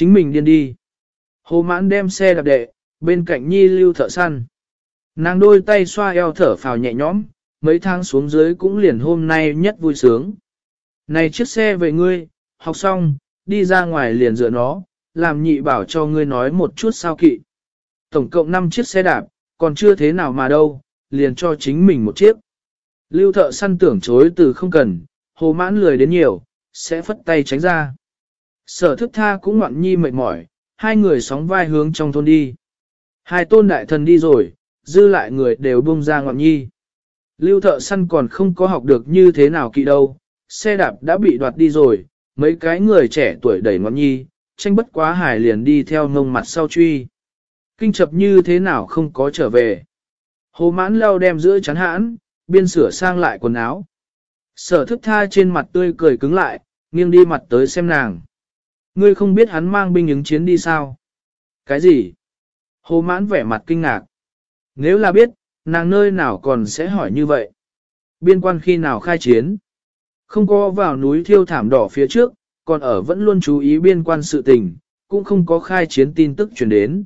chính mình điên đi. Hồ mãn đem xe đạp đệ, bên cạnh nhi lưu thợ săn. Nàng đôi tay xoa eo thở phào nhẹ nhõm, mấy tháng xuống dưới cũng liền hôm nay nhất vui sướng. Này chiếc xe về ngươi, học xong, đi ra ngoài liền dựa nó, làm nhị bảo cho ngươi nói một chút sao kỵ. Tổng cộng 5 chiếc xe đạp, còn chưa thế nào mà đâu, liền cho chính mình một chiếc. Lưu thợ săn tưởng chối từ không cần, hồ mãn lười đến nhiều, sẽ phất tay tránh ra. Sở thức tha cũng ngoạn nhi mệt mỏi, hai người sóng vai hướng trong thôn đi. Hai tôn đại thần đi rồi, dư lại người đều buông ra ngoạn nhi. Lưu thợ săn còn không có học được như thế nào kỳ đâu, xe đạp đã bị đoạt đi rồi, mấy cái người trẻ tuổi đẩy ngoạn nhi, tranh bất quá hải liền đi theo ngông mặt sau truy. Kinh chập như thế nào không có trở về. Hồ mãn leo đem giữa chắn hãn, biên sửa sang lại quần áo. Sở thức tha trên mặt tươi cười cứng lại, nghiêng đi mặt tới xem nàng. Ngươi không biết hắn mang binh ứng chiến đi sao? Cái gì? Hồ mãn vẻ mặt kinh ngạc. Nếu là biết, nàng nơi nào còn sẽ hỏi như vậy? Biên quan khi nào khai chiến? Không có vào núi thiêu thảm đỏ phía trước, còn ở vẫn luôn chú ý biên quan sự tình, cũng không có khai chiến tin tức truyền đến.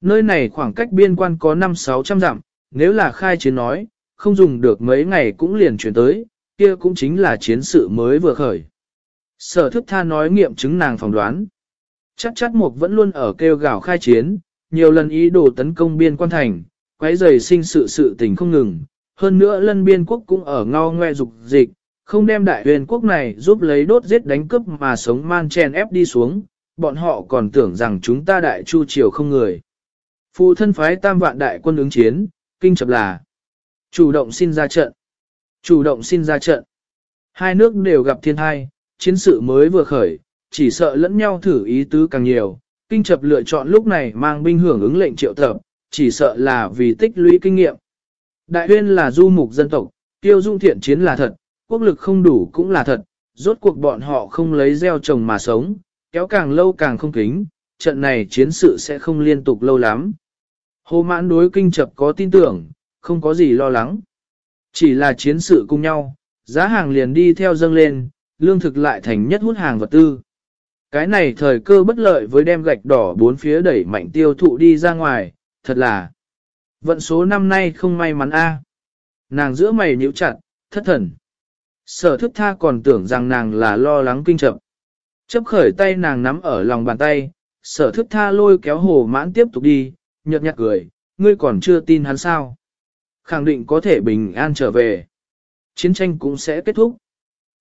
Nơi này khoảng cách biên quan có 5-600 dặm, nếu là khai chiến nói, không dùng được mấy ngày cũng liền chuyển tới, kia cũng chính là chiến sự mới vừa khởi. Sở thức tha nói nghiệm chứng nàng phỏng đoán. Chắc chắc Mục vẫn luôn ở kêu gào khai chiến, nhiều lần ý đồ tấn công biên quan thành, quấy rầy sinh sự sự tình không ngừng. Hơn nữa lân biên quốc cũng ở ngao ngoe dục dịch, không đem đại huyền quốc này giúp lấy đốt giết đánh cướp mà sống man chen ép đi xuống, bọn họ còn tưởng rằng chúng ta đại chu triều không người. Phụ thân phái tam vạn đại quân ứng chiến, kinh chập là chủ động xin ra trận. Chủ động xin ra trận. Hai nước đều gặp thiên thai, chiến sự mới vừa khởi, chỉ sợ lẫn nhau thử ý tứ càng nhiều. Kinh chập lựa chọn lúc này mang binh hưởng ứng lệnh triệu tập, chỉ sợ là vì tích lũy kinh nghiệm. Đại huyên là du mục dân tộc, tiêu dung thiện chiến là thật, quốc lực không đủ cũng là thật, rốt cuộc bọn họ không lấy gieo trồng mà sống, kéo càng lâu càng không kính, trận này chiến sự sẽ không liên tục lâu lắm. Hồ mãn đối kinh chập có tin tưởng, không có gì lo lắng. Chỉ là chiến sự cùng nhau, giá hàng liền đi theo dâng lên, lương thực lại thành nhất hút hàng vật tư. Cái này thời cơ bất lợi với đem gạch đỏ bốn phía đẩy mạnh tiêu thụ đi ra ngoài, thật là vận số năm nay không may mắn a. Nàng giữa mày nhíu chặt, thất thần. Sở thức tha còn tưởng rằng nàng là lo lắng kinh chậm. Chấp khởi tay nàng nắm ở lòng bàn tay, sở thức tha lôi kéo hồ mãn tiếp tục đi, nhợt nhạt cười, ngươi còn chưa tin hắn sao. Khẳng định có thể bình an trở về. Chiến tranh cũng sẽ kết thúc.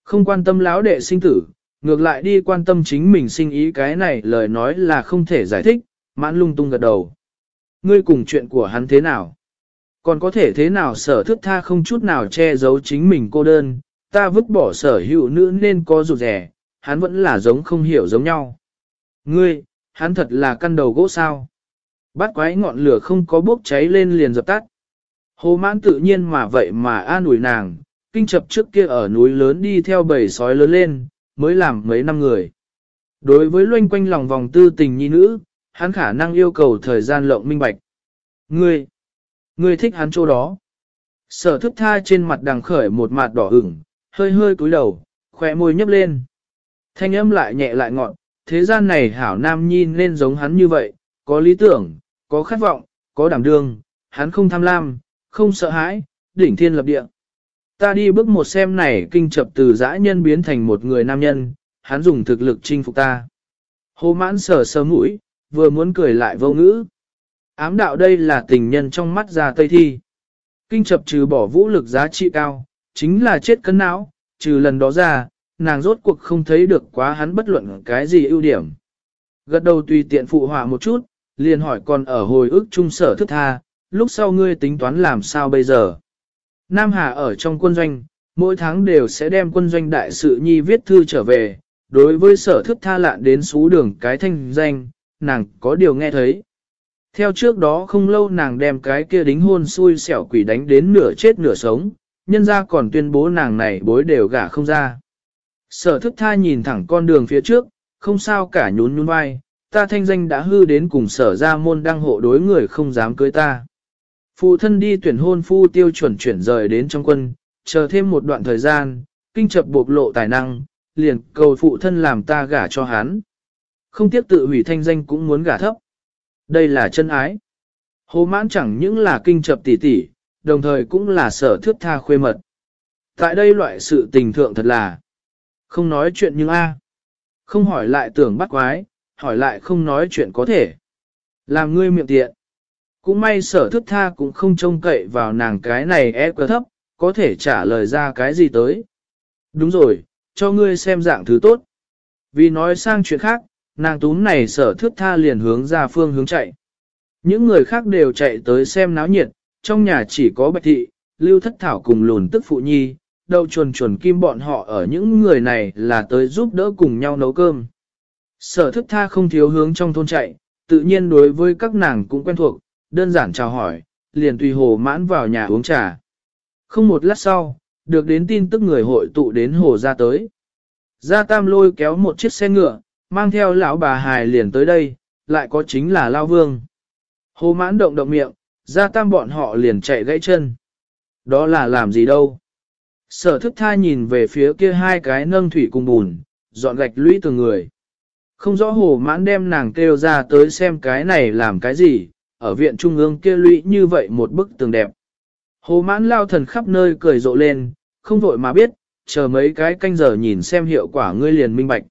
Không quan tâm lão đệ sinh tử, ngược lại đi quan tâm chính mình sinh ý cái này lời nói là không thể giải thích, mãn lung tung gật đầu. Ngươi cùng chuyện của hắn thế nào? Còn có thể thế nào sở thức tha không chút nào che giấu chính mình cô đơn, ta vứt bỏ sở hữu nữ nên có rụt rẻ, hắn vẫn là giống không hiểu giống nhau. Ngươi, hắn thật là căn đầu gỗ sao. Bắt quái ngọn lửa không có bốc cháy lên liền dập tắt. Hồ mãn tự nhiên mà vậy mà an ủi nàng, kinh chập trước kia ở núi lớn đi theo bầy sói lớn lên, mới làm mấy năm người. Đối với loanh quanh lòng vòng tư tình nhi nữ, hắn khả năng yêu cầu thời gian lộng minh bạch. Ngươi, ngươi thích hắn chỗ đó. Sở thức tha trên mặt đằng khởi một mặt đỏ ửng, hơi hơi cúi đầu, khỏe môi nhấp lên. Thanh âm lại nhẹ lại ngọn, thế gian này hảo nam nhi nên giống hắn như vậy, có lý tưởng, có khát vọng, có đảm đương, hắn không tham lam, không sợ hãi, đỉnh thiên lập địa. Ta đi bước một xem này kinh chập từ dã nhân biến thành một người nam nhân, hắn dùng thực lực chinh phục ta. Hồ mãn sờ sờ mũi, vừa muốn cười lại vô ngữ. Ám đạo đây là tình nhân trong mắt già tây thi. Kinh chập trừ bỏ vũ lực giá trị cao, chính là chết cân não, trừ lần đó ra, nàng rốt cuộc không thấy được quá hắn bất luận cái gì ưu điểm. Gật đầu tùy tiện phụ họa một chút, liền hỏi còn ở hồi ức trung sở thức tha, lúc sau ngươi tính toán làm sao bây giờ. Nam Hà ở trong quân doanh, mỗi tháng đều sẽ đem quân doanh đại sự nhi viết thư trở về, đối với sở thức tha lạn đến xú đường cái thanh danh, nàng có điều nghe thấy. Theo trước đó không lâu nàng đem cái kia đính hôn xui xẻo quỷ đánh đến nửa chết nửa sống, nhân ra còn tuyên bố nàng này bối đều gả không ra. Sở thức tha nhìn thẳng con đường phía trước, không sao cả nhún nhún vai, ta thanh danh đã hư đến cùng sở ra môn đăng hộ đối người không dám cưới ta. Phụ thân đi tuyển hôn phu tiêu chuẩn chuyển rời đến trong quân, chờ thêm một đoạn thời gian, kinh chập bộc lộ tài năng, liền cầu phụ thân làm ta gả cho hắn. Không tiếc tự hủy thanh danh cũng muốn gả thấp. Đây là chân ái. Hồ mãn chẳng những là kinh chập tỷ tỷ, đồng thời cũng là sở thước tha khuê mật. Tại đây loại sự tình thượng thật là không nói chuyện nhưng a Không hỏi lại tưởng bắt quái, hỏi lại không nói chuyện có thể. Làm ngươi miệng tiện. Cũng may sở thức tha cũng không trông cậy vào nàng cái này e quá thấp, có thể trả lời ra cái gì tới. Đúng rồi, cho ngươi xem dạng thứ tốt. Vì nói sang chuyện khác, nàng túm này sở thước tha liền hướng ra phương hướng chạy. Những người khác đều chạy tới xem náo nhiệt, trong nhà chỉ có bạch thị, lưu thất thảo cùng lùn tức phụ nhi, đầu chuồn chuồn kim bọn họ ở những người này là tới giúp đỡ cùng nhau nấu cơm. Sở thức tha không thiếu hướng trong thôn chạy, tự nhiên đối với các nàng cũng quen thuộc, đơn giản chào hỏi, liền tùy hồ mãn vào nhà uống trà. Không một lát sau, được đến tin tức người hội tụ đến hồ ra tới. Gia Tam lôi kéo một chiếc xe ngựa, mang theo lão bà hài liền tới đây, lại có chính là Lao Vương. Hồ mãn động động miệng, Gia Tam bọn họ liền chạy gãy chân. Đó là làm gì đâu? Sở thức tha nhìn về phía kia hai cái nâng thủy cùng bùn, dọn gạch lũy từ người. Không rõ hồ mãn đem nàng kêu ra tới xem cái này làm cái gì, ở viện trung ương kia lũy như vậy một bức tường đẹp. Hồ mãn lao thần khắp nơi cười rộ lên, không vội mà biết, chờ mấy cái canh giờ nhìn xem hiệu quả ngươi liền minh bạch.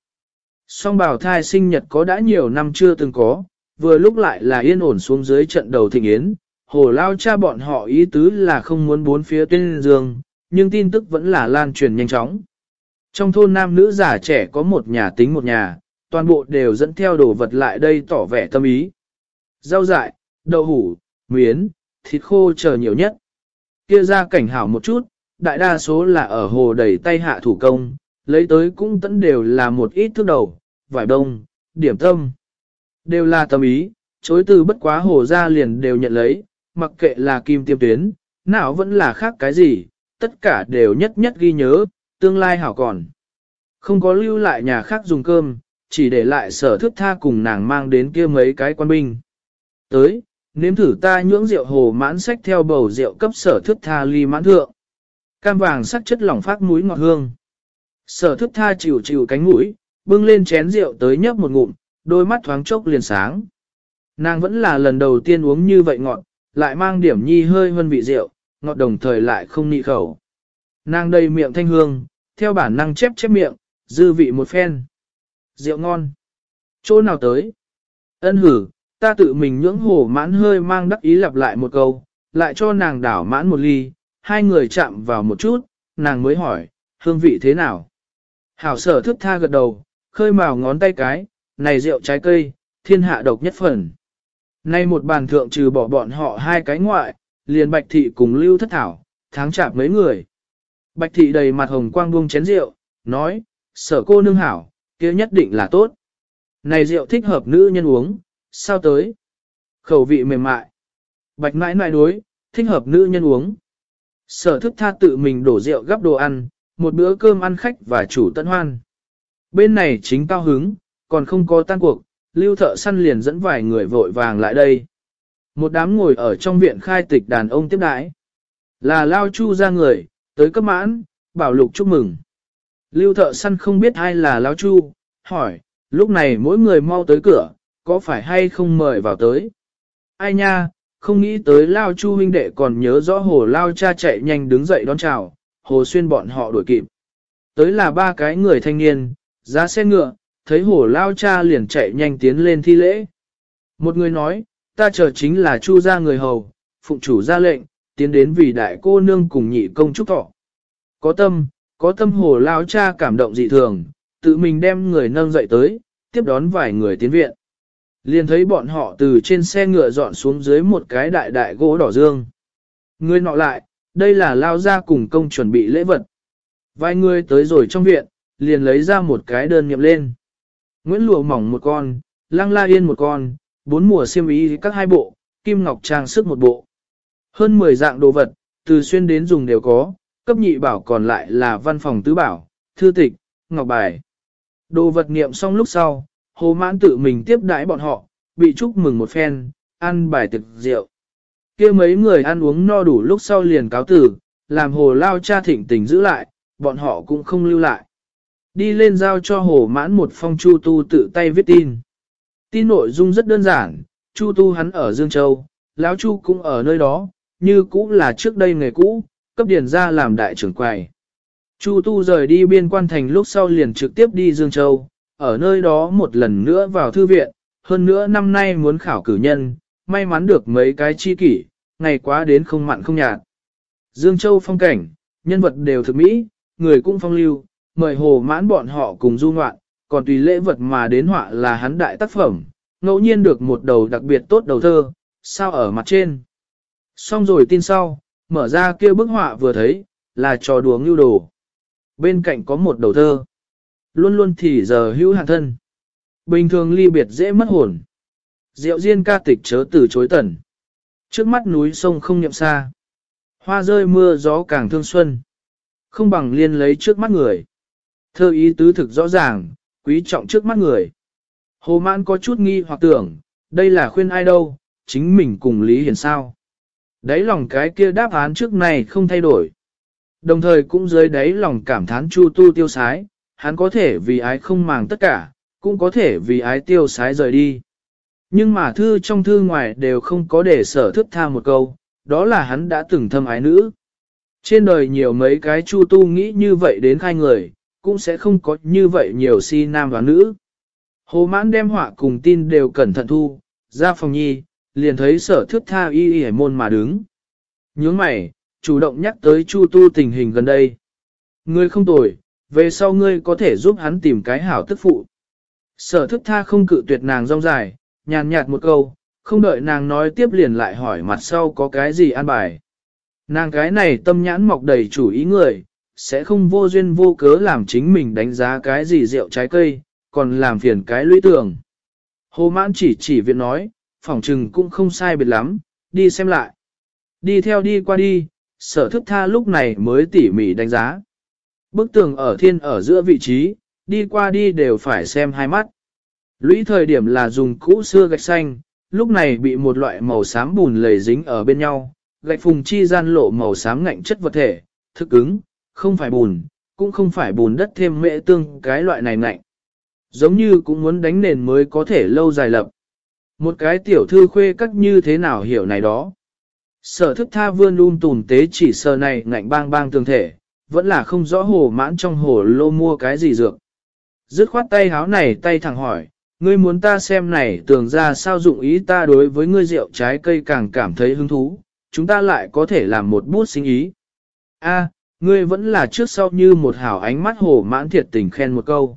Song bào thai sinh nhật có đã nhiều năm chưa từng có, vừa lúc lại là yên ổn xuống dưới trận đầu thịnh yến, hồ lao cha bọn họ ý tứ là không muốn bốn phía tuyên dương, nhưng tin tức vẫn là lan truyền nhanh chóng. Trong thôn nam nữ già trẻ có một nhà tính một nhà, toàn bộ đều dẫn theo đồ vật lại đây tỏ vẻ tâm ý. Rau dại, đậu hủ, miến, thịt khô chờ nhiều nhất. Kia ra cảnh hảo một chút, đại đa số là ở hồ đầy tay hạ thủ công, lấy tới cũng tẫn đều là một ít thức đầu, vải đông, điểm tâm. Đều là tâm ý, chối từ bất quá hồ ra liền đều nhận lấy, mặc kệ là kim tiêm tuyến, nào vẫn là khác cái gì, tất cả đều nhất nhất ghi nhớ, tương lai hảo còn. Không có lưu lại nhà khác dùng cơm, chỉ để lại sở thức tha cùng nàng mang đến kia mấy cái quan binh. Tới, nếm thử ta nhưỡng rượu hồ mãn sách theo bầu rượu cấp sở thức tha ly mãn thượng. Cam vàng sắc chất lỏng phát mũi ngọt hương. Sở thức tha chịu chịu cánh mũi, bưng lên chén rượu tới nhấp một ngụm, đôi mắt thoáng chốc liền sáng. Nàng vẫn là lần đầu tiên uống như vậy ngọt, lại mang điểm nhi hơi hơn vị rượu, ngọt đồng thời lại không nị khẩu. Nàng đầy miệng thanh hương, theo bản năng chép chép miệng, dư vị một phen. Rượu ngon. Chỗ nào tới? Ân hử, ta tự mình nhưỡng hổ mãn hơi mang đắc ý lặp lại một câu, lại cho nàng đảo mãn một ly, hai người chạm vào một chút, nàng mới hỏi, hương vị thế nào? Hảo sở thức tha gật đầu, khơi mào ngón tay cái, này rượu trái cây, thiên hạ độc nhất phần. Nay một bàn thượng trừ bỏ bọn họ hai cái ngoại, liền bạch thị cùng lưu thất thảo, tháng chạp mấy người. Bạch thị đầy mặt hồng quang buông chén rượu, nói, sở cô nương hảo, kia nhất định là tốt. Này rượu thích hợp nữ nhân uống, sao tới? Khẩu vị mềm mại. Bạch mãi nại đối, thích hợp nữ nhân uống. Sở thức tha tự mình đổ rượu gắp đồ ăn, một bữa cơm ăn khách và chủ tận hoan. Bên này chính cao hứng, còn không có tan cuộc, lưu thợ săn liền dẫn vài người vội vàng lại đây. Một đám ngồi ở trong viện khai tịch đàn ông tiếp đãi. Là lao chu ra người, tới cấp mãn, bảo lục chúc mừng. Lưu thợ săn không biết ai là lao chu, hỏi, lúc này mỗi người mau tới cửa, có phải hay không mời vào tới? Ai nha, không nghĩ tới lao chu huynh đệ còn nhớ rõ hồ lao cha chạy nhanh đứng dậy đón chào, hồ xuyên bọn họ đuổi kịp. Tới là ba cái người thanh niên, ra xe ngựa, thấy hồ lao cha liền chạy nhanh tiến lên thi lễ. Một người nói, ta chờ chính là chu gia người hầu, phụng chủ ra lệnh, tiến đến vì đại cô nương cùng nhị công chúc thọ. Có tâm, có tâm hồ lao cha cảm động dị thường, tự mình đem người nâng dậy tới, tiếp đón vài người tiến viện. Liền thấy bọn họ từ trên xe ngựa dọn xuống dưới một cái đại đại gỗ đỏ dương. Người nọ lại, đây là lao ra cùng công chuẩn bị lễ vật. Vài người tới rồi trong viện, liền lấy ra một cái đơn nhậm lên. Nguyễn Lụa mỏng một con, Lăng La Yên một con, bốn mùa xiêm y các hai bộ, Kim Ngọc trang sức một bộ. Hơn 10 dạng đồ vật, từ xuyên đến dùng đều có, cấp nhị bảo còn lại là văn phòng tứ bảo, thư tịch, ngọc bài. Đồ vật niệm xong lúc sau, hồ mãn tự mình tiếp đãi bọn họ, bị chúc mừng một phen, ăn bài thực rượu. kia mấy người ăn uống no đủ lúc sau liền cáo tử, làm hồ lao cha thịnh tình giữ lại, bọn họ cũng không lưu lại. Đi lên giao cho hồ mãn một phong chu tu tự tay viết tin. Tin nội dung rất đơn giản, Chu tu hắn ở Dương Châu, lão Chu cũng ở nơi đó, như cũ là trước đây nghề cũ, cấp điển ra làm đại trưởng quầy. Chu tu rời đi biên quan thành lúc sau liền trực tiếp đi Dương Châu, ở nơi đó một lần nữa vào thư viện, hơn nữa năm nay muốn khảo cử nhân, may mắn được mấy cái chi kỷ, ngày quá đến không mặn không nhạt. Dương Châu phong cảnh, nhân vật đều thực mỹ, người cũng phong lưu, mời hồ mãn bọn họ cùng du ngoạn, còn tùy lễ vật mà đến họa là hắn đại tác phẩm, ngẫu nhiên được một đầu đặc biệt tốt đầu thơ, sao ở mặt trên. Xong rồi tin sau, mở ra kia bức họa vừa thấy, là trò đùa ngưu đồ. Bên cạnh có một đầu thơ. Luôn luôn thì giờ hữu hạn thân. Bình thường ly biệt dễ mất hồn. Diệu diên ca tịch chớ từ chối tẩn. Trước mắt núi sông không niệm xa. Hoa rơi mưa gió càng thương xuân. Không bằng liên lấy trước mắt người. Thơ ý tứ thực rõ ràng, quý trọng trước mắt người. Hồ mãn có chút nghi hoặc tưởng, đây là khuyên ai đâu, chính mình cùng Lý Hiền sao. Đấy lòng cái kia đáp án trước này không thay đổi. Đồng thời cũng dưới đáy lòng cảm thán chu tu tiêu sái, hắn có thể vì ái không màng tất cả, cũng có thể vì ái tiêu sái rời đi. Nhưng mà thư trong thư ngoài đều không có để sở thức tha một câu, đó là hắn đã từng thâm ái nữ. Trên đời nhiều mấy cái chu tu nghĩ như vậy đến khai người, cũng sẽ không có như vậy nhiều si nam và nữ. Hồ mãn đem họa cùng tin đều cẩn thận thu, ra phòng nhi, liền thấy sở thước tha y y môn mà đứng. Nhướng mày, chủ động nhắc tới chu tu tình hình gần đây. Ngươi không tuổi về sau ngươi có thể giúp hắn tìm cái hảo tức phụ. Sở thức tha không cự tuyệt nàng rong dài, nhàn nhạt một câu, không đợi nàng nói tiếp liền lại hỏi mặt sau có cái gì an bài. Nàng cái này tâm nhãn mọc đầy chủ ý người, sẽ không vô duyên vô cớ làm chính mình đánh giá cái gì rượu trái cây, còn làm phiền cái lũy tưởng. Hồ mãn chỉ chỉ viện nói, phỏng trừng cũng không sai biệt lắm, đi xem lại. Đi theo đi qua đi, sở thức tha lúc này mới tỉ mỉ đánh giá. Bức tường ở thiên ở giữa vị trí, đi qua đi đều phải xem hai mắt. Lũy thời điểm là dùng cũ xưa gạch xanh, lúc này bị một loại màu xám bùn lầy dính ở bên nhau, gạch phùng chi gian lộ màu xám ngạnh chất vật thể, thức ứng, không phải bùn, cũng không phải bùn đất thêm mệ tương cái loại này ngạnh. Giống như cũng muốn đánh nền mới có thể lâu dài lập. Một cái tiểu thư khuê các như thế nào hiểu này đó. Sở thức tha vươn um lung tùn tế chỉ sờ này ngạnh bang bang tương thể, vẫn là không rõ hồ mãn trong hồ lô mua cái gì dược. Dứt khoát tay háo này tay thẳng hỏi, ngươi muốn ta xem này tưởng ra sao dụng ý ta đối với ngươi rượu trái cây càng cảm thấy hứng thú, chúng ta lại có thể làm một bút sinh ý. A, ngươi vẫn là trước sau như một hảo ánh mắt hồ mãn thiệt tình khen một câu.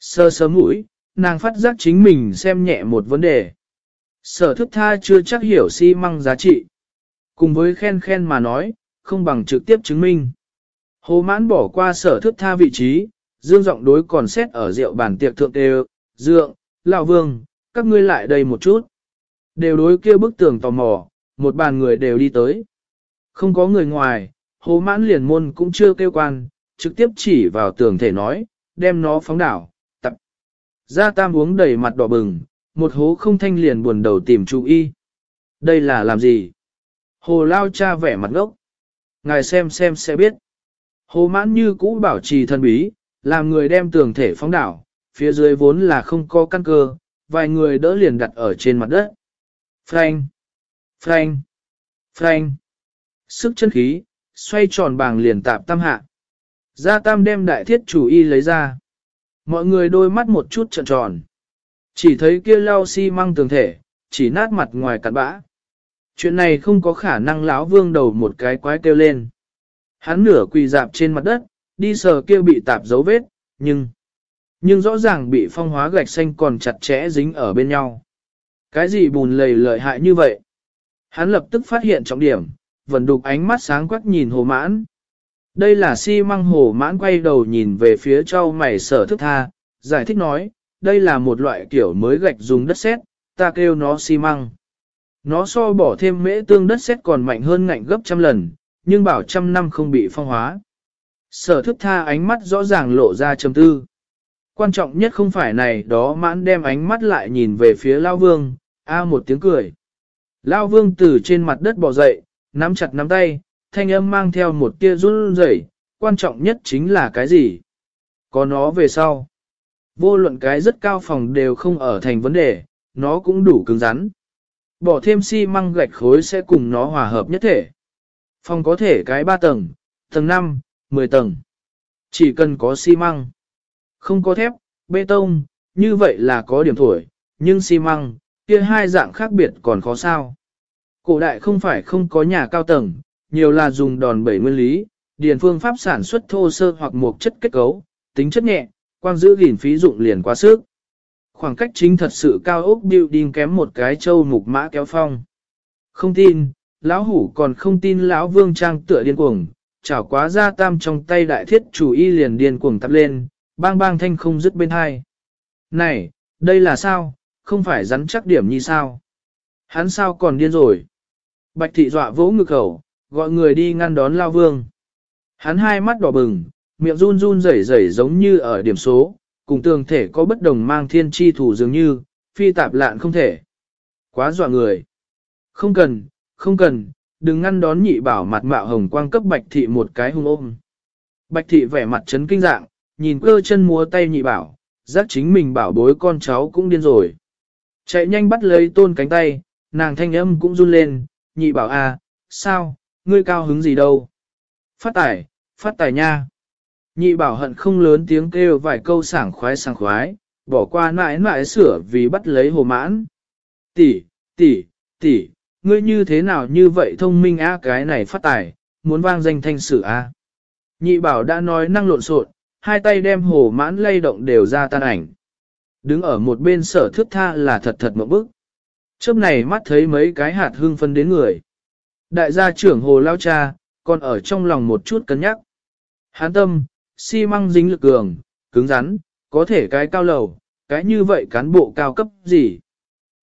Sơ sớm mũi, nàng phát giác chính mình xem nhẹ một vấn đề. Sở thức tha chưa chắc hiểu xi si măng giá trị. Cùng với khen khen mà nói, không bằng trực tiếp chứng minh. Hồ mãn bỏ qua sở thức tha vị trí, dương giọng đối còn xét ở rượu bàn tiệc thượng đều, dượng, lão vương, các ngươi lại đây một chút. Đều đối kia bức tường tò mò, một bàn người đều đi tới. Không có người ngoài, hồ mãn liền môn cũng chưa kêu quan, trực tiếp chỉ vào tường thể nói, đem nó phóng đảo, tập. Gia tam uống đầy mặt đỏ bừng, một hố không thanh liền buồn đầu tìm chú y. Đây là làm gì? Hồ lao cha vẻ mặt ngốc. Ngài xem xem sẽ biết. Hồ mãn như cũ bảo trì thần bí, làm người đem tường thể phóng đảo, phía dưới vốn là không có căn cơ, vài người đỡ liền đặt ở trên mặt đất. Phanh! Phanh! Phanh! Sức chân khí, xoay tròn bàng liền tạp tam hạ. Gia tam đem đại thiết chủ y lấy ra. Mọi người đôi mắt một chút trợn tròn. Chỉ thấy kia lao xi si măng tường thể, chỉ nát mặt ngoài cặn bã. Chuyện này không có khả năng lão vương đầu một cái quái kêu lên. Hắn nửa quỳ dạp trên mặt đất, đi sờ kia bị tạp dấu vết, nhưng... Nhưng rõ ràng bị phong hóa gạch xanh còn chặt chẽ dính ở bên nhau. Cái gì bùn lầy lợi hại như vậy? Hắn lập tức phát hiện trọng điểm, vẫn đục ánh mắt sáng quắc nhìn hồ mãn. Đây là xi măng hồ mãn quay đầu nhìn về phía châu mày sở thức tha, giải thích nói, đây là một loại kiểu mới gạch dùng đất sét, ta kêu nó xi măng. Nó so bỏ thêm mễ tương đất sét còn mạnh hơn ngạnh gấp trăm lần, nhưng bảo trăm năm không bị phong hóa. Sở thức tha ánh mắt rõ ràng lộ ra trầm tư. Quan trọng nhất không phải này đó mãn đem ánh mắt lại nhìn về phía Lao Vương, a một tiếng cười. Lao Vương từ trên mặt đất bò dậy, nắm chặt nắm tay, thanh âm mang theo một tia run rẩy. quan trọng nhất chính là cái gì? Có nó về sau. Vô luận cái rất cao phòng đều không ở thành vấn đề, nó cũng đủ cứng rắn. Bỏ thêm xi măng gạch khối sẽ cùng nó hòa hợp nhất thể. Phòng có thể cái 3 tầng, tầng 5, 10 tầng. Chỉ cần có xi măng. Không có thép, bê tông, như vậy là có điểm thổi, nhưng xi măng, kia hai dạng khác biệt còn khó sao. Cổ đại không phải không có nhà cao tầng, nhiều là dùng đòn bẩy nguyên lý, điền phương pháp sản xuất thô sơ hoặc một chất kết cấu, tính chất nhẹ, quang giữ gìn phí dụng liền quá sức. Khoảng cách chính thật sự cao ốc building kém một cái châu mục mã kéo phong. Không tin, lão hủ còn không tin lão vương trang tựa điên cuồng, chảo quá ra tam trong tay đại thiết chủ y liền điên cuồng tập lên, bang bang thanh không dứt bên hai. Này, đây là sao, không phải rắn chắc điểm như sao? Hắn sao còn điên rồi? Bạch thị dọa vỗ ngực khẩu, gọi người đi ngăn đón lao vương. Hắn hai mắt đỏ bừng, miệng run run rẩy rẩy giống như ở điểm số, cùng tường thể có bất đồng mang thiên chi thủ dường như, phi tạp lạn không thể. Quá dọa người. Không cần, không cần, đừng ngăn đón nhị bảo mặt mạo hồng quang cấp bạch thị một cái hung ôm. Bạch thị vẻ mặt chấn kinh dạng, nhìn cơ chân múa tay nhị bảo, giác chính mình bảo bối con cháu cũng điên rồi. Chạy nhanh bắt lấy tôn cánh tay, nàng thanh âm cũng run lên, nhị bảo à, sao, ngươi cao hứng gì đâu. Phát tài, phát tài nha. Nhị bảo hận không lớn tiếng kêu vài câu sảng khoái sảng khoái, bỏ qua mãi mãi sửa vì bắt lấy hồ mãn. Tỷ, tỷ, tỷ, ngươi như thế nào như vậy thông minh á cái này phát tài, muốn vang danh thanh sử a. Nhị bảo đã nói năng lộn xộn, hai tay đem hồ mãn lay động đều ra tan ảnh. Đứng ở một bên sở thước tha là thật thật một bức. Chớp này mắt thấy mấy cái hạt hương phân đến người. Đại gia trưởng hồ lao cha, còn ở trong lòng một chút cân nhắc. Hán tâm, xi măng dính lực cường, cứng rắn, có thể cái cao lầu, cái như vậy cán bộ cao cấp gì.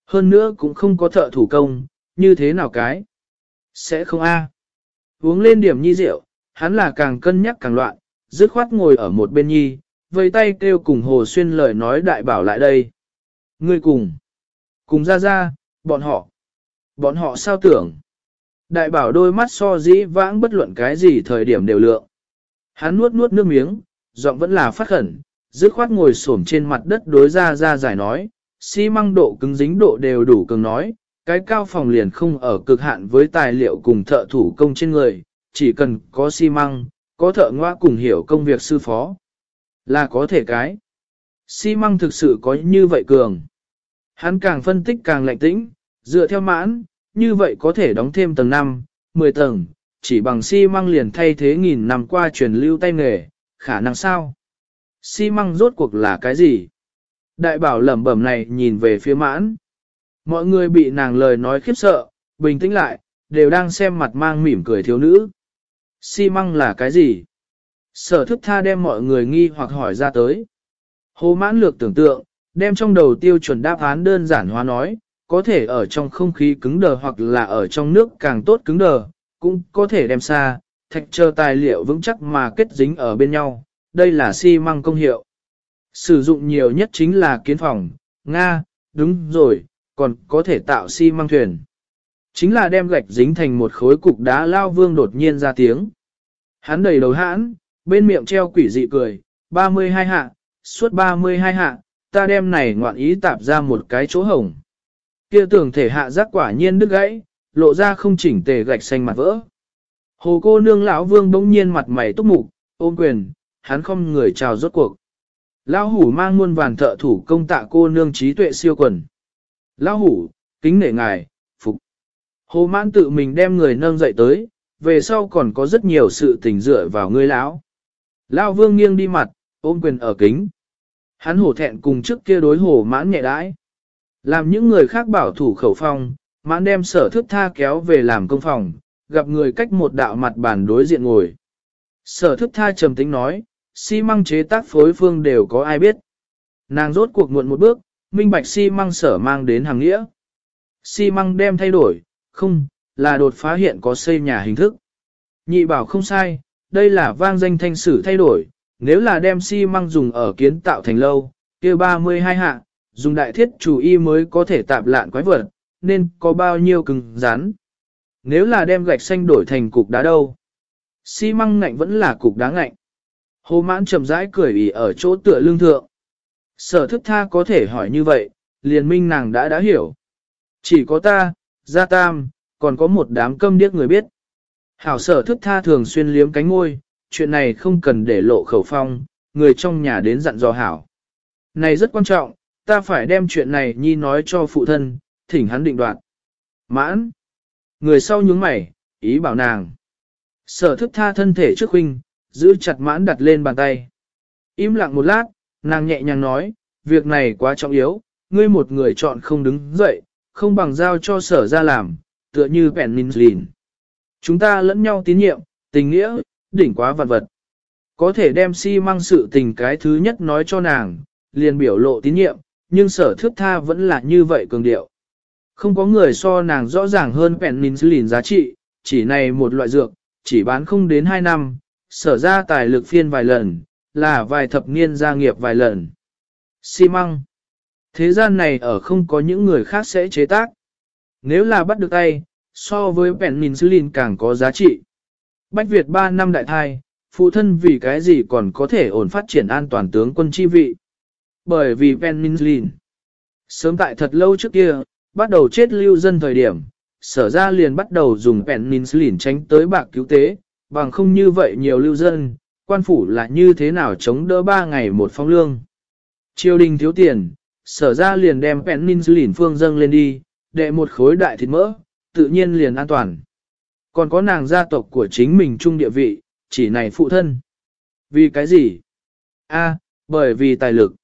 Hơn nữa cũng không có thợ thủ công, như thế nào cái? Sẽ không a. Uống lên điểm nhi rượu, hắn là càng cân nhắc càng loạn, dứt khoát ngồi ở một bên nhi, vây tay kêu cùng Hồ Xuyên lời nói đại bảo lại đây. Ngươi cùng, cùng ra ra, bọn họ, bọn họ sao tưởng? Đại bảo đôi mắt so dĩ vãng bất luận cái gì thời điểm đều lượng. Hắn nuốt nuốt nước miếng, giọng vẫn là phát khẩn, dứt khoát ngồi xổm trên mặt đất đối ra ra giải nói, xi măng độ cứng dính độ đều đủ cường nói, cái cao phòng liền không ở cực hạn với tài liệu cùng thợ thủ công trên người, chỉ cần có xi măng, có thợ ngoa cùng hiểu công việc sư phó. Là có thể cái. Xi măng thực sự có như vậy cường. Hắn càng phân tích càng lạnh tĩnh, dựa theo mãn, như vậy có thể đóng thêm tầng 5, 10 tầng, chỉ bằng xi măng liền thay thế nghìn năm qua truyền lưu tay nghề, khả năng sao? Xi măng rốt cuộc là cái gì? Đại bảo lẩm bẩm này nhìn về phía mãn. Mọi người bị nàng lời nói khiếp sợ, bình tĩnh lại, đều đang xem mặt mang mỉm cười thiếu nữ. Xi măng là cái gì? Sở thức tha đem mọi người nghi hoặc hỏi ra tới. Hồ mãn lược tưởng tượng, đem trong đầu tiêu chuẩn đáp án đơn giản hóa nói, có thể ở trong không khí cứng đờ hoặc là ở trong nước càng tốt cứng đờ, cũng có thể đem xa, thạch chờ tài liệu vững chắc mà kết dính ở bên nhau, đây là xi măng công hiệu. Sử dụng nhiều nhất chính là kiến phòng, Nga, đúng rồi, còn có thể tạo xi măng thuyền. Chính là đem gạch dính thành một khối cục đá lao vương đột nhiên ra tiếng. Hắn đầy đầu hãn, bên miệng treo quỷ dị cười, 32 hạ, suốt 32 hạ, ta đem này ngoạn ý tạp ra một cái chỗ hổng. Kia tưởng thể hạ giác quả nhiên đứt gãy, lộ ra không chỉnh tề gạch xanh mặt vỡ. Hồ cô nương lão vương bỗng nhiên mặt mày túc mục, ôm quyền, hắn không người chào rốt cuộc. Lão hủ mang muôn vàn thợ thủ công tạ cô nương trí tuệ siêu quần. Lão hủ, kính nể ngài, phục. Hồ mãn tự mình đem người nâng dậy tới, về sau còn có rất nhiều sự tình dựa vào ngươi lão. Lão vương nghiêng đi mặt, ôm quyền ở kính. Hắn hổ thẹn cùng trước kia đối hồ mãn nhẹ đãi. Làm những người khác bảo thủ khẩu phong, mãn đem sở thước tha kéo về làm công phòng, gặp người cách một đạo mặt bàn đối diện ngồi. Sở thước tha trầm tính nói, xi măng chế tác phối phương đều có ai biết. Nàng rốt cuộc muộn một bước, minh bạch xi măng sở mang đến hàng nghĩa. Xi măng đem thay đổi, không, là đột phá hiện có xây nhà hình thức. Nhị bảo không sai, đây là vang danh thanh sử thay đổi, nếu là đem xi măng dùng ở kiến tạo thành lâu, kia 32 hạ, dùng đại thiết chủ y mới có thể tạp lạn quái vật, nên có bao nhiêu cứng rắn. Nếu là đem gạch xanh đổi thành cục đá đâu? Xi măng ngạnh vẫn là cục đá ngạnh. Hồ mãn chậm rãi cười ỉ ở chỗ tựa lương thượng. Sở thức tha có thể hỏi như vậy, liền minh nàng đã đã hiểu. Chỉ có ta, gia tam, còn có một đám câm điếc người biết. Hảo sở thức tha thường xuyên liếm cánh ngôi, chuyện này không cần để lộ khẩu phong, người trong nhà đến dặn dò hảo. Này rất quan trọng, ta phải đem chuyện này nhi nói cho phụ thân, thỉnh hắn định đoạt. Mãn. Người sau nhướng mày, ý bảo nàng. Sở thức tha thân thể trước huynh, giữ chặt mãn đặt lên bàn tay. Im lặng một lát, nàng nhẹ nhàng nói, việc này quá trọng yếu, ngươi một người chọn không đứng dậy, không bằng giao cho sở ra làm, tựa như Peninsulin. Chúng ta lẫn nhau tín nhiệm, tình nghĩa, đỉnh quá vật vật. Có thể đem si mang sự tình cái thứ nhất nói cho nàng, liền biểu lộ tín nhiệm, nhưng sở thước tha vẫn là như vậy cường điệu. Không có người so nàng rõ ràng hơn penicillin giá trị, chỉ này một loại dược, chỉ bán không đến 2 năm, sở ra tài lực phiên vài lần, là vài thập niên gia nghiệp vài lần. Xi măng. Thế gian này ở không có những người khác sẽ chế tác. Nếu là bắt được tay, so với penicillin càng có giá trị. Bách Việt 3 năm đại thai, phụ thân vì cái gì còn có thể ổn phát triển an toàn tướng quân chi vị. Bởi vì penicillin. Sớm tại thật lâu trước kia, bắt đầu chết lưu dân thời điểm, sở ra liền bắt đầu dùng penicillin tránh tới bạc cứu tế, bằng không như vậy nhiều lưu dân, quan phủ là như thế nào chống đỡ ba ngày một phong lương. Triều đình thiếu tiền, sở ra liền đem penicillin phương dâng lên đi, đệ một khối đại thịt mỡ, tự nhiên liền an toàn. Còn có nàng gia tộc của chính mình trung địa vị, chỉ này phụ thân. Vì cái gì? A, bởi vì tài lực.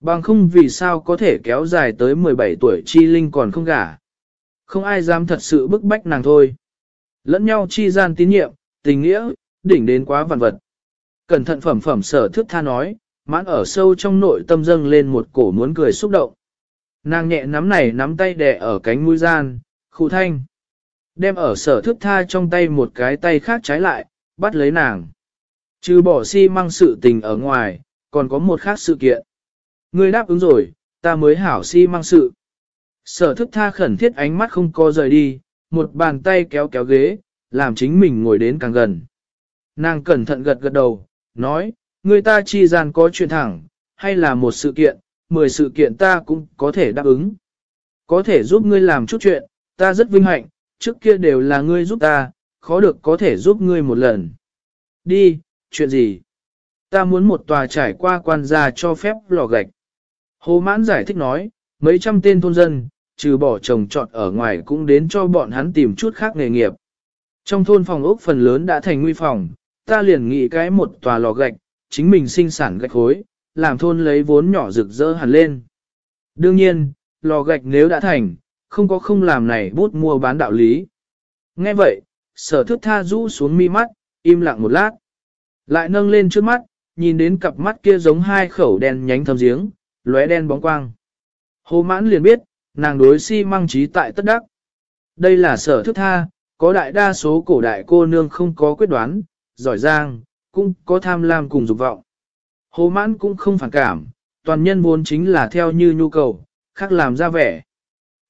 Bằng không vì sao có thể kéo dài tới 17 tuổi chi linh còn không gả. Không ai dám thật sự bức bách nàng thôi. Lẫn nhau chi gian tín nhiệm, tình nghĩa, đỉnh đến quá vạn vật. Cẩn thận phẩm phẩm sở thức tha nói, mãn ở sâu trong nội tâm dâng lên một cổ muốn cười xúc động. Nàng nhẹ nắm này nắm tay đè ở cánh mũi gian, khu thanh. Đem ở sở thức tha trong tay một cái tay khác trái lại, bắt lấy nàng. Trừ bỏ si mang sự tình ở ngoài, còn có một khác sự kiện. Ngươi đáp ứng rồi, ta mới hảo si mang sự. Sở thức tha khẩn thiết ánh mắt không co rời đi, một bàn tay kéo kéo ghế, làm chính mình ngồi đến càng gần. Nàng cẩn thận gật gật đầu, nói, người ta chi gian có chuyện thẳng, hay là một sự kiện, mười sự kiện ta cũng có thể đáp ứng. Có thể giúp ngươi làm chút chuyện, ta rất vinh hạnh, trước kia đều là ngươi giúp ta, khó được có thể giúp ngươi một lần. Đi, chuyện gì? Ta muốn một tòa trải qua quan gia cho phép lò gạch. Hồ Mãn giải thích nói, mấy trăm tên thôn dân, trừ bỏ trồng trọt ở ngoài cũng đến cho bọn hắn tìm chút khác nghề nghiệp. Trong thôn phòng ốc phần lớn đã thành nguy phòng, ta liền nghĩ cái một tòa lò gạch, chính mình sinh sản gạch khối, làm thôn lấy vốn nhỏ rực rỡ hẳn lên. Đương nhiên, lò gạch nếu đã thành, không có không làm này bút mua bán đạo lý. Nghe vậy, sở thức tha rũ xuống mi mắt, im lặng một lát. Lại nâng lên trước mắt, nhìn đến cặp mắt kia giống hai khẩu đen nhánh thâm giếng, lóe đen bóng quang. Hồ mãn liền biết, nàng đối si mang trí tại tất đắc. Đây là sở thức tha, có đại đa số cổ đại cô nương không có quyết đoán, giỏi giang, cũng có tham lam cùng dục vọng. Hồ mãn cũng không phản cảm, toàn nhân vốn chính là theo như nhu cầu, khác làm ra vẻ.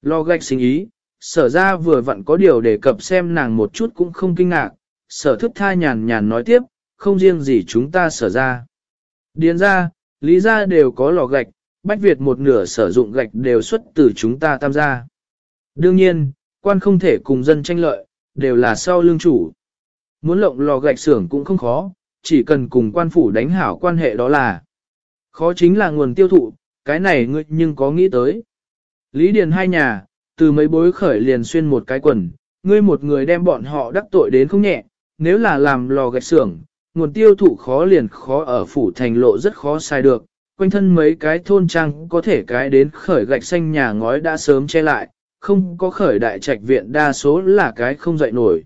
Lo gạch sinh ý, sở ra vừa vặn có điều để cập xem nàng một chút cũng không kinh ngạc, sở thức tha nhàn nhàn nói tiếp, không riêng gì chúng ta sở ra. Điền ra, lý ra đều có lò gạch, Bách Việt một nửa sử dụng gạch đều xuất từ chúng ta tam gia. Đương nhiên, quan không thể cùng dân tranh lợi, đều là sau lương chủ. Muốn lộng lò gạch xưởng cũng không khó, chỉ cần cùng quan phủ đánh hảo quan hệ đó là. Khó chính là nguồn tiêu thụ, cái này ngươi nhưng có nghĩ tới. Lý Điền hai nhà, từ mấy bối khởi liền xuyên một cái quần, ngươi một người đem bọn họ đắc tội đến không nhẹ, nếu là làm lò gạch xưởng, nguồn tiêu thụ khó liền khó ở phủ thành lộ rất khó sai được, quanh thân mấy cái thôn trang có thể cái đến khởi gạch xanh nhà ngói đã sớm che lại, không có khởi đại trạch viện đa số là cái không dậy nổi.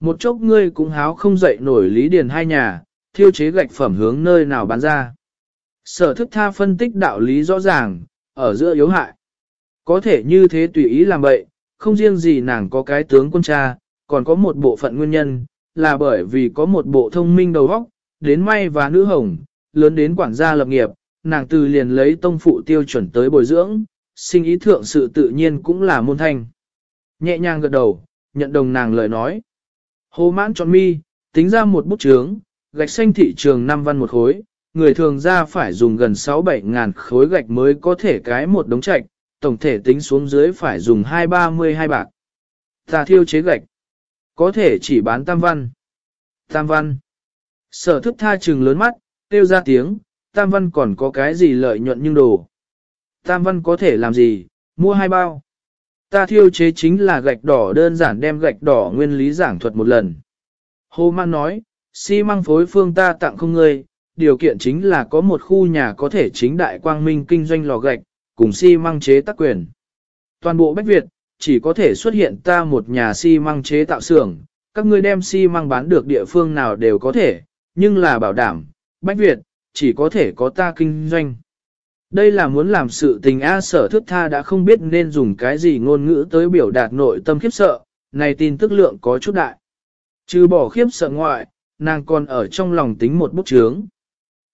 Một chốc ngươi cũng háo không dậy nổi lý điền hai nhà, thiêu chế gạch phẩm hướng nơi nào bán ra. Sở thức tha phân tích đạo lý rõ ràng, ở giữa yếu hại. Có thể như thế tùy ý làm bậy, không riêng gì nàng có cái tướng quân cha, còn có một bộ phận nguyên nhân, là bởi vì có một bộ thông minh đầu óc, đến may và nữ hồng, lớn đến quản gia lập nghiệp, nàng từ liền lấy tông phụ tiêu chuẩn tới bồi dưỡng, sinh ý thượng sự tự nhiên cũng là môn thanh. Nhẹ nhàng gật đầu, nhận đồng nàng lời nói. Hồ mãn tròn mi, tính ra một bút chướng, gạch xanh thị trường 5 văn một khối, người thường ra phải dùng gần 6-7 ngàn khối gạch mới có thể cái một đống trạch, tổng thể tính xuống dưới phải dùng 232 bạc. Ta thiêu chế gạch, có thể chỉ bán tam văn. Tam văn. Sở thức tha trừng lớn mắt, kêu ra tiếng, tam văn còn có cái gì lợi nhuận nhưng đồ. Tam văn có thể làm gì, mua hai bao. Ta thiêu chế chính là gạch đỏ đơn giản đem gạch đỏ nguyên lý giảng thuật một lần. Hồ Man nói, xi măng phối phương ta tặng không ngươi, điều kiện chính là có một khu nhà có thể chính đại quang minh kinh doanh lò gạch, cùng xi măng chế tác quyền. Toàn bộ Bách Việt, chỉ có thể xuất hiện ta một nhà xi măng chế tạo xưởng, các ngươi đem xi măng bán được địa phương nào đều có thể, nhưng là bảo đảm, Bách Việt, chỉ có thể có ta kinh doanh. Đây là muốn làm sự tình A sở thức tha đã không biết nên dùng cái gì ngôn ngữ tới biểu đạt nội tâm khiếp sợ, này tin tức lượng có chút đại. Trừ bỏ khiếp sợ ngoại, nàng còn ở trong lòng tính một bút chướng.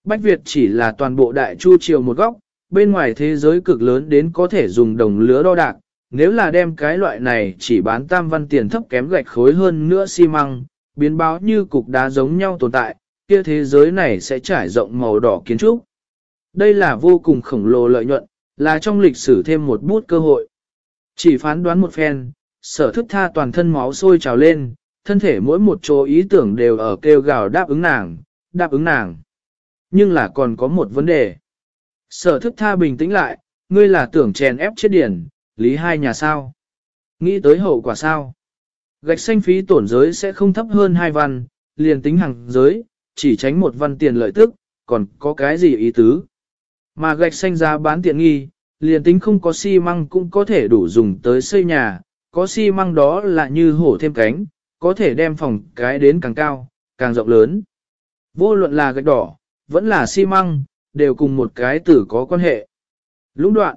Bách Việt chỉ là toàn bộ đại chu triều một góc, bên ngoài thế giới cực lớn đến có thể dùng đồng lứa đo đạc, nếu là đem cái loại này chỉ bán tam văn tiền thấp kém gạch khối hơn nữa xi măng, biến báo như cục đá giống nhau tồn tại, kia thế giới này sẽ trải rộng màu đỏ kiến trúc. Đây là vô cùng khổng lồ lợi nhuận, là trong lịch sử thêm một bút cơ hội. Chỉ phán đoán một phen, sở thức tha toàn thân máu sôi trào lên, thân thể mỗi một chỗ ý tưởng đều ở kêu gào đáp ứng nàng, đáp ứng nàng. Nhưng là còn có một vấn đề. Sở thức tha bình tĩnh lại, ngươi là tưởng chèn ép chết điển, lý hai nhà sao? Nghĩ tới hậu quả sao? Gạch xanh phí tổn giới sẽ không thấp hơn hai văn, liền tính hàng giới, chỉ tránh một văn tiền lợi tức, còn có cái gì ý tứ? Mà gạch xanh giá bán tiện nghi, liền tính không có xi măng cũng có thể đủ dùng tới xây nhà, có xi măng đó là như hổ thêm cánh, có thể đem phòng cái đến càng cao, càng rộng lớn. Vô luận là gạch đỏ, vẫn là xi măng, đều cùng một cái tử có quan hệ. Lũng đoạn.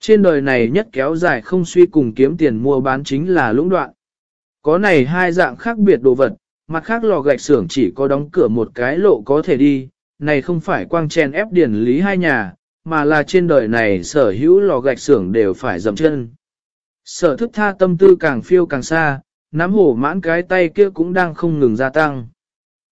Trên đời này nhất kéo dài không suy cùng kiếm tiền mua bán chính là lũng đoạn. Có này hai dạng khác biệt đồ vật, mặt khác lò gạch xưởng chỉ có đóng cửa một cái lộ có thể đi, này không phải quang chen ép điển lý hai nhà, mà là trên đời này sở hữu lò gạch xưởng đều phải dầm chân. Sở thức tha tâm tư càng phiêu càng xa, nắm hổ mãn cái tay kia cũng đang không ngừng gia tăng.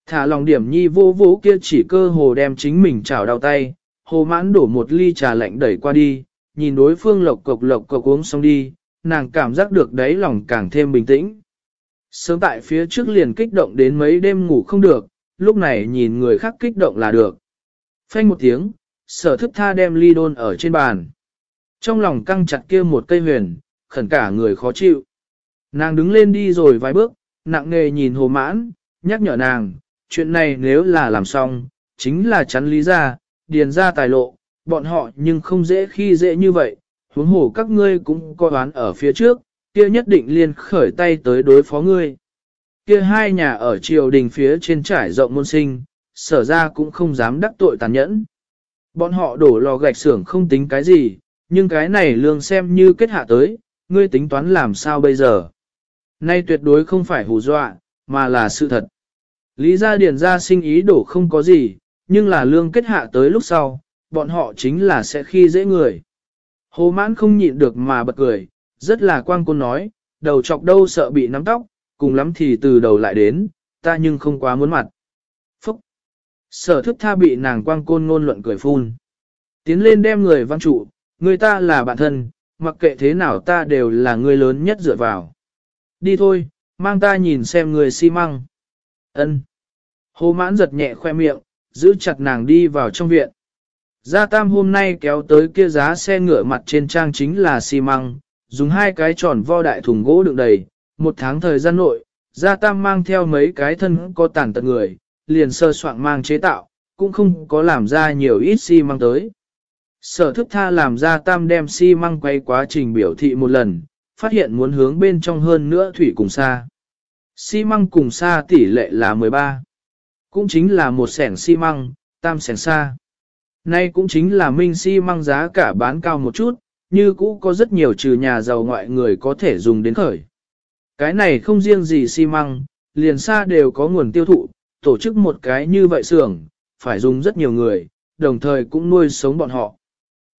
Thả lòng điểm nhi vô vô kia chỉ cơ hồ đem chính mình chảo đau tay, hồ mãn đổ một ly trà lạnh đẩy qua đi, nhìn đối phương lộc cộc lộc cộc uống xong đi, nàng cảm giác được đấy lòng càng thêm bình tĩnh. Sớm tại phía trước liền kích động đến mấy đêm ngủ không được, lúc này nhìn người khác kích động là được. Phanh một tiếng, sở thức tha đem ly đôn ở trên bàn. Trong lòng căng chặt kia một cây huyền, khẩn cả người khó chịu. Nàng đứng lên đi rồi vài bước, nặng nề nhìn hồ mãn, nhắc nhở nàng, chuyện này nếu là làm xong, chính là chắn lý ra, điền ra tài lộ, bọn họ nhưng không dễ khi dễ như vậy, huống hồ các ngươi cũng có đoán ở phía trước, kia nhất định liền khởi tay tới đối phó ngươi. Kia hai nhà ở triều đình phía trên trải rộng môn sinh, sở ra cũng không dám đắc tội tàn nhẫn. Bọn họ đổ lò gạch xưởng không tính cái gì, nhưng cái này lương xem như kết hạ tới, ngươi tính toán làm sao bây giờ. Nay tuyệt đối không phải hù dọa, mà là sự thật. Lý gia điển ra sinh ý đổ không có gì, nhưng là lương kết hạ tới lúc sau, bọn họ chính là sẽ khi dễ người. Hồ mãn không nhịn được mà bật cười, rất là quang côn nói, đầu chọc đâu sợ bị nắm tóc, cùng lắm thì từ đầu lại đến, ta nhưng không quá muốn mặt. Phúc! Sở thức tha bị nàng quang côn ngôn luận cười phun. Tiến lên đem người văn trụ, người ta là bạn thân, mặc kệ thế nào ta đều là người lớn nhất dựa vào. Đi thôi, mang ta nhìn xem người xi măng. Ân. Hồ mãn giật nhẹ khoe miệng, giữ chặt nàng đi vào trong viện. Gia Tam hôm nay kéo tới kia giá xe ngựa mặt trên trang chính là xi măng, dùng hai cái tròn vo đại thùng gỗ đựng đầy, một tháng thời gian nội, Gia Tam mang theo mấy cái thân có tàn tật người, liền sơ soạn mang chế tạo, cũng không có làm ra nhiều ít xi măng tới. Sở thức tha làm Gia Tam đem xi măng quay quá trình biểu thị một lần, phát hiện muốn hướng bên trong hơn nữa thủy cùng xa. Xi măng cùng xa tỷ lệ là 13. Cũng chính là một sẻng xi măng, tam sẻng xa. Nay cũng chính là minh xi măng giá cả bán cao một chút, như cũ có rất nhiều trừ nhà giàu ngoại người có thể dùng đến khởi. Cái này không riêng gì xi măng, liền xa đều có nguồn tiêu thụ, tổ chức một cái như vậy xưởng, phải dùng rất nhiều người, đồng thời cũng nuôi sống bọn họ.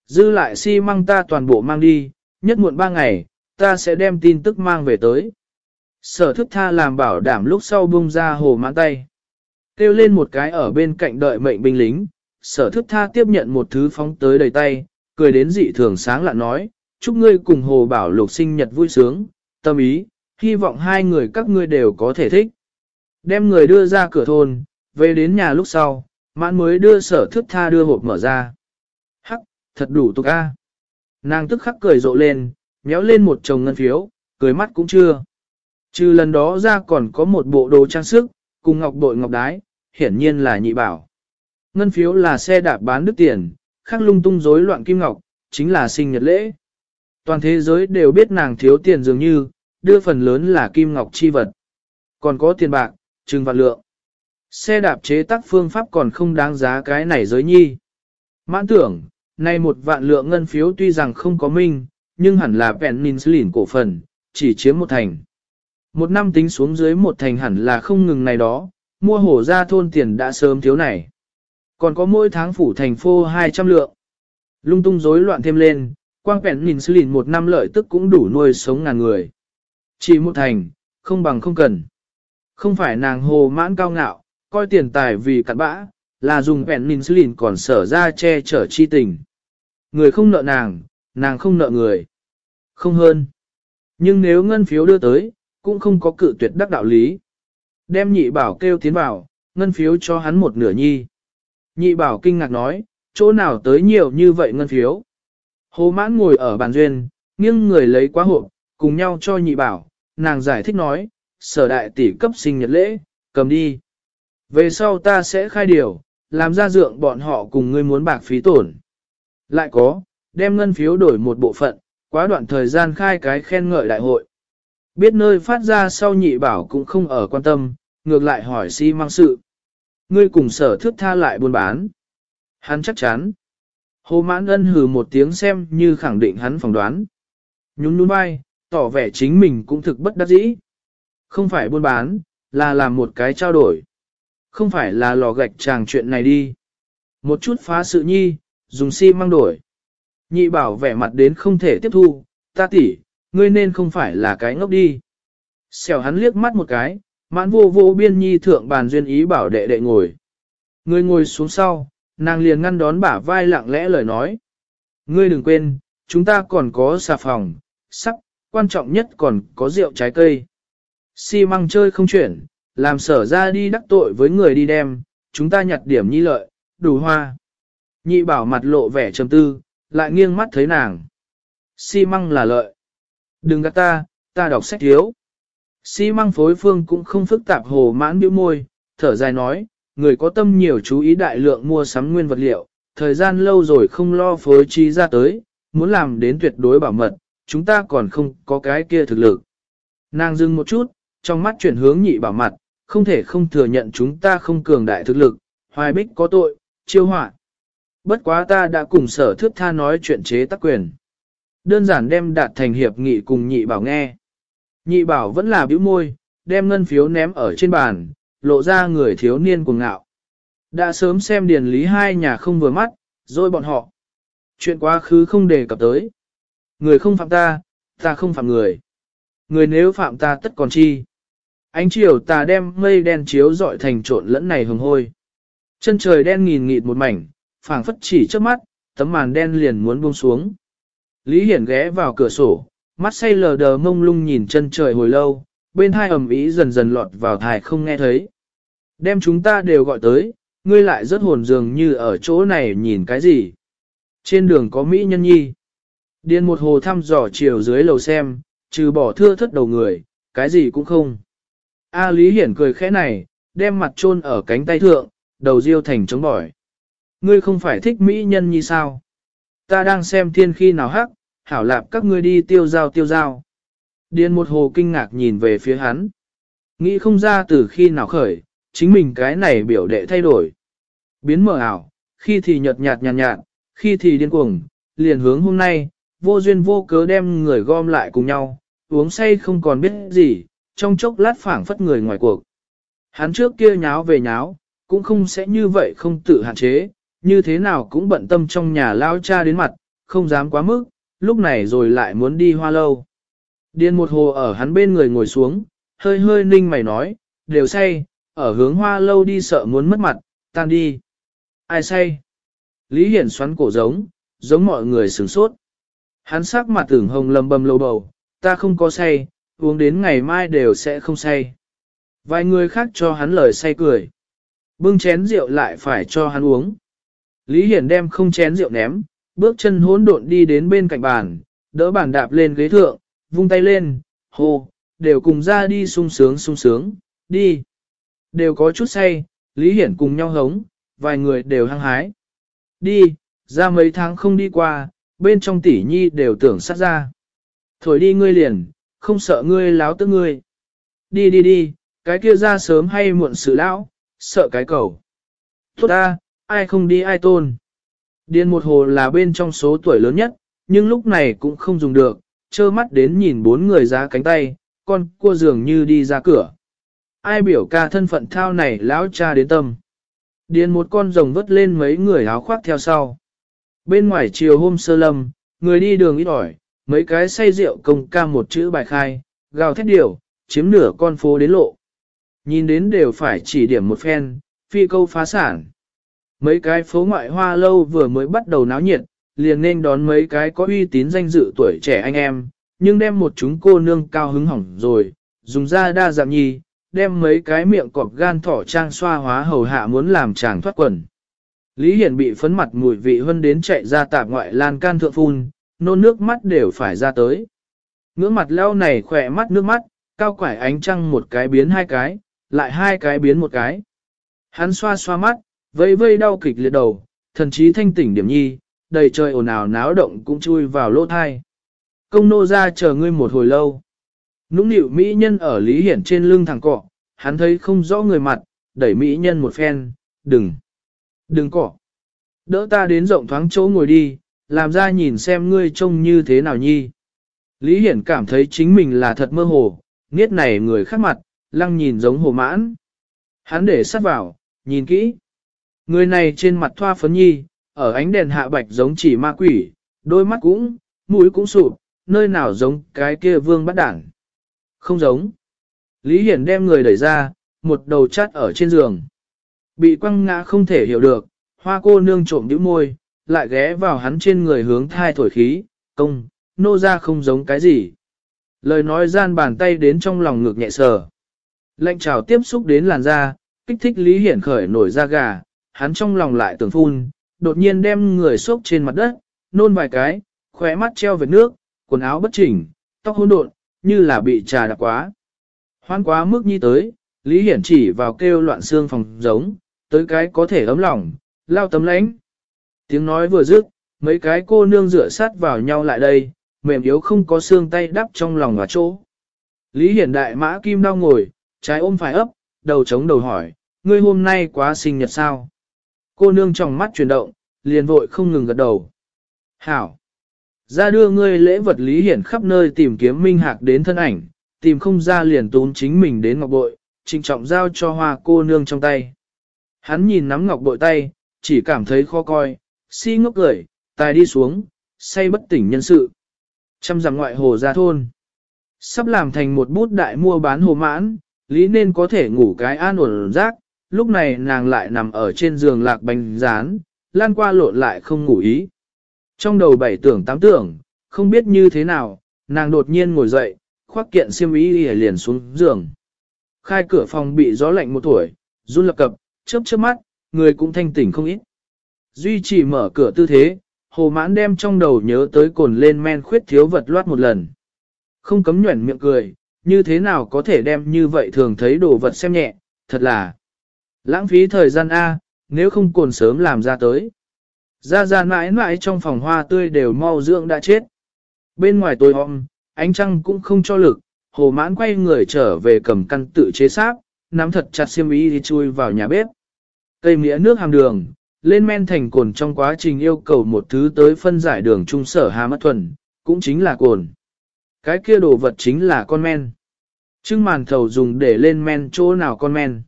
Dư lại xi măng ta toàn bộ mang đi, nhất muộn ba ngày, ta sẽ đem tin tức mang về tới. Sở thức tha làm bảo đảm lúc sau bung ra hồ mãn tay. Kêu lên một cái ở bên cạnh đợi mệnh binh lính, sở thức tha tiếp nhận một thứ phóng tới đầy tay, cười đến dị thường sáng lạ nói, chúc ngươi cùng Hồ Bảo Lục sinh nhật vui sướng, tâm ý, hy vọng hai người các ngươi đều có thể thích. Đem người đưa ra cửa thôn, về đến nhà lúc sau, mãn mới đưa sở thước tha đưa hộp mở ra. Hắc, thật đủ tục a. Nàng tức khắc cười rộ lên, méo lên một chồng ngân phiếu, cười mắt cũng chưa. Trừ lần đó ra còn có một bộ đồ trang sức, cùng ngọc bội ngọc đái, hiển nhiên là nhị bảo. Ngân phiếu là xe đạp bán đức tiền, khắc lung tung rối loạn kim ngọc, chính là sinh nhật lễ. Toàn thế giới đều biết nàng thiếu tiền dường như, đưa phần lớn là kim ngọc chi vật. Còn có tiền bạc, trừng vạn lượng. Xe đạp chế tác phương pháp còn không đáng giá cái này giới nhi. Mãn tưởng, nay một vạn lượng ngân phiếu tuy rằng không có minh, nhưng hẳn là Peninsulin cổ phần, chỉ chiếm một thành. Một năm tính xuống dưới một thành hẳn là không ngừng này đó, mua hổ ra thôn tiền đã sớm thiếu này. Còn có mỗi tháng phủ thành phô 200 lượng. Lung tung rối loạn thêm lên, quang Peninsulin một năm lợi tức cũng đủ nuôi sống ngàn người. Chỉ một thành, không bằng không cần. Không phải nàng hồ mãn cao ngạo, coi tiền tài vì cặn bã, là dùng penicillin còn sở ra che chở chi tình. Người không nợ nàng, nàng không nợ người. Không hơn. Nhưng nếu ngân phiếu đưa tới, cũng không có cự tuyệt đắc đạo lý. Đem nhị bảo kêu tiến vào, ngân phiếu cho hắn một nửa nhi. Nhị bảo kinh ngạc nói, chỗ nào tới nhiều như vậy ngân phiếu. Hồ mãn ngồi ở bàn duyên, nghiêng người lấy quá hộp, cùng nhau cho nhị bảo, nàng giải thích nói, sở đại tỷ cấp sinh nhật lễ, cầm đi. Về sau ta sẽ khai điều, làm ra dượng bọn họ cùng ngươi muốn bạc phí tổn. Lại có, đem ngân phiếu đổi một bộ phận, quá đoạn thời gian khai cái khen ngợi đại hội. Biết nơi phát ra sau nhị bảo cũng không ở quan tâm, ngược lại hỏi si mang sự. Ngươi cùng sở thước tha lại buôn bán. Hắn chắc chắn. Hồ mãn ân hừ một tiếng xem như khẳng định hắn phỏng đoán. Nhún nhún vai, tỏ vẻ chính mình cũng thực bất đắc dĩ. Không phải buôn bán, là làm một cái trao đổi. Không phải là lò gạch chàng chuyện này đi. Một chút phá sự nhi, dùng xi mang đổi. Nhị bảo vẻ mặt đến không thể tiếp thu, ta tỷ, ngươi nên không phải là cái ngốc đi. Xèo hắn liếc mắt một cái, mãn vô vô biên nhi thượng bàn duyên ý bảo đệ đệ ngồi. Ngươi ngồi xuống sau, nàng liền ngăn đón bả vai lặng lẽ lời nói. Ngươi đừng quên, chúng ta còn có xà phòng, sắc, quan trọng nhất còn có rượu trái cây. Xi măng chơi không chuyển, làm sở ra đi đắc tội với người đi đem, chúng ta nhặt điểm nhi lợi, đủ hoa. Nhị bảo mặt lộ vẻ trầm tư, lại nghiêng mắt thấy nàng. Xi măng là lợi. Đừng gắt ta, ta đọc sách thiếu. Xi măng phối phương cũng không phức tạp hồ mãn biểu môi, thở dài nói, người có tâm nhiều chú ý đại lượng mua sắm nguyên vật liệu, thời gian lâu rồi không lo phối trí ra tới, muốn làm đến tuyệt đối bảo mật, chúng ta còn không có cái kia thực lực. Nàng dừng một chút, trong mắt chuyển hướng nhị bảo mặt, không thể không thừa nhận chúng ta không cường đại thực lực, hoài bích có tội, chiêu họa. Bất quá ta đã cùng sở thước tha nói chuyện chế tác quyền. Đơn giản đem đạt thành hiệp nghị cùng nhị bảo nghe. Nhị bảo vẫn là bĩu môi, đem ngân phiếu ném ở trên bàn, lộ ra người thiếu niên cuồng ngạo. Đã sớm xem điền lý hai nhà không vừa mắt, rồi bọn họ. Chuyện quá khứ không đề cập tới. Người không phạm ta, ta không phạm người. Người nếu phạm ta tất còn chi. Ánh chiều ta đem mây đen chiếu dọi thành trộn lẫn này hồng hôi. Chân trời đen nghìn nghịt một mảnh, phảng phất chỉ trước mắt, tấm màn đen liền muốn buông xuống. Lý Hiển ghé vào cửa sổ, mắt say lờ đờ mông lung nhìn chân trời hồi lâu, bên hai ầm ý dần dần lọt vào thải không nghe thấy. Đem chúng ta đều gọi tới, ngươi lại rất hồn dường như ở chỗ này nhìn cái gì. Trên đường có Mỹ nhân nhi. Điên một hồ thăm dò chiều dưới lầu xem, trừ bỏ thưa thất đầu người, cái gì cũng không. A Lý Hiển cười khẽ này, đem mặt chôn ở cánh tay thượng, đầu riêu thành chống bỏi. Ngươi không phải thích mỹ nhân như sao? Ta đang xem thiên khi nào hắc, hảo lạp các ngươi đi tiêu giao tiêu giao. Điên một hồ kinh ngạc nhìn về phía hắn. Nghĩ không ra từ khi nào khởi, chính mình cái này biểu đệ thay đổi. Biến mở ảo, khi thì nhợt nhạt nhạt nhạt, khi thì điên cuồng, liền hướng hôm nay, vô duyên vô cớ đem người gom lại cùng nhau, uống say không còn biết gì, trong chốc lát phảng phất người ngoài cuộc. Hắn trước kia nháo về nháo, cũng không sẽ như vậy không tự hạn chế, như thế nào cũng bận tâm trong nhà lao cha đến mặt, không dám quá mức, lúc này rồi lại muốn đi hoa lâu. Điên một hồ ở hắn bên người ngồi xuống, hơi hơi ninh mày nói, đều say, ở hướng hoa lâu đi sợ muốn mất mặt, tan đi. Ai say? Lý Hiển xoắn cổ giống, giống mọi người sửng sốt. Hắn sắc mặt tưởng hồng lầm bầm lầu bầu, ta không có say, uống đến ngày mai đều sẽ không say. Vài người khác cho hắn lời say cười. Bưng chén rượu lại phải cho hắn uống. Lý Hiển đem không chén rượu ném, bước chân hỗn độn đi đến bên cạnh bàn, đỡ bàn đạp lên ghế thượng, vung tay lên, hô, đều cùng ra đi sung sướng sung sướng, đi. Đều có chút say, Lý Hiển cùng nhau hống, vài người đều hăng hái. Đi, ra mấy tháng không đi qua, bên trong tỷ nhi đều tưởng sát ra. Thổi đi ngươi liền, không sợ ngươi láo tức ngươi. Đi đi đi, cái kia ra sớm hay muộn sự lão, sợ cái cầu. Tốt ta, ai không đi ai tôn. Điền một hồ là bên trong số tuổi lớn nhất, nhưng lúc này cũng không dùng được, trơ mắt đến nhìn bốn người ra cánh tay, con cua dường như đi ra cửa. Ai biểu ca thân phận thao này lão cha đến tâm. Điền một con rồng vớt lên mấy người áo khoác theo sau. Bên ngoài chiều hôm sơ lâm, người đi đường ít ỏi, mấy cái say rượu công ca một chữ bài khai, gào thét điều, chiếm nửa con phố đến lộ. Nhìn đến đều phải chỉ điểm một phen, phi câu phá sản. Mấy cái phố ngoại hoa lâu vừa mới bắt đầu náo nhiệt, liền nên đón mấy cái có uy tín danh dự tuổi trẻ anh em, nhưng đem một chúng cô nương cao hứng hỏng rồi, dùng ra đa dạng nhi, đem mấy cái miệng cọp gan thỏ trang xoa hóa hầu hạ muốn làm chàng thoát quần. Lý Hiển bị phấn mặt mùi vị hơn đến chạy ra tạp ngoại lan can thượng phun, nôn nước mắt đều phải ra tới. Ngưỡng mặt leo này khỏe mắt nước mắt, cao quải ánh trăng một cái biến hai cái, lại hai cái biến một cái. Hắn xoa xoa mắt, vây vây đau kịch liệt đầu, thần trí thanh tỉnh điểm nhi, đầy trời ồn ào náo động cũng chui vào lỗ thai. Công nô ra chờ ngươi một hồi lâu. Nũng nịu mỹ nhân ở Lý Hiển trên lưng thẳng cọ, hắn thấy không rõ người mặt, đẩy mỹ nhân một phen, đừng, đừng cỏ Đỡ ta đến rộng thoáng chỗ ngồi đi, làm ra nhìn xem ngươi trông như thế nào nhi. Lý Hiển cảm thấy chính mình là thật mơ hồ, nghiết này người khác mặt, lăng nhìn giống hồ mãn. Hắn để sát vào, nhìn kỹ. Người này trên mặt thoa phấn nhi, ở ánh đèn hạ bạch giống chỉ ma quỷ, đôi mắt cũng, mũi cũng sụp, nơi nào giống cái kia vương bắt đảng. Không giống. Lý Hiển đem người đẩy ra, một đầu chắt ở trên giường. Bị quăng ngã không thể hiểu được, hoa cô nương trộm đĩu môi, lại ghé vào hắn trên người hướng thai thổi khí, công, nô ra không giống cái gì. Lời nói gian bàn tay đến trong lòng ngược nhẹ sờ. Lệnh trào tiếp xúc đến làn da, kích thích Lý Hiển khởi nổi da gà, hắn trong lòng lại tưởng phun, đột nhiên đem người xốc trên mặt đất, nôn vài cái, khóe mắt treo về nước, quần áo bất chỉnh, tóc hỗn độn, như là bị trà đạp quá. Hoan quá mức nhi tới, Lý Hiển chỉ vào kêu loạn xương phòng giống, tới cái có thể ấm lòng, lao tấm lánh. Tiếng nói vừa dứt, mấy cái cô nương rửa sát vào nhau lại đây, mềm yếu không có xương tay đắp trong lòng và chỗ. Lý Hiển đại mã kim đau ngồi, trái ôm phải ấp, đầu chống đầu hỏi, ngươi hôm nay quá sinh nhật sao? Cô nương trong mắt chuyển động, liền vội không ngừng gật đầu. Hảo! Ra đưa ngươi lễ vật Lý Hiển khắp nơi tìm kiếm minh hạc đến thân ảnh, tìm không ra liền tốn chính mình đến ngọc bội, trinh trọng giao cho hoa cô nương trong tay. Hắn nhìn nắm ngọc bội tay, chỉ cảm thấy khó coi, si ngốc cười, tài đi xuống, say bất tỉnh nhân sự. Trăm dặm ngoại hồ ra thôn. Sắp làm thành một bút đại mua bán hồ mãn, lý nên có thể ngủ cái an ổn rác, lúc này nàng lại nằm ở trên giường lạc bánh rán, lan qua lộn lại không ngủ ý. Trong đầu bảy tưởng tám tưởng, không biết như thế nào, nàng đột nhiên ngồi dậy, khoác kiện xiêm y liền xuống giường. Khai cửa phòng bị gió lạnh một tuổi, run lập cập, chớp chớp mắt, người cũng thanh tỉnh không ít. Duy chỉ mở cửa tư thế, hồ mãn đem trong đầu nhớ tới cồn lên men khuyết thiếu vật loát một lần. Không cấm nhuẩn miệng cười, như thế nào có thể đem như vậy thường thấy đồ vật xem nhẹ, thật là lãng phí thời gian A, nếu không cồn sớm làm ra tới. Ra ra mãi mãi trong phòng hoa tươi đều mau dưỡng đã chết. Bên ngoài tối om ánh trăng cũng không cho lực, hồ mãn quay người trở về cầm căn tự chế sáp, nắm thật chặt xiêm y đi chui vào nhà bếp. Cây mía nước hàm đường, lên men thành cồn trong quá trình yêu cầu một thứ tới phân giải đường trung sở hà mất thuần, cũng chính là cồn. Cái kia đồ vật chính là con men. Trưng màn thầu dùng để lên men chỗ nào con men.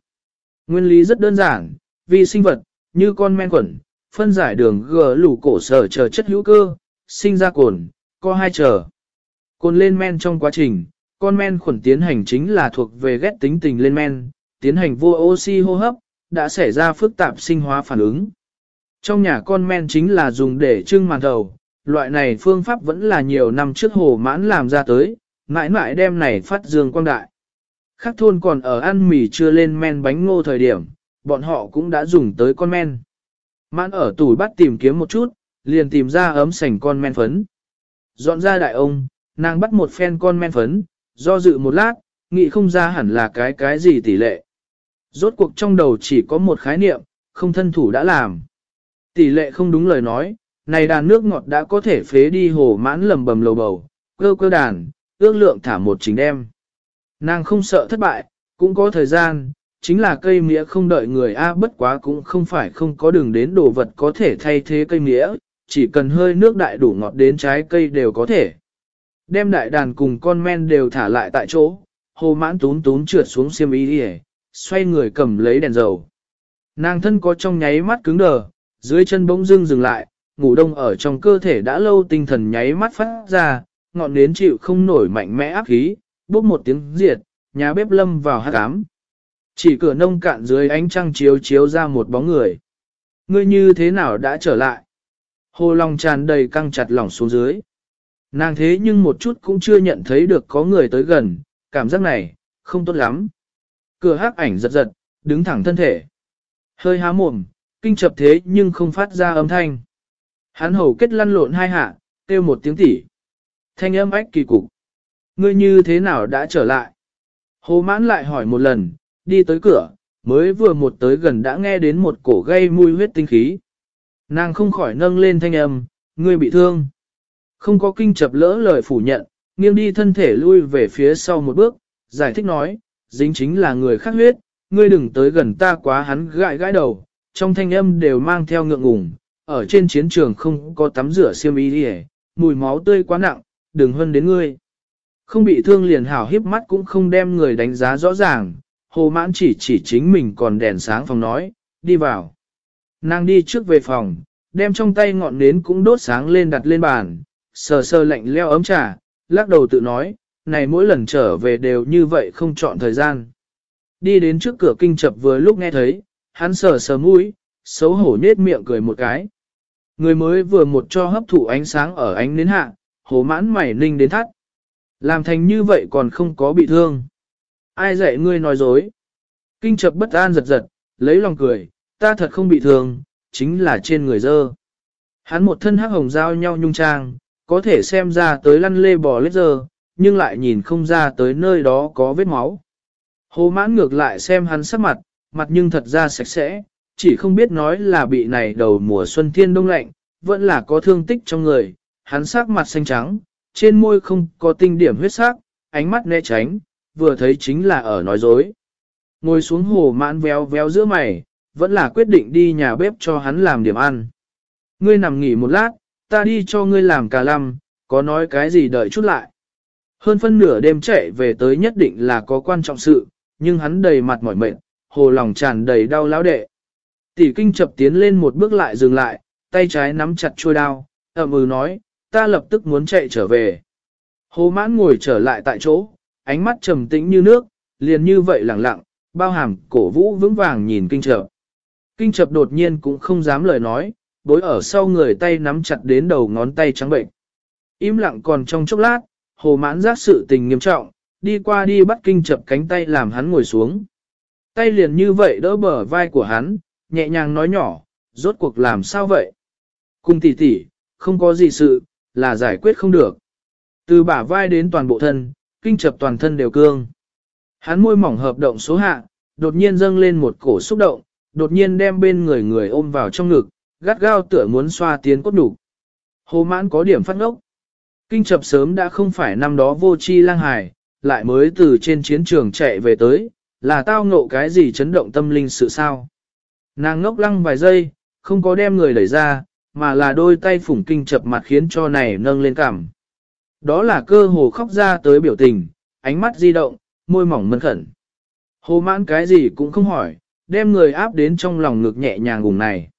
Nguyên lý rất đơn giản, vì sinh vật, như con men khuẩn, phân giải đường g lũ cổ sở chờ chất hữu cơ, sinh ra cồn, có hai chờ. Cồn lên men trong quá trình, con men khuẩn tiến hành chính là thuộc về ghét tính tình lên men, tiến hành vô oxy hô hấp, đã xảy ra phức tạp sinh hóa phản ứng. Trong nhà con men chính là dùng để trưng màn thầu, Loại này phương pháp vẫn là nhiều năm trước hồ mãn làm ra tới, mãi mãi đem này phát dương quang đại. Khác thôn còn ở ăn mì chưa lên men bánh ngô thời điểm, bọn họ cũng đã dùng tới con men. Mãn ở tủ bắt tìm kiếm một chút, liền tìm ra ấm sành con men phấn. Dọn ra đại ông, nàng bắt một phen con men phấn, do dự một lát, nghĩ không ra hẳn là cái cái gì tỷ lệ. Rốt cuộc trong đầu chỉ có một khái niệm, không thân thủ đã làm. Tỷ lệ không đúng lời nói, này đàn nước ngọt đã có thể phế đi hồ mãn lầm bầm lầu bầu, cơ cơ đàn, ước lượng thả một chính đem. Nàng không sợ thất bại, cũng có thời gian, chính là cây mía không đợi người A bất quá cũng không phải không có đường đến đồ vật có thể thay thế cây mía, chỉ cần hơi nước đại đủ ngọt đến trái cây đều có thể. Đem đại đàn cùng con men đều thả lại tại chỗ, hồ mãn tún tún trượt xuống xiêm y đi xoay người cầm lấy đèn dầu. Nàng thân có trong nháy mắt cứng đờ, dưới chân bỗng dưng dừng lại, ngủ đông ở trong cơ thể đã lâu tinh thần nháy mắt phát ra, ngọn nến chịu không nổi mạnh mẽ áp khí, bốc một tiếng diệt, nhà bếp lâm vào hát ám, Chỉ cửa nông cạn dưới ánh trăng chiếu chiếu ra một bóng người. Ngươi như thế nào đã trở lại? Hồ lòng tràn đầy căng chặt lỏng xuống dưới. Nàng thế nhưng một chút cũng chưa nhận thấy được có người tới gần, cảm giác này, không tốt lắm. Cửa hắc ảnh giật giật, đứng thẳng thân thể. Hơi há mồm, kinh chập thế nhưng không phát ra âm thanh. Hắn hầu kết lăn lộn hai hạ, kêu một tiếng tỉ. Thanh âm ách kỳ cục. Ngươi như thế nào đã trở lại? Hồ mãn lại hỏi một lần, đi tới cửa, mới vừa một tới gần đã nghe đến một cổ gây mùi huyết tinh khí. Nàng không khỏi nâng lên thanh âm, ngươi bị thương. Không có kinh chập lỡ lời phủ nhận, nghiêng đi thân thể lui về phía sau một bước, giải thích nói, dính chính là người khác huyết, ngươi đừng tới gần ta quá hắn gãi gãi đầu, trong thanh âm đều mang theo ngượng ngùng, ở trên chiến trường không có tắm rửa xiêm y đi mùi máu tươi quá nặng, đừng hơn đến ngươi. Không bị thương liền hảo hiếp mắt cũng không đem người đánh giá rõ ràng, hồ mãn chỉ chỉ chính mình còn đèn sáng phòng nói, đi vào. Nàng đi trước về phòng, đem trong tay ngọn nến cũng đốt sáng lên đặt lên bàn, sờ sờ lạnh leo ấm trà, lắc đầu tự nói, này mỗi lần trở về đều như vậy không chọn thời gian. Đi đến trước cửa kinh chập vừa lúc nghe thấy, hắn sờ sờ mũi, xấu hổ nết miệng cười một cái. Người mới vừa một cho hấp thụ ánh sáng ở ánh nến hạ, hồ mãn mảy ninh đến thắt. Làm thành như vậy còn không có bị thương. Ai dạy ngươi nói dối? Kinh chập bất an giật giật, lấy lòng cười, ta thật không bị thương, chính là trên người dơ. Hắn một thân hắc hồng giao nhau nhung trang, có thể xem ra tới lăn lê bò lết dơ, nhưng lại nhìn không ra tới nơi đó có vết máu. Hồ mãn ngược lại xem hắn sắc mặt, mặt nhưng thật ra sạch sẽ, chỉ không biết nói là bị này đầu mùa xuân thiên đông lạnh, vẫn là có thương tích trong người, hắn sắc mặt xanh trắng, trên môi không có tinh điểm huyết sắc, ánh mắt né tránh, vừa thấy chính là ở nói dối. Ngồi xuống hồ mãn véo véo giữa mày, vẫn là quyết định đi nhà bếp cho hắn làm điểm ăn. Ngươi nằm nghỉ một lát, ta đi cho ngươi làm cà lăm, có nói cái gì đợi chút lại. Hơn phân nửa đêm chạy về tới nhất định là có quan trọng sự, nhưng hắn đầy mặt mỏi mệt, hồ lòng tràn đầy đau lão đệ. Tỷ kinh chập tiến lên một bước lại dừng lại, tay trái nắm chặt chuôi đao, ẩm ừ nói, ta lập tức muốn chạy trở về. Hồ mãn ngồi trở lại tại chỗ, ánh mắt trầm tĩnh như nước, liền như vậy lặng lặng, bao hàm cổ vũ vững vàng nhìn kinh chập. Kinh chập đột nhiên cũng không dám lời nói, bối ở sau người tay nắm chặt đến đầu ngón tay trắng bệnh. Im lặng còn trong chốc lát, hồ mãn giác sự tình nghiêm trọng, đi qua đi bắt kinh chập cánh tay làm hắn ngồi xuống. Tay liền như vậy đỡ bờ vai của hắn, nhẹ nhàng nói nhỏ, rốt cuộc làm sao vậy? Cùng tỷ tỷ, không có gì sự, là giải quyết không được. Từ bả vai đến toàn bộ thân, kinh chập toàn thân đều cương. Hắn môi mỏng hợp động số hạ, đột nhiên dâng lên một cổ xúc động, đột nhiên đem bên người người ôm vào trong ngực, gắt gao tựa muốn xoa tiến cốt đủ. Hồ mãn có điểm phát ngốc. Kinh chập sớm đã không phải năm đó vô chi lang hài, lại mới từ trên chiến trường chạy về tới, là tao ngộ cái gì chấn động tâm linh sự sao. Nàng ngốc lăng vài giây, không có đem người đẩy ra, mà là đôi tay phủng kinh chập mặt khiến cho này nâng lên cảm. Đó là cơ hồ khóc ra tới biểu tình, ánh mắt di động, môi mỏng mân khẩn. Hồ mãn cái gì cũng không hỏi, đem người áp đến trong lòng ngực nhẹ nhàng gùng này.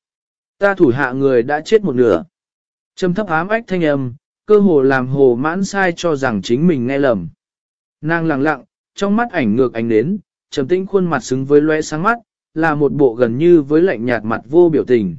Ta thủ hạ người đã chết một nửa. Trầm thấp ám ách thanh âm, cơ hồ làm hồ mãn sai cho rằng chính mình nghe lầm. Nàng lặng lặng, trong mắt ảnh ngược ánh đến, trầm tĩnh khuôn mặt xứng với loe sáng mắt, là một bộ gần như với lạnh nhạt mặt vô biểu tình.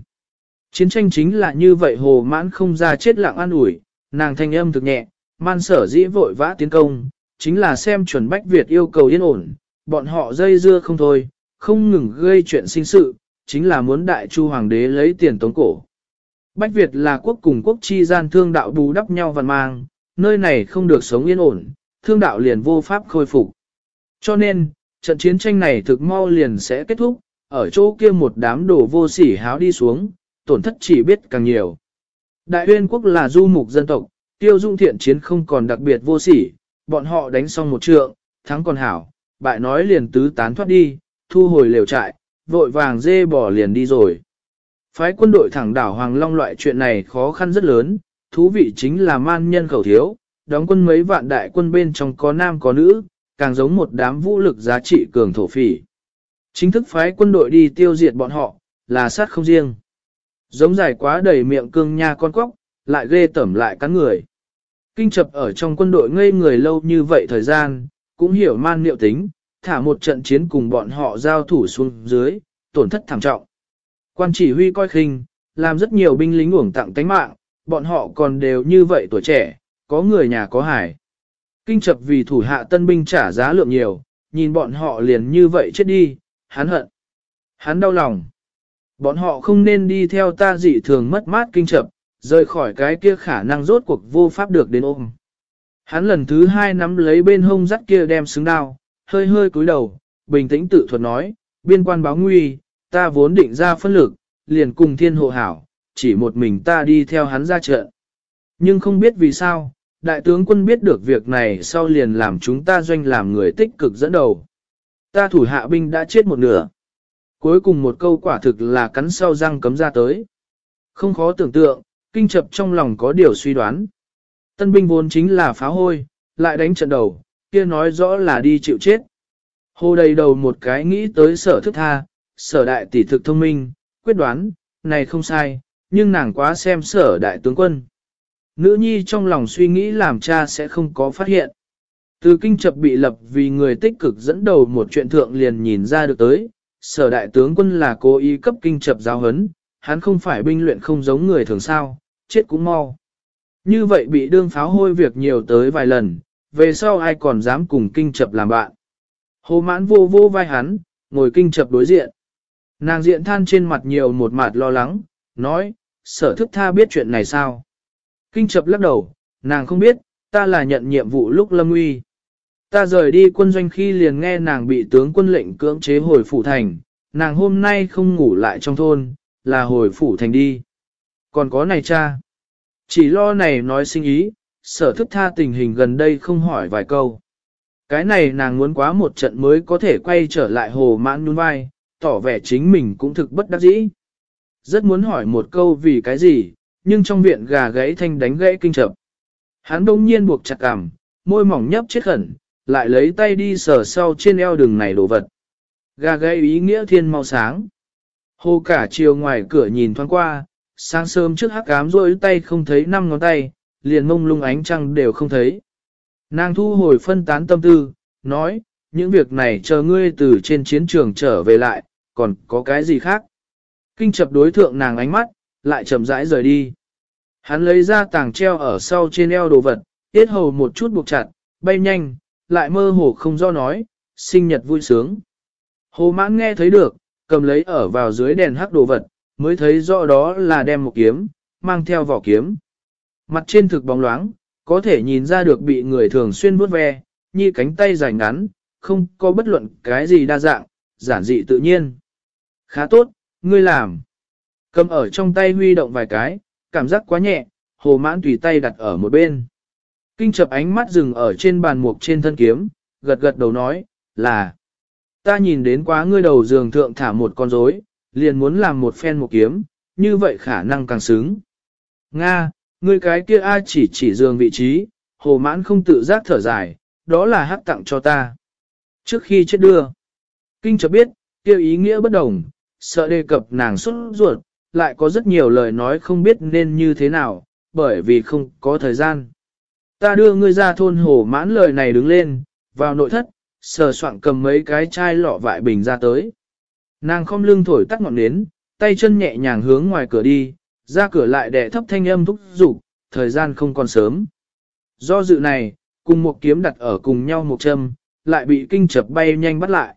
Chiến tranh chính là như vậy hồ mãn không ra chết lặng an ủi, nàng thanh âm thực nhẹ, man sở dĩ vội vã tiến công, chính là xem chuẩn Bách Việt yêu cầu yên ổn, bọn họ dây dưa không thôi, không ngừng gây chuyện sinh sự, chính là muốn đại chu hoàng đế lấy tiền tống cổ. Bách Việt là quốc cùng quốc chi gian thương đạo bù đắp nhau văn mang, nơi này không được sống yên ổn, thương đạo liền vô pháp khôi phục. Cho nên, trận chiến tranh này thực mau liền sẽ kết thúc, ở chỗ kia một đám đồ vô sỉ háo đi xuống, tổn thất chỉ biết càng nhiều. Đại huyên quốc là du mục dân tộc, tiêu dung thiện chiến không còn đặc biệt vô sỉ, bọn họ đánh xong một trượng, thắng còn hảo, bại nói liền tứ tán thoát đi, thu hồi lều trại, vội vàng dê bỏ liền đi rồi. Phái quân đội thẳng đảo Hoàng Long loại chuyện này khó khăn rất lớn, thú vị chính là man nhân khẩu thiếu, đóng quân mấy vạn đại quân bên trong có nam có nữ, càng giống một đám vũ lực giá trị cường thổ phỉ. Chính thức phái quân đội đi tiêu diệt bọn họ, là sát không riêng. Giống dài quá đầy miệng cương nha con cóc, lại ghê tẩm lại cắn người. Kinh chập ở trong quân đội ngây người lâu như vậy thời gian, cũng hiểu man liệu tính, thả một trận chiến cùng bọn họ giao thủ xuống dưới, tổn thất thảm trọng. Quan chỉ huy coi khinh, làm rất nhiều binh lính uổng tặng tánh mạng, bọn họ còn đều như vậy tuổi trẻ, có người nhà có hải. Kinh chập vì thủ hạ tân binh trả giá lượng nhiều, nhìn bọn họ liền như vậy chết đi, hắn hận. Hắn đau lòng. Bọn họ không nên đi theo ta dị thường mất mát kinh chập, rời khỏi cái kia khả năng rốt cuộc vô pháp được đến ôm. Hắn lần thứ hai nắm lấy bên hông dắt kia đem xứng đao, hơi hơi cúi đầu, bình tĩnh tự thuật nói, biên quan báo nguy, ta vốn định ra phân lực, liền cùng thiên hộ hảo, chỉ một mình ta đi theo hắn ra trận. Nhưng không biết vì sao, đại tướng quân biết được việc này sau liền làm chúng ta doanh làm người tích cực dẫn đầu. Ta thủ hạ binh đã chết một nửa. Cuối cùng một câu quả thực là cắn sau răng cấm ra tới. Không khó tưởng tượng, kinh chập trong lòng có điều suy đoán. Tân binh vốn chính là phá hôi, lại đánh trận đầu, kia nói rõ là đi chịu chết. Hồ đầy đầu một cái nghĩ tới sở thức tha, sở đại tỷ thực thông minh, quyết đoán, này không sai, nhưng nàng quá xem sở đại tướng quân. Nữ nhi trong lòng suy nghĩ làm cha sẽ không có phát hiện. Từ kinh chập bị lập vì người tích cực dẫn đầu một chuyện thượng liền nhìn ra được tới, sở đại tướng quân là cố ý cấp kinh chập giáo hấn, hắn không phải binh luyện không giống người thường sao, chết cũng mau. Như vậy bị đương pháo hôi việc nhiều tới vài lần, về sau ai còn dám cùng kinh chập làm bạn. Hồ mãn vô vô vai hắn, ngồi kinh chập đối diện. Nàng diện than trên mặt nhiều một mặt lo lắng, nói, sở thức tha biết chuyện này sao? Kinh chập lắc đầu, nàng không biết, ta là nhận nhiệm vụ lúc lâm uy. Ta rời đi quân doanh khi liền nghe nàng bị tướng quân lệnh cưỡng chế hồi phủ thành, nàng hôm nay không ngủ lại trong thôn, là hồi phủ thành đi. Còn có này cha, chỉ lo này nói sinh ý, sở thức tha tình hình gần đây không hỏi vài câu. Cái này nàng muốn quá một trận mới có thể quay trở lại hồ mãn nhún vai, tỏ vẻ chính mình cũng thực bất đắc dĩ. Rất muốn hỏi một câu vì cái gì, nhưng trong viện gà gãy thanh đánh gãy kinh chậm. Hắn đông nhiên buộc chặt cằm, môi mỏng nhấp chết khẩn, lại lấy tay đi sờ sau trên eo đường này đồ vật. Gà gãy ý nghĩa thiên mau sáng. Hồ cả chiều ngoài cửa nhìn thoáng qua, sáng sớm trước hắc ám rôi tay không thấy năm ngón tay, liền mông lung ánh trăng đều không thấy. Nàng thu hồi phân tán tâm tư, nói, những việc này chờ ngươi từ trên chiến trường trở về lại, còn có cái gì khác. Kinh chập đối thượng nàng ánh mắt, lại chậm rãi rời đi. Hắn lấy ra tàng treo ở sau trên eo đồ vật, tiết hầu một chút buộc chặt, bay nhanh, lại mơ hồ không do nói, sinh nhật vui sướng. Hồ mãn nghe thấy được, cầm lấy ở vào dưới đèn hắc đồ vật, mới thấy rõ đó là đem một kiếm, mang theo vỏ kiếm. Mặt trên thực bóng loáng, có thể nhìn ra được bị người thường xuyên vuốt ve, như cánh tay dài ngắn, không có bất luận cái gì đa dạng, giản dị tự nhiên. Khá tốt, ngươi làm. Cầm ở trong tay huy động vài cái, cảm giác quá nhẹ, hồ mãn tùy tay đặt ở một bên. Kinh chập ánh mắt dừng ở trên bàn mục trên thân kiếm, gật gật đầu nói, là Ta nhìn đến quá ngươi đầu giường thượng thả một con rối, liền muốn làm một phen một kiếm, như vậy khả năng càng xứng. Nga, ngươi cái kia ai chỉ chỉ giường vị trí, hồ mãn không tự giác thở dài, đó là hắc tặng cho ta. Trước khi chết đưa, kinh chập biết, kia ý nghĩa bất đồng, sợ đề cập nàng xuất ruột, lại có rất nhiều lời nói không biết nên như thế nào, bởi vì không có thời gian. Ta đưa ngươi ra thôn hồ mãn lời này đứng lên, vào nội thất, sờ soạn cầm mấy cái chai lọ vại bình ra tới. Nàng không lưng thổi tắt ngọn nến, tay chân nhẹ nhàng hướng ngoài cửa đi, Ra cửa lại đẻ thấp thanh âm thúc giục, thời gian không còn sớm. Do dự này, cùng một kiếm đặt ở cùng nhau một châm, lại bị kinh chập bay nhanh bắt lại.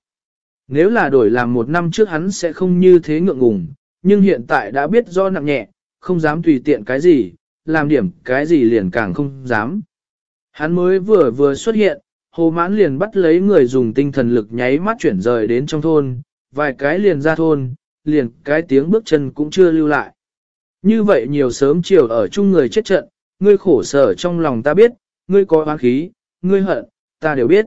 Nếu là đổi làm một năm trước hắn sẽ không như thế ngượng ngùng, nhưng hiện tại đã biết do nặng nhẹ, không dám tùy tiện cái gì, làm điểm cái gì liền càng không dám. Hắn mới vừa vừa xuất hiện, hồ mãn liền bắt lấy người dùng tinh thần lực nháy mắt chuyển rời đến trong thôn, vài cái liền ra thôn, liền cái tiếng bước chân cũng chưa lưu lại. Như vậy nhiều sớm chiều ở chung người chết trận, ngươi khổ sở trong lòng ta biết, ngươi có oán khí, ngươi hận, ta đều biết.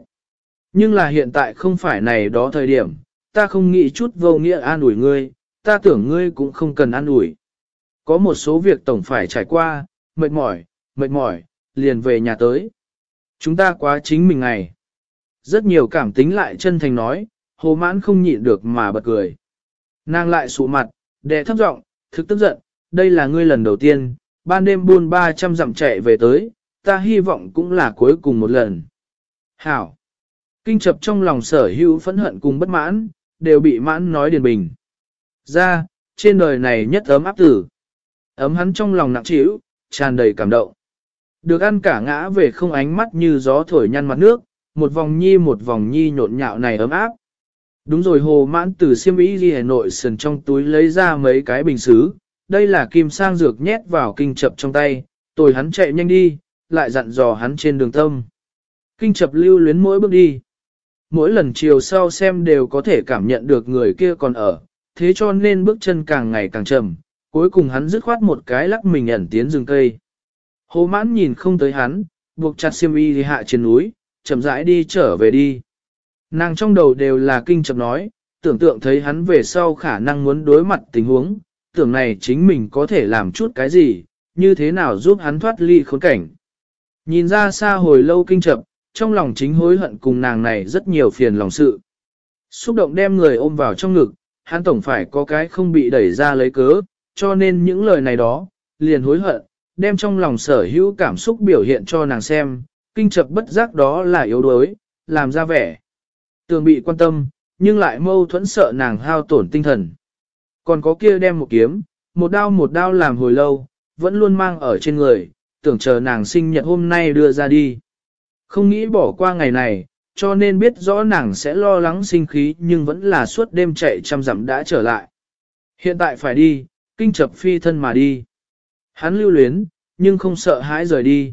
Nhưng là hiện tại không phải này đó thời điểm, ta không nghĩ chút vô nghĩa an ủi ngươi, ta tưởng ngươi cũng không cần an ủi. Có một số việc tổng phải trải qua, mệt mỏi, mệt mỏi, liền về nhà tới. Chúng ta quá chính mình ngày. Rất nhiều cảm tính lại chân thành nói, hồ mãn không nhịn được mà bật cười. Nàng lại sụ mặt, đè thấp giọng, thực tức giận, đây là ngươi lần đầu tiên, ban đêm buôn 300 dặm chạy về tới, ta hy vọng cũng là cuối cùng một lần. Hảo! Kinh chập trong lòng sở hữu phẫn hận cùng bất mãn, đều bị mãn nói điền bình. Ra, trên đời này nhất ấm áp tử. Ấm hắn trong lòng nặng trĩu, tràn đầy cảm động. Được ăn cả ngã về không ánh mắt như gió thổi nhăn mặt nước, một vòng nhi một vòng nhi nhộn nhạo này ấm áp. Đúng rồi hồ mãn từ siêm ý ghi Hà Nội sần trong túi lấy ra mấy cái bình xứ, đây là kim sang dược nhét vào kinh chập trong tay, tồi hắn chạy nhanh đi, lại dặn dò hắn trên đường tâm. Kinh chập lưu luyến mỗi bước đi. Mỗi lần chiều sau xem đều có thể cảm nhận được người kia còn ở, thế cho nên bước chân càng ngày càng chậm, cuối cùng hắn dứt khoát một cái lắc mình ẩn tiến rừng cây. Hồ mãn nhìn không tới hắn, buộc chặt xiêm y thì hạ trên núi, chậm rãi đi trở về đi. Nàng trong đầu đều là kinh chậm nói, tưởng tượng thấy hắn về sau khả năng muốn đối mặt tình huống, tưởng này chính mình có thể làm chút cái gì, như thế nào giúp hắn thoát ly khốn cảnh. Nhìn ra xa hồi lâu kinh chậm, trong lòng chính hối hận cùng nàng này rất nhiều phiền lòng sự. Xúc động đem người ôm vào trong ngực, hắn tổng phải có cái không bị đẩy ra lấy cớ, cho nên những lời này đó, liền hối hận, đem trong lòng sở hữu cảm xúc biểu hiện cho nàng xem, kinh chập bất giác đó là yếu đuối, làm ra vẻ. Tường bị quan tâm, nhưng lại mâu thuẫn sợ nàng hao tổn tinh thần. Còn có kia đem một kiếm, một đao một đao làm hồi lâu, vẫn luôn mang ở trên người, tưởng chờ nàng sinh nhật hôm nay đưa ra đi. Không nghĩ bỏ qua ngày này, cho nên biết rõ nàng sẽ lo lắng sinh khí nhưng vẫn là suốt đêm chạy trăm dặm đã trở lại. Hiện tại phải đi, kinh chập phi thân mà đi. Hắn lưu luyến, nhưng không sợ hãi rời đi.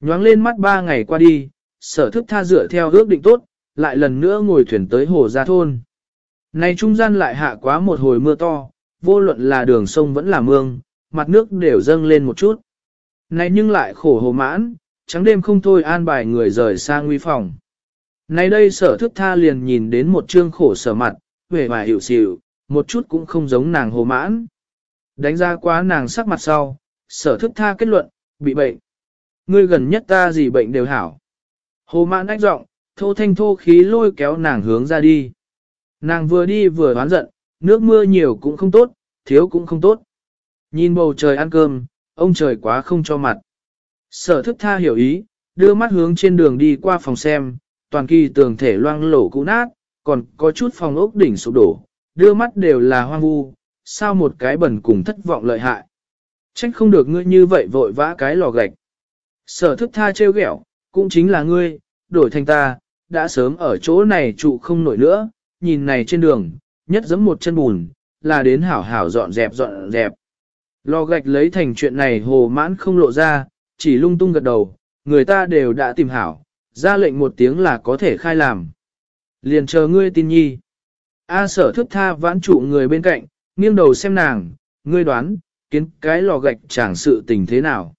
Nhoáng lên mắt ba ngày qua đi, sở thức tha dựa theo ước định tốt, lại lần nữa ngồi thuyền tới hồ gia thôn. Này trung gian lại hạ quá một hồi mưa to, vô luận là đường sông vẫn là mương, mặt nước đều dâng lên một chút. Này nhưng lại khổ hồ mãn, trắng đêm không thôi an bài người rời xa nguy phòng. Này đây sở thức tha liền nhìn đến một trương khổ sở mặt, vẻ vài hiểu xỉu, một chút cũng không giống nàng hồ mãn. Đánh ra quá nàng sắc mặt sau, sở thức tha kết luận, bị bệnh. Ngươi gần nhất ta gì bệnh đều hảo. Hồ mãn ách giọng, thô thanh thô khí lôi kéo nàng hướng ra đi. Nàng vừa đi vừa đoán giận, nước mưa nhiều cũng không tốt, thiếu cũng không tốt. Nhìn bầu trời ăn cơm, ông trời quá không cho mặt. Sở thức tha hiểu ý, đưa mắt hướng trên đường đi qua phòng xem, toàn kỳ tường thể loang lổ cũ nát, còn có chút phòng ốc đỉnh sụp đổ, đưa mắt đều là hoang vu, sao một cái bẩn cùng thất vọng lợi hại. Trách không được ngươi như vậy vội vã cái lò gạch. Sở thức tha trêu ghẹo, cũng chính là ngươi, đổi thành ta, đã sớm ở chỗ này trụ không nổi nữa, nhìn này trên đường, nhất giấm một chân bùn, là đến hảo hảo dọn dẹp dọn dẹp. Lò gạch lấy thành chuyện này hồ mãn không lộ ra, chỉ lung tung gật đầu, người ta đều đã tìm hảo, ra lệnh một tiếng là có thể khai làm. Liền chờ ngươi tin nhi. A sở thức tha vãn trụ người bên cạnh, nghiêng đầu xem nàng, ngươi đoán, kiến cái lò gạch chẳng sự tình thế nào.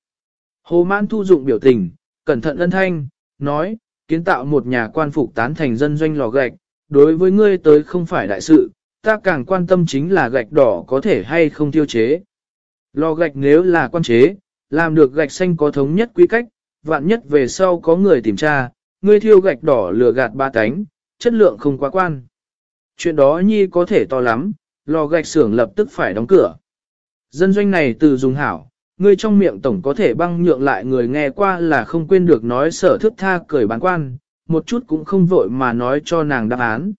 Hồ mãn thu dụng biểu tình, cẩn thận ân thanh, nói, kiến tạo một nhà quan phục tán thành dân doanh lò gạch, đối với ngươi tới không phải đại sự, ta càng quan tâm chính là gạch đỏ có thể hay không tiêu chế. Lò gạch nếu là quan chế, làm được gạch xanh có thống nhất quy cách, vạn nhất về sau có người tìm tra, ngươi thiêu gạch đỏ lừa gạt ba cánh, chất lượng không quá quan. Chuyện đó nhi có thể to lắm, lò gạch xưởng lập tức phải đóng cửa. Dân doanh này từ dùng hảo, ngươi trong miệng tổng có thể băng nhượng lại người nghe qua là không quên được nói sở thức tha cười bán quan, một chút cũng không vội mà nói cho nàng đáp án.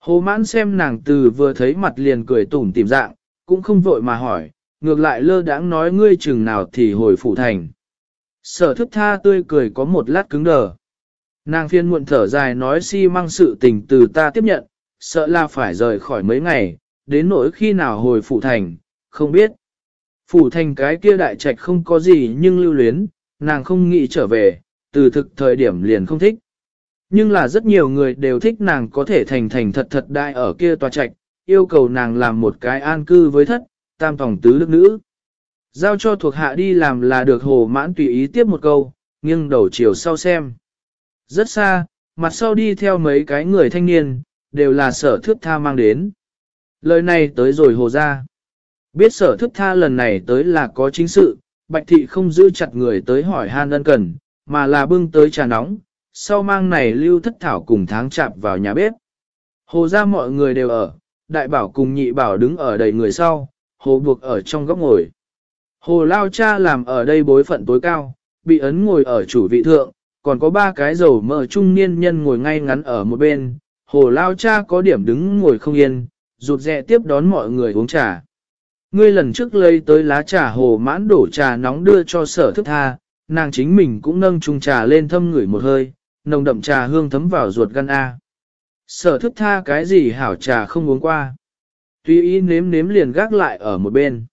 Hồ mãn xem nàng từ vừa thấy mặt liền cười tủm tìm dạng, cũng không vội mà hỏi, ngược lại lơ đãng nói ngươi chừng nào thì hồi phủ thành. Sở thức tha tươi cười có một lát cứng đờ. Nàng phiên muộn thở dài nói si mang sự tình từ ta tiếp nhận, sợ là phải rời khỏi mấy ngày, đến nỗi khi nào hồi phủ thành, không biết. Phủ thành cái kia đại trạch không có gì nhưng lưu luyến, nàng không nghĩ trở về, từ thực thời điểm liền không thích. Nhưng là rất nhiều người đều thích nàng có thể thành thành thật thật đại ở kia tòa trạch, yêu cầu nàng làm một cái an cư với thất, tam phòng tứ đức nữ. Giao cho thuộc hạ đi làm là được hồ mãn tùy ý tiếp một câu, nghiêng đầu chiều sau xem. Rất xa, mặt sau đi theo mấy cái người thanh niên, đều là sở thước tha mang đến. Lời này tới rồi hồ ra. Biết sở thức tha lần này tới là có chính sự, bạch thị không giữ chặt người tới hỏi han ân cần, mà là bưng tới trà nóng, sau mang này lưu thất thảo cùng tháng chạp vào nhà bếp. Hồ ra mọi người đều ở, đại bảo cùng nhị bảo đứng ở đầy người sau, hồ buộc ở trong góc ngồi. Hồ lao cha làm ở đây bối phận tối cao, bị ấn ngồi ở chủ vị thượng, còn có ba cái dầu mỡ trung niên nhân ngồi ngay ngắn ở một bên, hồ lao cha có điểm đứng ngồi không yên, rụt rẹ tiếp đón mọi người uống trà. Ngươi lần trước lấy tới lá trà hồ mãn đổ trà nóng đưa cho sở thức tha, nàng chính mình cũng nâng chung trà lên thâm ngửi một hơi, nồng đậm trà hương thấm vào ruột gan A. Sở thức tha cái gì hảo trà không uống qua. Tuy ý nếm nếm liền gác lại ở một bên.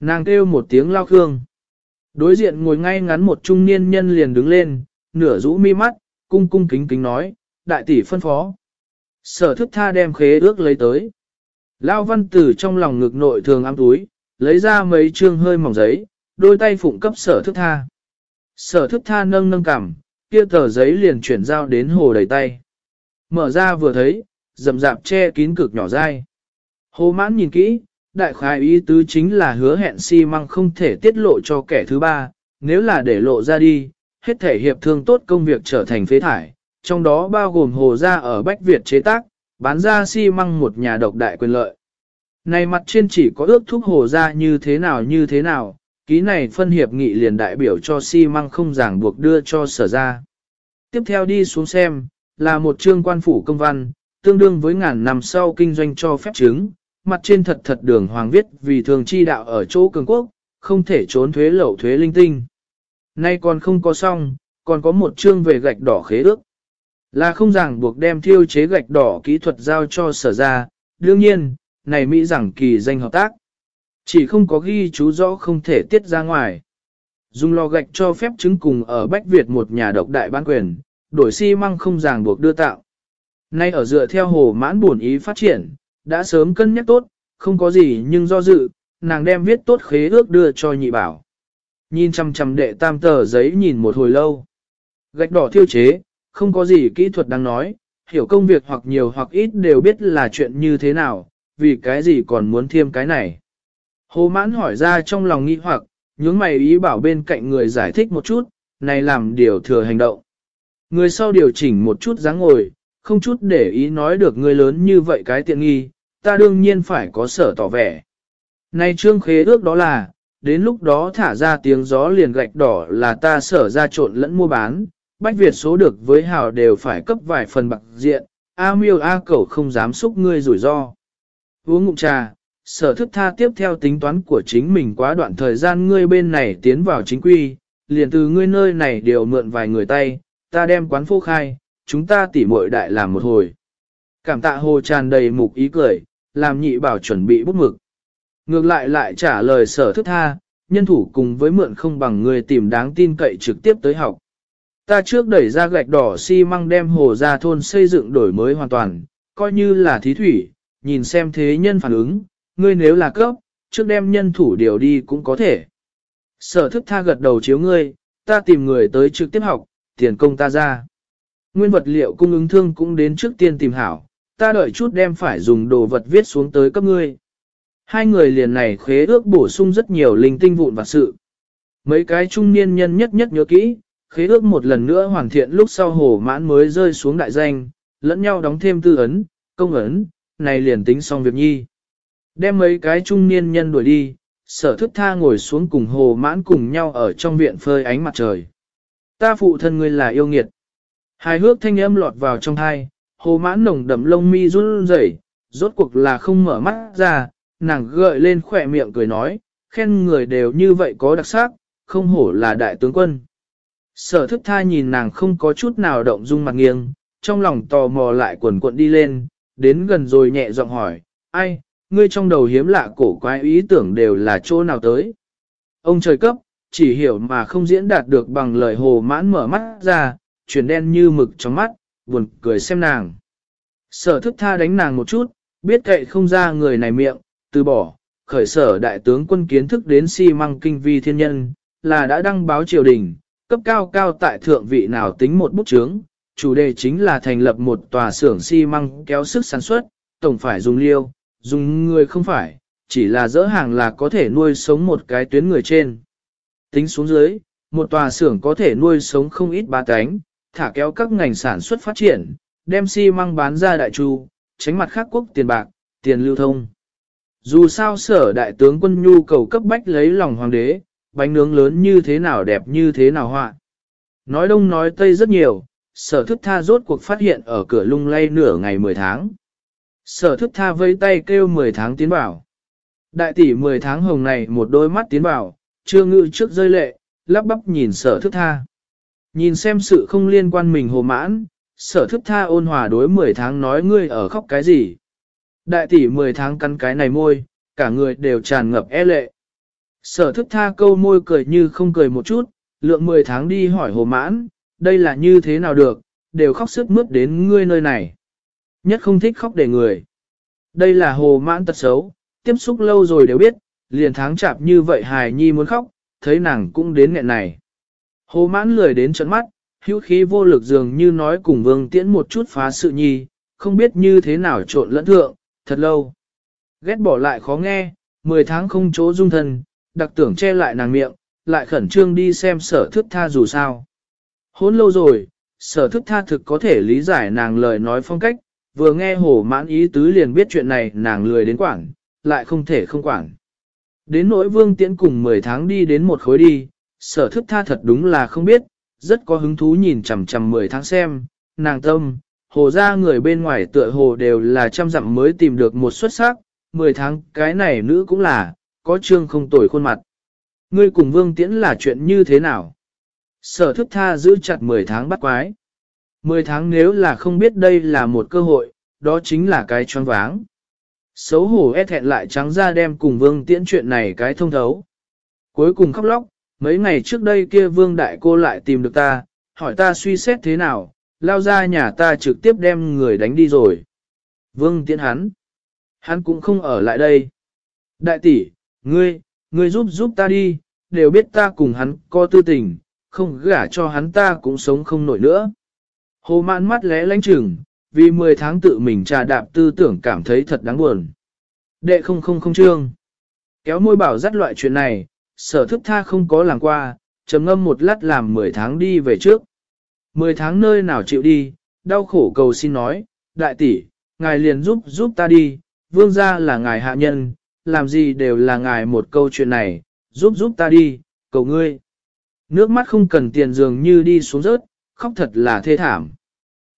Nàng kêu một tiếng lao khương. Đối diện ngồi ngay ngắn một trung niên nhân liền đứng lên, nửa rũ mi mắt, cung cung kính kính nói, đại tỷ phân phó. Sở thức tha đem khế ước lấy tới. Lao văn tử trong lòng ngực nội thường ám túi, lấy ra mấy chương hơi mỏng giấy, đôi tay phụng cấp sở thức tha. Sở thức tha nâng nâng cảm, kia tờ giấy liền chuyển giao đến hồ đầy tay. Mở ra vừa thấy, rầm rạp che kín cực nhỏ dai. Hồ mãn nhìn kỹ, đại khái ý tứ chính là hứa hẹn xi si măng không thể tiết lộ cho kẻ thứ ba, nếu là để lộ ra đi, hết thể hiệp thương tốt công việc trở thành phế thải, trong đó bao gồm hồ gia ở Bách Việt chế tác, bán ra xi măng một nhà độc đại quyền lợi. Này mặt trên chỉ có ước thúc hồ gia như thế nào như thế nào, ký này phân hiệp nghị liền đại biểu cho xi măng không ràng buộc đưa cho sở ra. Tiếp theo đi xuống xem, là một chương quan phủ công văn, tương đương với ngàn năm sau kinh doanh cho phép chứng, mặt trên thật thật đường hoàng viết vì thường chi đạo ở chỗ cường quốc, không thể trốn thuế lậu thuế linh tinh. Nay còn không có xong, còn có một chương về gạch đỏ khế ước. Là không ràng buộc đem thiêu chế gạch đỏ kỹ thuật giao cho sở ra, đương nhiên, này Mỹ rằng kỳ danh hợp tác. Chỉ không có ghi chú rõ không thể tiết ra ngoài. Dùng lò gạch cho phép chứng cùng ở Bách Việt một nhà độc đại bán quyền, đổi xi măng không ràng buộc đưa tạo. Nay ở dựa theo hồ mãn buồn ý phát triển, đã sớm cân nhắc tốt, không có gì nhưng do dự, nàng đem viết tốt khế ước đưa cho nhị bảo. Nhìn chăm chăm đệ tam tờ giấy nhìn một hồi lâu. Gạch đỏ thiêu chế, không có gì kỹ thuật đang nói, hiểu công việc hoặc nhiều hoặc ít đều biết là chuyện như thế nào, vì cái gì còn muốn thêm cái này. Hồ mãn hỏi ra trong lòng nghi hoặc, nhướng mày ý bảo bên cạnh người giải thích một chút, này làm điều thừa hành động. Người sau điều chỉnh một chút dáng ngồi, không chút để ý nói được người lớn như vậy cái tiện nghi, ta đương nhiên phải có sở tỏ vẻ. nay trương khế ước đó là, đến lúc đó thả ra tiếng gió liền gạch đỏ là ta sở ra trộn lẫn mua bán, Bách Việt số được với hào đều phải cấp vài phần bạc diện, A miêu A cẩu không dám xúc ngươi rủi ro. Uống ngụm trà, sở thức tha tiếp theo tính toán của chính mình quá đoạn thời gian ngươi bên này tiến vào chính quy, liền từ ngươi nơi này đều mượn vài người tay, ta đem quán phô khai, chúng ta tỉ muội đại làm một hồi. Cảm tạ hồ tràn đầy mục ý cười, làm nhị bảo chuẩn bị bút mực. Ngược lại lại trả lời sở thức tha, nhân thủ cùng với mượn không bằng người tìm đáng tin cậy trực tiếp tới học. Ta trước đẩy ra gạch đỏ xi măng đem hồ ra thôn xây dựng đổi mới hoàn toàn, coi như là thí thủy, nhìn xem thế nhân phản ứng, ngươi nếu là cấp, trước đem nhân thủ điều đi cũng có thể. Sở thức tha gật đầu chiếu ngươi, ta tìm người tới trực tiếp học, tiền công ta ra. Nguyên vật liệu cung ứng thương cũng đến trước tiên tìm hảo, ta đợi chút đem phải dùng đồ vật viết xuống tới cấp ngươi. Hai người liền này khế ước bổ sung rất nhiều linh tinh vụn và sự. Mấy cái trung niên nhân nhất nhất nhớ kỹ, khế ước một lần nữa hoàn thiện lúc sau hồ mãn mới rơi xuống đại danh, lẫn nhau đóng thêm tư ấn, công ấn, này liền tính xong việc nhi. Đem mấy cái trung niên nhân đuổi đi, sở thức tha ngồi xuống cùng hồ mãn cùng nhau ở trong viện phơi ánh mặt trời. Ta phụ thân ngươi là yêu nghiệt. Hai hước thanh âm lọt vào trong thai, hồ mãn nồng đậm lông mi run rẩy, rốt cuộc là không mở mắt ra, nàng gợi lên khỏe miệng cười nói, khen người đều như vậy có đặc sắc, không hổ là đại tướng quân. Sở thức tha nhìn nàng không có chút nào động dung mặt nghiêng, trong lòng tò mò lại quần cuộn đi lên, đến gần rồi nhẹ giọng hỏi, ai, ngươi trong đầu hiếm lạ cổ quái ý tưởng đều là chỗ nào tới. Ông trời cấp, chỉ hiểu mà không diễn đạt được bằng lời hồ mãn mở mắt ra, chuyển đen như mực trong mắt, buồn cười xem nàng. Sở thức tha đánh nàng một chút, biết cậy không ra người này miệng, từ bỏ, khởi sở đại tướng quân kiến thức đến si măng kinh vi thiên nhân, là đã đăng báo triều đình, cấp cao cao tại thượng vị nào tính một bút chướng, chủ đề chính là thành lập một tòa xưởng xi măng kéo sức sản xuất, tổng phải dùng liêu, dùng người không phải, chỉ là dỡ hàng là có thể nuôi sống một cái tuyến người trên. Tính xuống dưới, một tòa xưởng có thể nuôi sống không ít ba cánh, thả kéo các ngành sản xuất phát triển, đem xi măng bán ra đại chu, tránh mặt khác quốc tiền bạc, tiền lưu thông. Dù sao sở đại tướng quân nhu cầu cấp bách lấy lòng hoàng đế, bánh nướng lớn như thế nào đẹp như thế nào họa. Nói đông nói tây rất nhiều, sở thức tha rốt cuộc phát hiện ở cửa lung lay nửa ngày 10 tháng. Sở thức tha vây tay kêu 10 tháng tiến bảo. Đại tỷ 10 tháng hồng này một đôi mắt tiến bảo, chưa ngự trước rơi lệ, lắp bắp nhìn sở thức tha. Nhìn xem sự không liên quan mình hồ mãn, sở thức tha ôn hòa đối 10 tháng nói ngươi ở khóc cái gì. Đại tỷ 10 tháng cắn cái này môi, cả người đều tràn ngập e lệ. Sở thức tha câu môi cười như không cười một chút, lượng 10 tháng đi hỏi hồ mãn, đây là như thế nào được, đều khóc sức mướt đến ngươi nơi này. Nhất không thích khóc để người. Đây là hồ mãn tật xấu, tiếp xúc lâu rồi đều biết, liền tháng chạp như vậy hài nhi muốn khóc, thấy nàng cũng đến nghẹn này. Hồ mãn lười đến trận mắt, hữu khí vô lực dường như nói cùng vương tiễn một chút phá sự nhi, không biết như thế nào trộn lẫn thượng, thật lâu. Ghét bỏ lại khó nghe, 10 tháng không chỗ dung thân, đặc tưởng che lại nàng miệng, lại khẩn trương đi xem sở thức tha dù sao. Hôn lâu rồi, sở thức tha thực có thể lý giải nàng lời nói phong cách, vừa nghe hồ mãn ý tứ liền biết chuyện này nàng lười đến quảng, lại không thể không quảng. Đến nỗi vương tiễn cùng 10 tháng đi đến một khối đi, sở thức tha thật đúng là không biết, rất có hứng thú nhìn chằm chằm 10 tháng xem, nàng tâm, hồ ra người bên ngoài tựa hồ đều là trăm dặm mới tìm được một xuất sắc, 10 tháng cái này nữ cũng là, có trương không tồi khuôn mặt. Ngươi cùng vương tiễn là chuyện như thế nào? Sở thức tha giữ chặt 10 tháng bắt quái. 10 tháng nếu là không biết đây là một cơ hội, đó chính là cái choáng váng. Xấu hổ e thẹn lại trắng ra đem cùng vương tiễn chuyện này cái thông thấu. Cuối cùng khóc lóc, mấy ngày trước đây kia vương đại cô lại tìm được ta, hỏi ta suy xét thế nào, lao ra nhà ta trực tiếp đem người đánh đi rồi. Vương tiễn hắn, hắn cũng không ở lại đây. Đại tỷ, ngươi, ngươi giúp giúp ta đi, đều biết ta cùng hắn có tư tình, không gả cho hắn ta cũng sống không nổi nữa. Hồ mãn mắt lẽ lánh chừng, vì 10 tháng tự mình trà đạp tư tưởng cảm thấy thật đáng buồn. Đệ không không không trương. Kéo môi bảo dắt loại chuyện này, sở thức tha không có làm qua, trầm ngâm một lát làm 10 tháng đi về trước. 10 tháng nơi nào chịu đi, đau khổ cầu xin nói, đại tỷ, ngài liền giúp giúp ta đi, vương gia là ngài hạ nhân, làm gì đều là ngài một câu chuyện này, giúp giúp ta đi, cầu ngươi. Nước mắt không cần tiền dường như đi xuống rớt, khóc thật là thê thảm.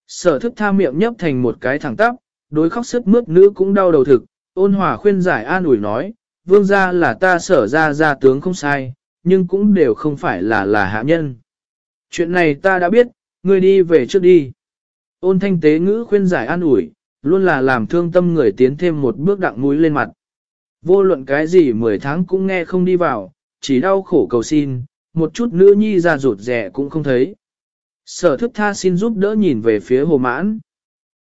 Sở thức tha miệng nhấp thành một cái thẳng tắp, đối khóc sức mướt nữ cũng đau đầu thực, ôn hòa khuyên giải an ủi nói, vương gia là ta sở ra ra tướng không sai, nhưng cũng đều không phải là là hạ nhân. Chuyện này ta đã biết, ngươi đi về trước đi. Ôn thanh tế ngữ khuyên giải an ủi, luôn là làm thương tâm người tiến thêm một bước đặng mũi lên mặt. Vô luận cái gì 10 tháng cũng nghe không đi vào, chỉ đau khổ cầu xin, một chút nữ nhi ra rụt rẻ cũng không thấy. Sở thức tha xin giúp đỡ nhìn về phía hồ mãn.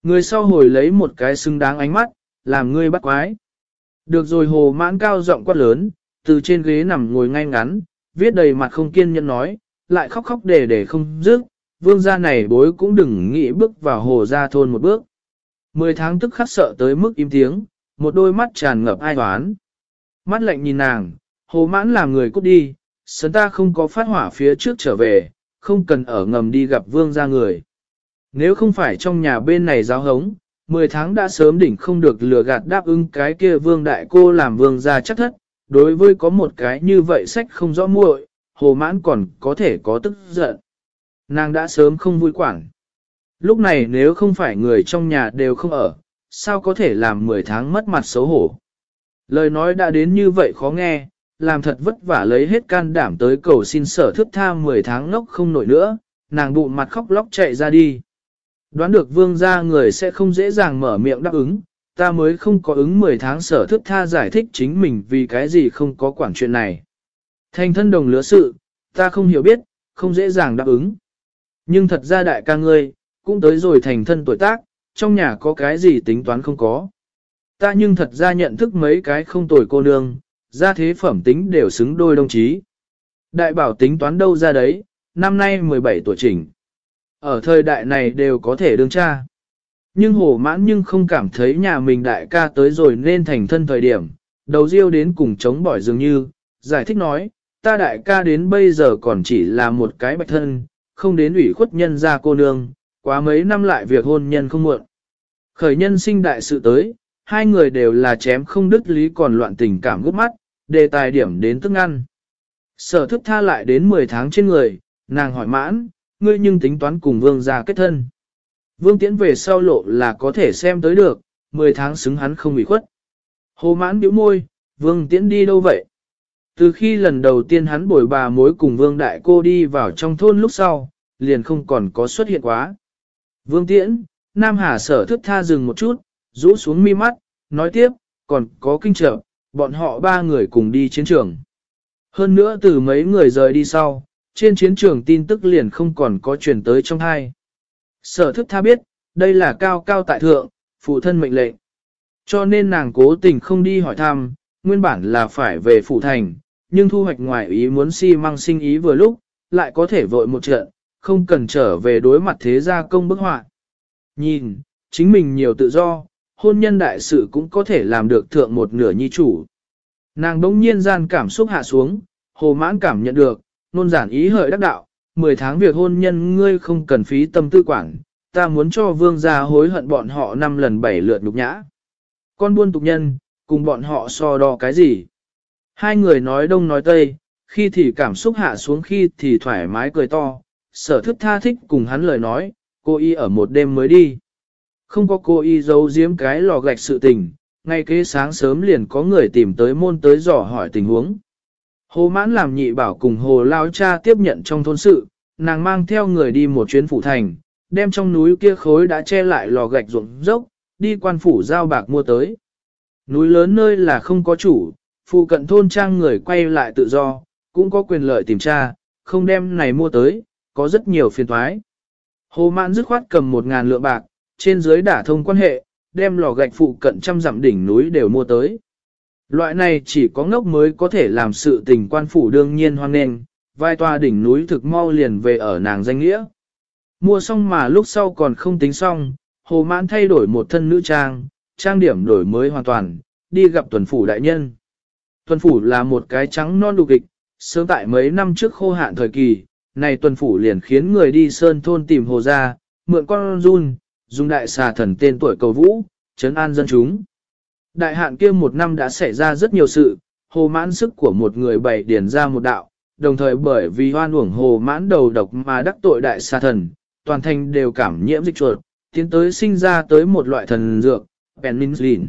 Người sau hồi lấy một cái xứng đáng ánh mắt, làm ngươi bắt quái. Được rồi hồ mãn cao giọng quát lớn, từ trên ghế nằm ngồi ngay ngắn, viết đầy mặt không kiên nhẫn nói, lại khóc khóc để để không dứt, vương gia này bối cũng đừng nghĩ bước vào hồ gia thôn một bước. Mười tháng tức khắc sợ tới mức im tiếng, một đôi mắt tràn ngập ai toán. Mắt lạnh nhìn nàng, hồ mãn làm người cút đi, sớm ta không có phát hỏa phía trước trở về, không cần ở ngầm đi gặp vương gia người. Nếu không phải trong nhà bên này giáo hống, 10 tháng đã sớm đỉnh không được lừa gạt đáp ứng cái kia vương đại cô làm vương gia chắc thất, đối với có một cái như vậy sách không rõ muội, hồ mãn còn có thể có tức giận. Nàng đã sớm không vui quản. Lúc này nếu không phải người trong nhà đều không ở, sao có thể làm 10 tháng mất mặt xấu hổ. Lời nói đã đến như vậy khó nghe, làm thật vất vả lấy hết can đảm tới cầu xin sở thức tha 10 tháng ngốc không nổi nữa, nàng bụng mặt khóc lóc chạy ra đi. Đoán được vương gia người sẽ không dễ dàng mở miệng đáp ứng, ta mới không có ứng 10 tháng sở thức tha giải thích chính mình vì cái gì không có quản chuyện này. Thành thân đồng lứa sự, ta không hiểu biết, không dễ dàng đáp ứng. Nhưng thật ra đại ca ngươi, cũng tới rồi thành thân tuổi tác, trong nhà có cái gì tính toán không có. Ta nhưng thật ra nhận thức mấy cái không tuổi cô nương, ra thế phẩm tính đều xứng đôi đồng chí. Đại bảo tính toán đâu ra đấy, năm nay 17 tuổi chỉnh. Ở thời đại này đều có thể đương cha. Nhưng hồ mãn nhưng không cảm thấy nhà mình đại ca tới rồi nên thành thân thời điểm, đầu riêu đến cùng chống bỏi dường như, giải thích nói, ta đại ca đến bây giờ còn chỉ là một cái bạch thân, không đến ủy khuất nhân ra cô nương, quá mấy năm lại việc hôn nhân không muộn. Khởi nhân sinh đại sự tới, hai người đều là chém không đứt lý còn loạn tình cảm gút mắt, đề tài điểm đến tức ăn. Sở thức tha lại đến 10 tháng trên người, nàng hỏi mãn, ngươi nhưng tính toán cùng vương gia kết thân. Vương tiễn về sau lộ là có thể xem tới được, 10 tháng xứng hắn không bị khuất. Hồ mãn biểu môi, vương tiễn đi đâu vậy? Từ khi lần đầu tiên hắn bồi bà mối cùng vương đại cô đi vào trong thôn lúc sau, liền không còn có xuất hiện quá. Vương tiễn, Nam Hà sở thức tha dừng một chút, rũ xuống mi mắt, nói tiếp, còn có kinh trợ, bọn họ ba người cùng đi chiến trường. Hơn nữa từ mấy người rời đi sau, trên chiến trường tin tức liền không còn có truyền tới trong hai. Sở thức tha biết, đây là cao cao tại thượng, phụ thân mệnh lệnh. Cho nên nàng cố tình không đi hỏi thăm, nguyên bản là phải về phủ thành, nhưng thu hoạch ngoài ý muốn si mang sinh ý vừa lúc, lại có thể vội một trận, không cần trở về đối mặt thế gia công bức họa. Nhìn, chính mình nhiều tự do, hôn nhân đại sự cũng có thể làm được thượng một nửa nhi chủ. Nàng đống nhiên gian cảm xúc hạ xuống, hồ mãn cảm nhận được, nôn giản ý hợi đắc đạo, 10 tháng việc hôn nhân ngươi không cần phí tâm tư quản, ta muốn cho vương gia hối hận bọn họ năm lần bảy lượt nhục nhã. Con buôn tục nhân, cùng bọn họ so đo cái gì? Hai người nói đông nói tây, khi thì cảm xúc hạ xuống khi thì thoải mái cười to, sở thức tha thích cùng hắn lời nói, cô y ở một đêm mới đi. Không có cô y giấu giếm cái lò gạch sự tình, ngay kế sáng sớm liền có người tìm tới môn tới dò hỏi tình huống. Hồ mãn làm nhị bảo cùng hồ lao cha tiếp nhận trong thôn sự, nàng mang theo người đi một chuyến phủ thành, đem trong núi kia khối đã che lại lò gạch ruộng dốc, đi quan phủ giao bạc mua tới. Núi lớn nơi là không có chủ, phụ cận thôn trang người quay lại tự do, cũng có quyền lợi tìm tra, không đem này mua tới, có rất nhiều phiền thoái. Hồ mãn dứt khoát cầm một ngàn lượng bạc, trên dưới đả thông quan hệ, đem lò gạch phụ cận trăm dặm đỉnh núi đều mua tới. Loại này chỉ có ngốc mới có thể làm sự tình quan phủ đương nhiên hoan nghênh, vai tòa đỉnh núi thực mau liền về ở nàng danh nghĩa. Mua xong mà lúc sau còn không tính xong, hồ mãn thay đổi một thân nữ trang, trang điểm đổi mới hoàn toàn, đi gặp tuần phủ đại nhân. Tuần phủ là một cái trắng non đục kịch, sớm tại mấy năm trước khô hạn thời kỳ, này tuần phủ liền khiến người đi sơn thôn tìm hồ ra, mượn con run, dùng đại xà thần tên tuổi cầu vũ, trấn an dân chúng. Đại hạn kia một năm đã xảy ra rất nhiều sự, hồ mãn sức của một người bày điển ra một đạo, đồng thời bởi vì hoan uổng hồ mãn đầu độc mà đắc tội đại xa thần, toàn thành đều cảm nhiễm dịch chuột, tiến tới sinh ra tới một loại thần dược, penicillin.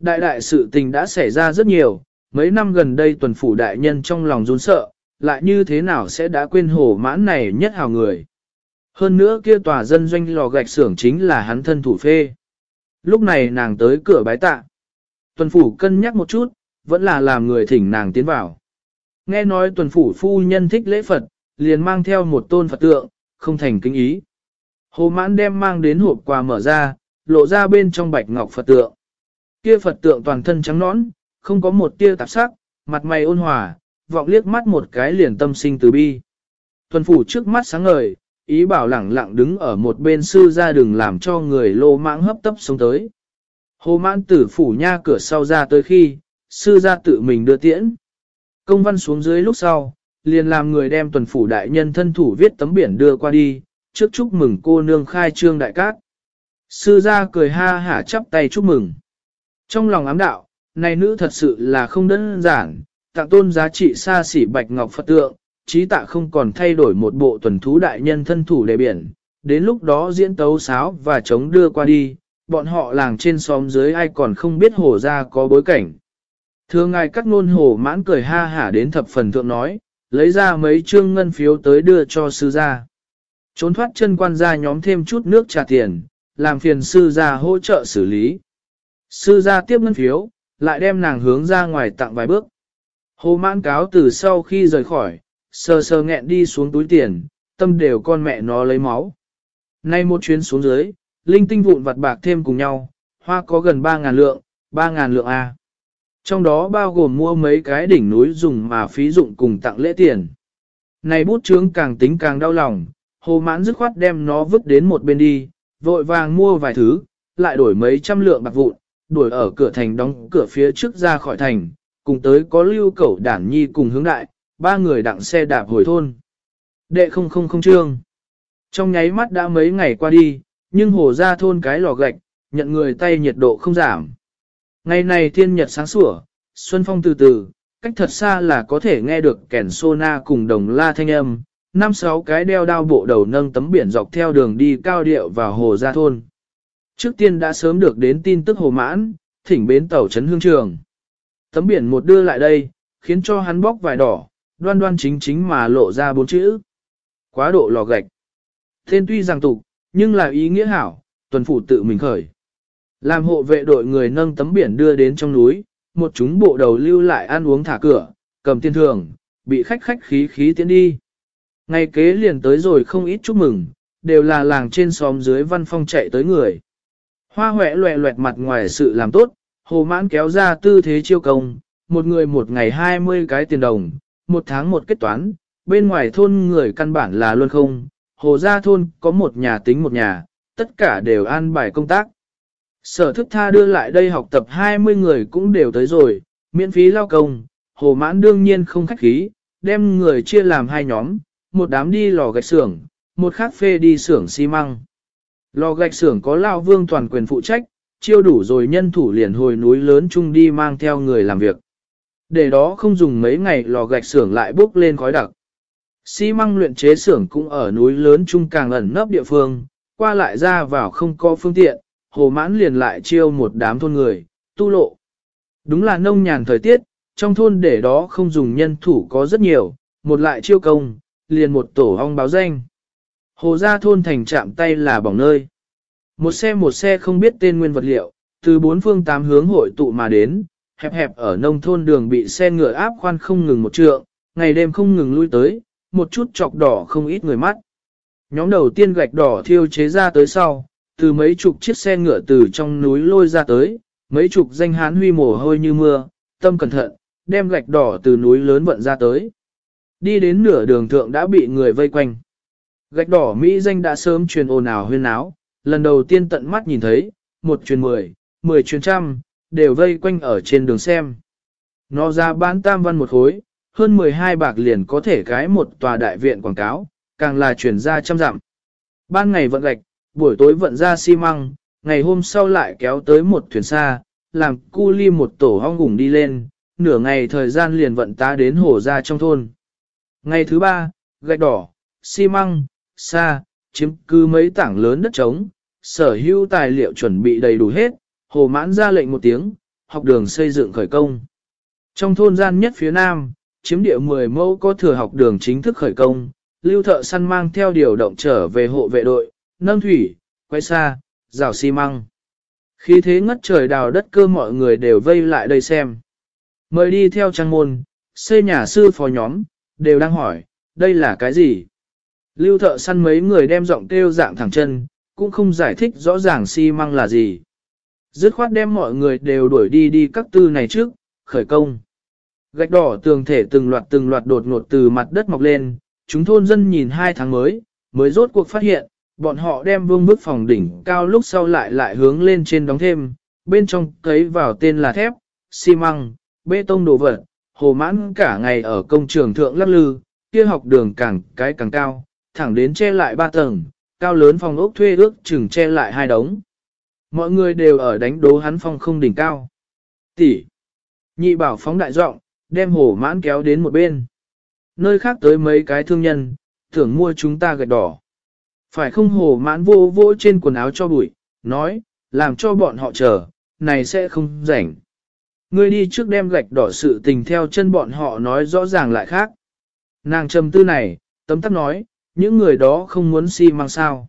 Đại đại sự tình đã xảy ra rất nhiều, mấy năm gần đây tuần phủ đại nhân trong lòng run sợ, lại như thế nào sẽ đã quên hồ mãn này nhất hào người. Hơn nữa kia tòa dân doanh lò gạch xưởng chính là hắn thân thủ phê. Lúc này nàng tới cửa bái tạ. Tuần phủ cân nhắc một chút, vẫn là làm người thỉnh nàng tiến vào. Nghe nói tuần phủ phu nhân thích lễ Phật, liền mang theo một tôn Phật tượng, không thành kinh ý. Hồ mãn đem mang đến hộp quà mở ra, lộ ra bên trong bạch ngọc Phật tượng. Kia Phật tượng toàn thân trắng nõn, không có một tia tạp sắc, mặt mày ôn hòa, vọng liếc mắt một cái liền tâm sinh từ bi. Tuần phủ trước mắt sáng ngời, ý bảo lẳng lặng đứng ở một bên sư ra đừng làm cho người lô mãng hấp tấp xuống tới. Hồ mãn tử phủ nha cửa sau ra tới khi, sư ra tự mình đưa tiễn. Công văn xuống dưới lúc sau, liền làm người đem tuần phủ đại nhân thân thủ viết tấm biển đưa qua đi, trước chúc mừng cô nương khai trương đại cát. Sư ra cười ha hả chắp tay chúc mừng. Trong lòng ám đạo, này nữ thật sự là không đơn giản, tặng tôn giá trị xa xỉ bạch ngọc Phật tượng, trí tạ không còn thay đổi một bộ tuần thú đại nhân thân thủ đề biển, đến lúc đó diễn tấu sáo và chống đưa qua đi, bọn họ làng trên xóm dưới ai còn không biết hồ ra có bối cảnh. Thưa ngài cắt ngôn hồ mãn cười ha hả đến thập phần thượng nói, lấy ra mấy trương ngân phiếu tới đưa cho sư gia. Trốn thoát chân quan gia nhóm thêm chút nước trả tiền, làm phiền sư gia hỗ trợ xử lý. Sư gia tiếp ngân phiếu, lại đem nàng hướng ra ngoài tặng vài bước. Hồ mãn cáo từ sau khi rời khỏi, sờ sờ nghẹn đi xuống túi tiền, tâm đều con mẹ nó lấy máu. Nay một chuyến xuống dưới, linh tinh vụn vặt bạc thêm cùng nhau, hoa có gần 3.000 lượng, 3.000 lượng A. Trong đó bao gồm mua mấy cái đỉnh núi dùng mà phí dụng cùng tặng lễ tiền. Này bút chướng càng tính càng đau lòng, hồ mãn dứt khoát đem nó vứt đến một bên đi, vội vàng mua vài thứ, lại đổi mấy trăm lượng bạc vụn, đuổi ở cửa thành đóng cửa phía trước ra khỏi thành, cùng tới có lưu cẩu đản nhi cùng hướng đại, ba người đặng xe đạp hồi thôn. Đệ không không không trương. Trong nháy mắt đã mấy ngày qua đi, nhưng hồ ra thôn cái lò gạch, nhận người tay nhiệt độ không giảm. Ngày này thiên nhật sáng sủa, xuân phong từ từ, cách thật xa là có thể nghe được kèn sô na cùng đồng la thanh âm, năm sáu cái đeo đao bộ đầu nâng tấm biển dọc theo đường đi cao điệu vào hồ gia thôn. Trước tiên đã sớm được đến tin tức hồ mãn, thỉnh bến tàu trấn hương trường. Tấm biển một đưa lại đây, khiến cho hắn bóc vải đỏ, đoan đoan chính chính mà lộ ra bốn chữ. Quá độ lò gạch. Tên tuy rằng tục, nhưng là ý nghĩa hảo, tuần phủ tự mình khởi. Làm hộ vệ đội người nâng tấm biển đưa đến trong núi, một chúng bộ đầu lưu lại ăn uống thả cửa, cầm tiền thường, bị khách khách khí khí tiến đi. Ngày kế liền tới rồi không ít chúc mừng, đều là làng trên xóm dưới văn phong chạy tới người. Hoa hỏe loẹ loẹt mặt ngoài sự làm tốt, hồ mãn kéo ra tư thế chiêu công, một người một ngày 20 cái tiền đồng, một tháng một kết toán, bên ngoài thôn người căn bản là luôn không, hồ gia thôn có một nhà tính một nhà, tất cả đều an bài công tác. Sở thức tha đưa lại đây học tập 20 người cũng đều tới rồi, miễn phí lao công, hồ mãn đương nhiên không khách khí, đem người chia làm hai nhóm, một đám đi lò gạch xưởng, một khác phê đi xưởng xi măng. Lò gạch xưởng có lao vương toàn quyền phụ trách, chiêu đủ rồi nhân thủ liền hồi núi lớn chung đi mang theo người làm việc. Để đó không dùng mấy ngày lò gạch xưởng lại bốc lên khói đặc. Xi măng luyện chế xưởng cũng ở núi lớn trung càng ẩn nấp địa phương, qua lại ra vào không có phương tiện, hồ mãn liền lại chiêu một đám thôn người, tu lộ. Đúng là nông nhàn thời tiết, trong thôn để đó không dùng nhân thủ có rất nhiều, một lại chiêu công, liền một tổ ong báo danh. Hồ ra thôn thành chạm tay là bỏng nơi. Một xe một xe không biết tên nguyên vật liệu, từ bốn phương tám hướng hội tụ mà đến, hẹp hẹp ở nông thôn đường bị xe ngựa áp khoan không ngừng một trượng, ngày đêm không ngừng lui tới, một chút chọc đỏ không ít người mắt. Nhóm đầu tiên gạch đỏ thiêu chế ra tới sau, từ mấy chục chiếc xe ngựa từ trong núi lôi ra tới, mấy chục danh hán huy mồ hôi như mưa, tâm cẩn thận, đem gạch đỏ từ núi lớn vận ra tới. Đi đến nửa đường thượng đã bị người vây quanh. Gạch đỏ Mỹ danh đã sớm truyền ồn ào huyên áo, lần đầu tiên tận mắt nhìn thấy, một truyền mười, mười truyền trăm, đều vây quanh ở trên đường xem. Nó ra bán tam văn một khối, hơn 12 bạc liền có thể cái một tòa đại viện quảng cáo, càng là chuyển ra trăm dặm. Ban ngày vận gạch, buổi tối vận ra xi măng, ngày hôm sau lại kéo tới một thuyền xa, làm cu ly một tổ hong gùng đi lên, nửa ngày thời gian liền vận ta đến hồ ra trong thôn. Ngày thứ ba, gạch đỏ, xi măng, xa, chiếm cứ mấy tảng lớn đất trống, sở hữu tài liệu chuẩn bị đầy đủ hết, hồ mãn ra lệnh một tiếng, học đường xây dựng khởi công. Trong thôn gian nhất phía nam, chiếm địa 10 mẫu có thừa học đường chính thức khởi công, lưu thợ săn mang theo điều động trở về hộ vệ đội, nâng thủy, quay xa, rào xi măng. Khi thế ngất trời đào đất cơ mọi người đều vây lại đây xem. Mời đi theo trang môn, xây nhà sư phó nhóm, đều đang hỏi, đây là cái gì? Lưu thợ săn mấy người đem giọng kêu dạng thẳng chân, cũng không giải thích rõ ràng xi măng là gì. Dứt khoát đem mọi người đều đuổi đi đi các tư này trước, khởi công. Gạch đỏ tường thể từng loạt từng loạt đột ngột từ mặt đất mọc lên, chúng thôn dân nhìn hai tháng mới, mới rốt cuộc phát hiện, bọn họ đem vương bức phòng đỉnh cao lúc sau lại lại hướng lên trên đóng thêm, bên trong cấy vào tên là thép, xi măng, bê tông đồ vật, hồ mãn cả ngày ở công trường thượng lắc lư, kia học đường càng cái càng cao, thẳng đến che lại ba tầng, cao lớn phòng ốc thuê ước chừng che lại hai đống. Mọi người đều ở đánh đố hắn phong không đỉnh cao. Tỷ. Nhị bảo phóng đại giọng, đem hồ mãn kéo đến một bên. Nơi khác tới mấy cái thương nhân, tưởng mua chúng ta gạch đỏ. Phải không hồ mãn vô vô trên quần áo cho bụi, nói, làm cho bọn họ chờ, này sẽ không rảnh. Ngươi đi trước đem gạch đỏ sự tình theo chân bọn họ nói rõ ràng lại khác. Nàng trầm tư này, tấm tắc nói, những người đó không muốn xi măng sao.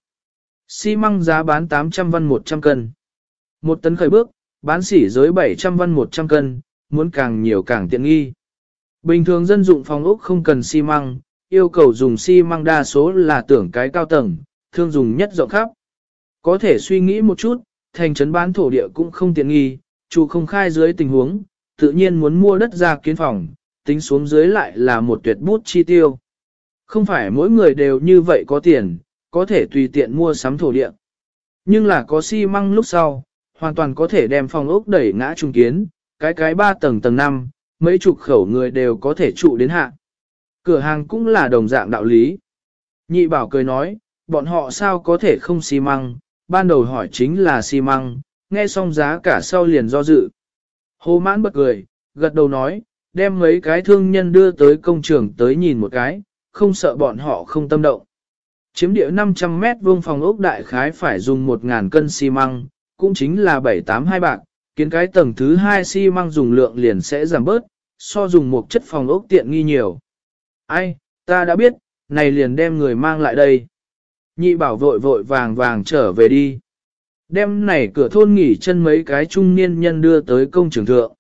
Xi măng giá bán 800 văn 100 cân. Một tấn khởi bước, bán sỉ giới 700 văn 100 cân, muốn càng nhiều càng tiện nghi. Bình thường dân dụng phòng ốc không cần xi măng, yêu cầu dùng xi măng đa số là tưởng cái cao tầng, thương dùng nhất rộng khắp. Có thể suy nghĩ một chút, thành trấn bán thổ địa cũng không tiện nghi, chủ không khai dưới tình huống, tự nhiên muốn mua đất ra kiến phòng, tính xuống dưới lại là một tuyệt bút chi tiêu. Không phải mỗi người đều như vậy có tiền, có thể tùy tiện mua sắm thổ địa. Nhưng là có xi măng lúc sau, hoàn toàn có thể đem phòng ốc đẩy ngã trung kiến, cái cái ba tầng tầng năm, mấy chục khẩu người đều có thể trụ đến hạ. Cửa hàng cũng là đồng dạng đạo lý. Nhị bảo cười nói, bọn họ sao có thể không xi măng, ban đầu hỏi chính là xi măng, nghe xong giá cả sau liền do dự. Hồ mãn bật cười, gật đầu nói, đem mấy cái thương nhân đưa tới công trường tới nhìn một cái, không sợ bọn họ không tâm động. Chiếm địa 500 mét vuông phòng ốc đại khái phải dùng 1.000 cân xi măng, cũng chính là 7-8-2 bạc, kiến cái tầng thứ 2 xi măng dùng lượng liền sẽ giảm bớt, so dùng một chất phòng ốc tiện nghi nhiều. Ai, ta đã biết, này liền đem người mang lại đây. Nhị bảo vội vội vàng vàng trở về đi. Đem này cửa thôn nghỉ chân mấy cái trung niên nhân đưa tới công trường thượng.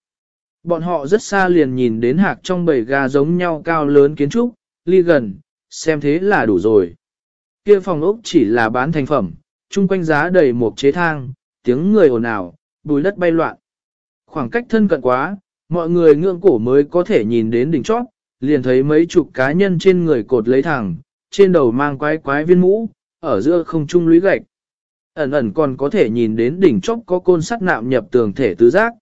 Bọn họ rất xa liền nhìn đến hạc trong bầy gà giống nhau cao lớn kiến trúc, ly gần, xem thế là đủ rồi. Kia phòng ốc chỉ là bán thành phẩm, chung quanh giá đầy một chế thang, tiếng người ồn ào, bùi đất bay loạn. Khoảng cách thân cận quá, mọi người ngưỡng cổ mới có thể nhìn đến đỉnh chót, liền thấy mấy chục cá nhân trên người cột lấy thẳng, trên đầu mang quái quái viên mũ, ở giữa không trung lũy gạch. Ẩn ẩn còn có thể nhìn đến đỉnh chóp có côn sắt nạm nhập tường thể tứ giác.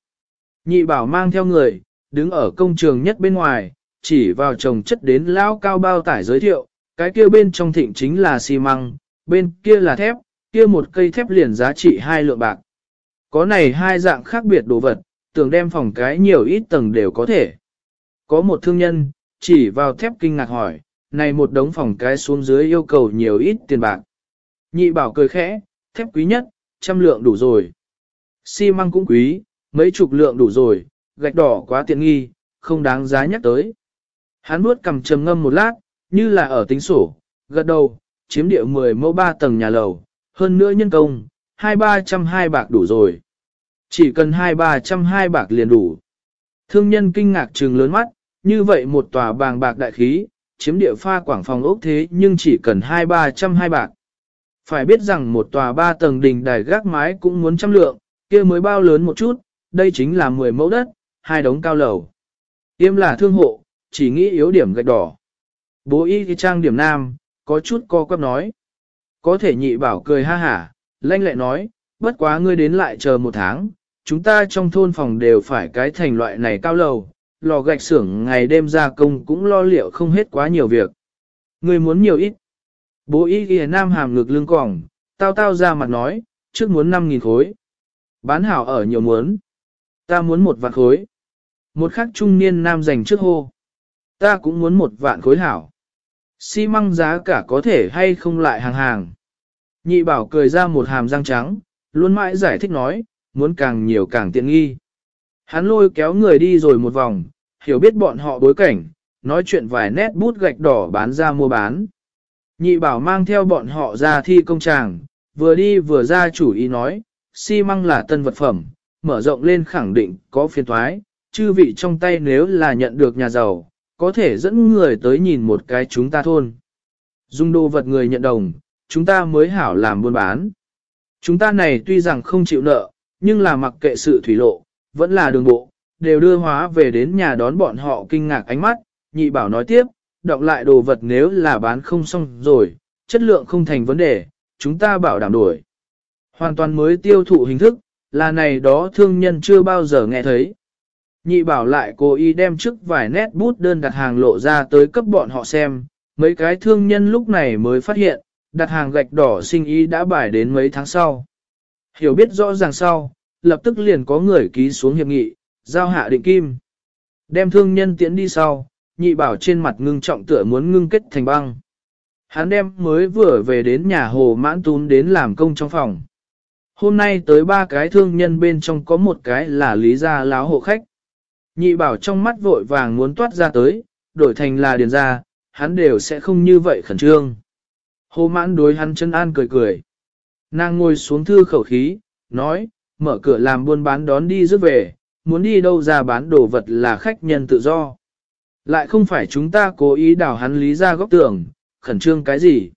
Nhị bảo mang theo người, đứng ở công trường nhất bên ngoài, chỉ vào trồng chất đến lao cao bao tải giới thiệu, cái kia bên trong thịnh chính là xi măng, bên kia là thép, kia một cây thép liền giá trị hai lượng bạc. Có này hai dạng khác biệt đồ vật, tưởng đem phòng cái nhiều ít tầng đều có thể. Có một thương nhân, chỉ vào thép kinh ngạc hỏi, này một đống phòng cái xuống dưới yêu cầu nhiều ít tiền bạc. Nhị bảo cười khẽ, thép quý nhất, trăm lượng đủ rồi. Xi măng cũng quý, mấy chục lượng đủ rồi, gạch đỏ quá tiện nghi, không đáng giá nhắc tới. Hắn nuốt cầm trầm ngâm một lát, như là ở tính sổ, gật đầu, chiếm địa 10 mẫu 3 tầng nhà lầu, hơn nữa nhân công, hai ba trăm hai bạc đủ rồi. Chỉ cần hai ba trăm hai bạc liền đủ. Thương nhân kinh ngạc trừng lớn mắt, như vậy một tòa bàng bạc đại khí, chiếm địa pha quảng phòng ốc thế nhưng chỉ cần hai ba trăm hai bạc. Phải biết rằng một tòa ba tầng đình đài gác mái cũng muốn trăm lượng, kia mới bao lớn một chút, đây chính là 10 mẫu đất, hai đống cao lầu. Yêm là thương hộ, chỉ nghĩ yếu điểm gạch đỏ. Bố y thì trang điểm nam, có chút co quắp nói. Có thể nhị bảo cười ha hả, lanh lẹ nói, bất quá ngươi đến lại chờ một tháng, chúng ta trong thôn phòng đều phải cái thành loại này cao lầu, lò gạch xưởng ngày đêm gia công cũng lo liệu không hết quá nhiều việc. người muốn nhiều ít. Bố ý ghi nam hàm ngực lưng cỏng, tao tao ra mặt nói, trước muốn 5.000 khối. Bán hảo ở nhiều muốn. Ta muốn một vạn khối. Một khắc trung niên nam dành trước hô. Ta cũng muốn một vạn khối hảo. Xi măng giá cả có thể hay không lại hàng hàng. Nhị bảo cười ra một hàm răng trắng, luôn mãi giải thích nói, muốn càng nhiều càng tiện nghi. Hắn lôi kéo người đi rồi một vòng, hiểu biết bọn họ bối cảnh, nói chuyện vài nét bút gạch đỏ bán ra mua bán. Nhị bảo mang theo bọn họ ra thi công tràng, vừa đi vừa ra chủ ý nói, xi măng là tân vật phẩm, mở rộng lên khẳng định có phiên thoái, chư vị trong tay nếu là nhận được nhà giàu, có thể dẫn người tới nhìn một cái chúng ta thôn. Dung đồ vật người nhận đồng, chúng ta mới hảo làm buôn bán. Chúng ta này tuy rằng không chịu nợ, nhưng là mặc kệ sự thủy lộ, vẫn là đường bộ, đều đưa hóa về đến nhà đón bọn họ kinh ngạc ánh mắt, nhị bảo nói tiếp, đọc lại đồ vật nếu là bán không xong rồi, chất lượng không thành vấn đề, chúng ta bảo đảm đổi. Hoàn toàn mới tiêu thụ hình thức, là này đó thương nhân chưa bao giờ nghe thấy. Nhị bảo lại cố ý đem trước vài nét bút đơn đặt hàng lộ ra tới cấp bọn họ xem, mấy cái thương nhân lúc này mới phát hiện, đặt hàng gạch đỏ sinh ý đã bài đến mấy tháng sau. Hiểu biết rõ ràng sau, lập tức liền có người ký xuống hiệp nghị, giao hạ định kim. Đem thương nhân tiến đi sau, nhị bảo trên mặt ngưng trọng tựa muốn ngưng kết thành băng. Hắn đem mới vừa về đến nhà hồ mãn tún đến làm công trong phòng. Hôm nay tới ba cái thương nhân bên trong có một cái là lý gia láo hộ khách. Nhị bảo trong mắt vội vàng muốn toát ra tới, đổi thành là điền ra, hắn đều sẽ không như vậy khẩn trương. Hồ mãn đối hắn chân an cười cười. Nàng ngồi xuống thư khẩu khí, nói, mở cửa làm buôn bán đón đi rước về, muốn đi đâu ra bán đồ vật là khách nhân tự do. Lại không phải chúng ta cố ý đào hắn lý ra góc tưởng, khẩn trương cái gì.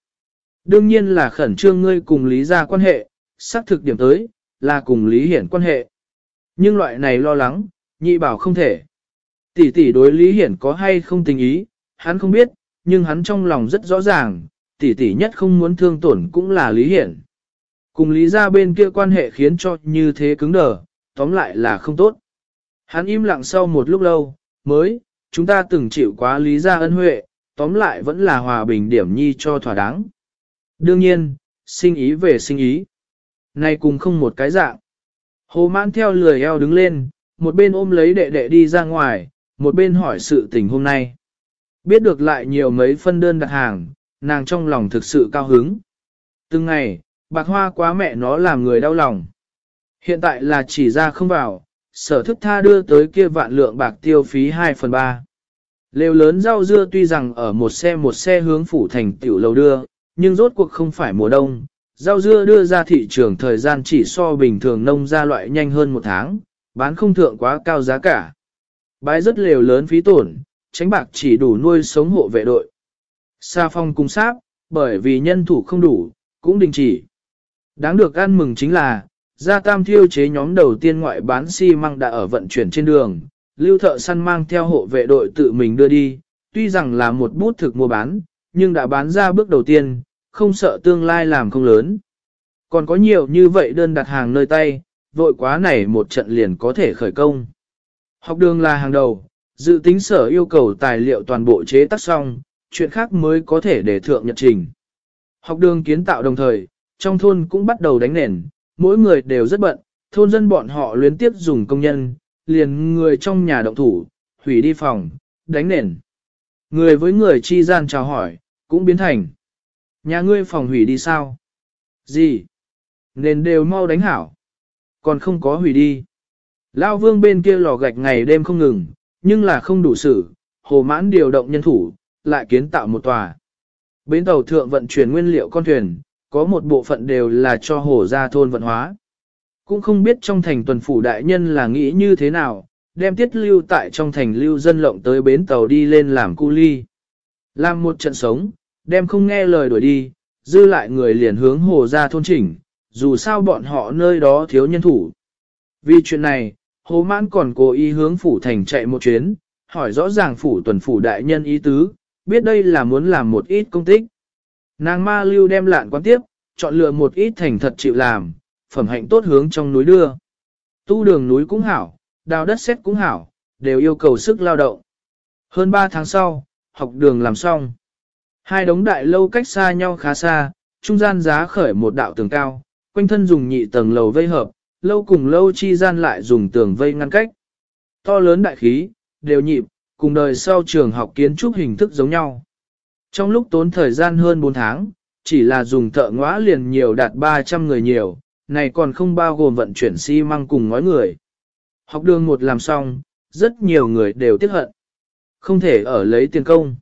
Đương nhiên là khẩn trương ngươi cùng lý ra quan hệ, xác thực điểm tới, là cùng lý hiển quan hệ. Nhưng loại này lo lắng, nhị bảo không thể. Tỷ tỷ đối lý hiển có hay không tình ý, hắn không biết, nhưng hắn trong lòng rất rõ ràng, tỷ tỷ nhất không muốn thương tổn cũng là lý hiển. Cùng lý ra bên kia quan hệ khiến cho như thế cứng đờ, tóm lại là không tốt. Hắn im lặng sau một lúc lâu, mới, chúng ta từng chịu quá lý ra ân huệ, tóm lại vẫn là hòa bình điểm nhi cho thỏa đáng. Đương nhiên, sinh ý về sinh ý. Này cùng không một cái dạng. Hồ mãn theo lười eo đứng lên, một bên ôm lấy đệ đệ đi ra ngoài, một bên hỏi sự tình hôm nay. Biết được lại nhiều mấy phân đơn đặt hàng, nàng trong lòng thực sự cao hứng. Từng ngày, bạc hoa quá mẹ nó làm người đau lòng. Hiện tại là chỉ ra không vào, sở thức tha đưa tới kia vạn lượng bạc tiêu phí 2 phần 3. Lều lớn rau dưa tuy rằng ở một xe một xe hướng phủ thành tiểu lầu đưa, nhưng rốt cuộc không phải mùa đông. Rau dưa đưa ra thị trường thời gian chỉ so bình thường nông ra loại nhanh hơn một tháng, bán không thượng quá cao giá cả. Bái rất lều lớn phí tổn, tránh bạc chỉ đủ nuôi sống hộ vệ đội. Sa phong cung sáp, bởi vì nhân thủ không đủ, cũng đình chỉ. Đáng được ăn mừng chính là, gia tam thiêu chế nhóm đầu tiên ngoại bán xi si măng đã ở vận chuyển trên đường, lưu thợ săn mang theo hộ vệ đội tự mình đưa đi, tuy rằng là một bút thực mua bán, nhưng đã bán ra bước đầu tiên, không sợ tương lai làm không lớn. Còn có nhiều như vậy đơn đặt hàng nơi tay, vội quá này một trận liền có thể khởi công. Học đường là hàng đầu, dự tính sở yêu cầu tài liệu toàn bộ chế tác xong, chuyện khác mới có thể để thượng nhật trình. Học đường kiến tạo đồng thời, trong thôn cũng bắt đầu đánh nền, mỗi người đều rất bận, thôn dân bọn họ luyến tiếp dùng công nhân, liền người trong nhà động thủ, hủy đi phòng, đánh nền. Người với người chi gian chào hỏi, cũng biến thành. Nhà ngươi phòng hủy đi sao? Gì? Nền đều mau đánh hảo. Còn không có hủy đi. Lao vương bên kia lò gạch ngày đêm không ngừng, nhưng là không đủ xử, hồ mãn điều động nhân thủ, lại kiến tạo một tòa. Bến tàu thượng vận chuyển nguyên liệu con thuyền, có một bộ phận đều là cho hồ gia thôn vận hóa. Cũng không biết trong thành tuần phủ đại nhân là nghĩ như thế nào, đem tiết lưu tại trong thành lưu dân lộng tới bến tàu đi lên làm cu ly. Làm một trận sống, đem không nghe lời đuổi đi, dư lại người liền hướng hồ gia thôn chỉnh, dù sao bọn họ nơi đó thiếu nhân thủ. Vì chuyện này, hồ mãn còn cố ý hướng phủ thành chạy một chuyến, hỏi rõ ràng phủ tuần phủ đại nhân ý tứ, biết đây là muốn làm một ít công tích. Nàng ma lưu đem lạn quan tiếp, chọn lựa một ít thành thật chịu làm, phẩm hạnh tốt hướng trong núi đưa. Tu đường núi cũng hảo, đào đất xét cũng hảo, đều yêu cầu sức lao động. Hơn 3 tháng sau, học đường làm xong. Hai đống đại lâu cách xa nhau khá xa, trung gian giá khởi một đạo tường cao, quanh thân dùng nhị tầng lầu vây hợp, lâu cùng lâu chi gian lại dùng tường vây ngăn cách. To lớn đại khí, đều nhịp, cùng đời sau trường học kiến trúc hình thức giống nhau. Trong lúc tốn thời gian hơn 4 tháng, chỉ là dùng thợ ngõa liền nhiều đạt 300 người nhiều, này còn không bao gồm vận chuyển xi măng cùng ngói người. Học đường một làm xong, rất nhiều người đều tiếc hận. Không thể ở lấy tiền công.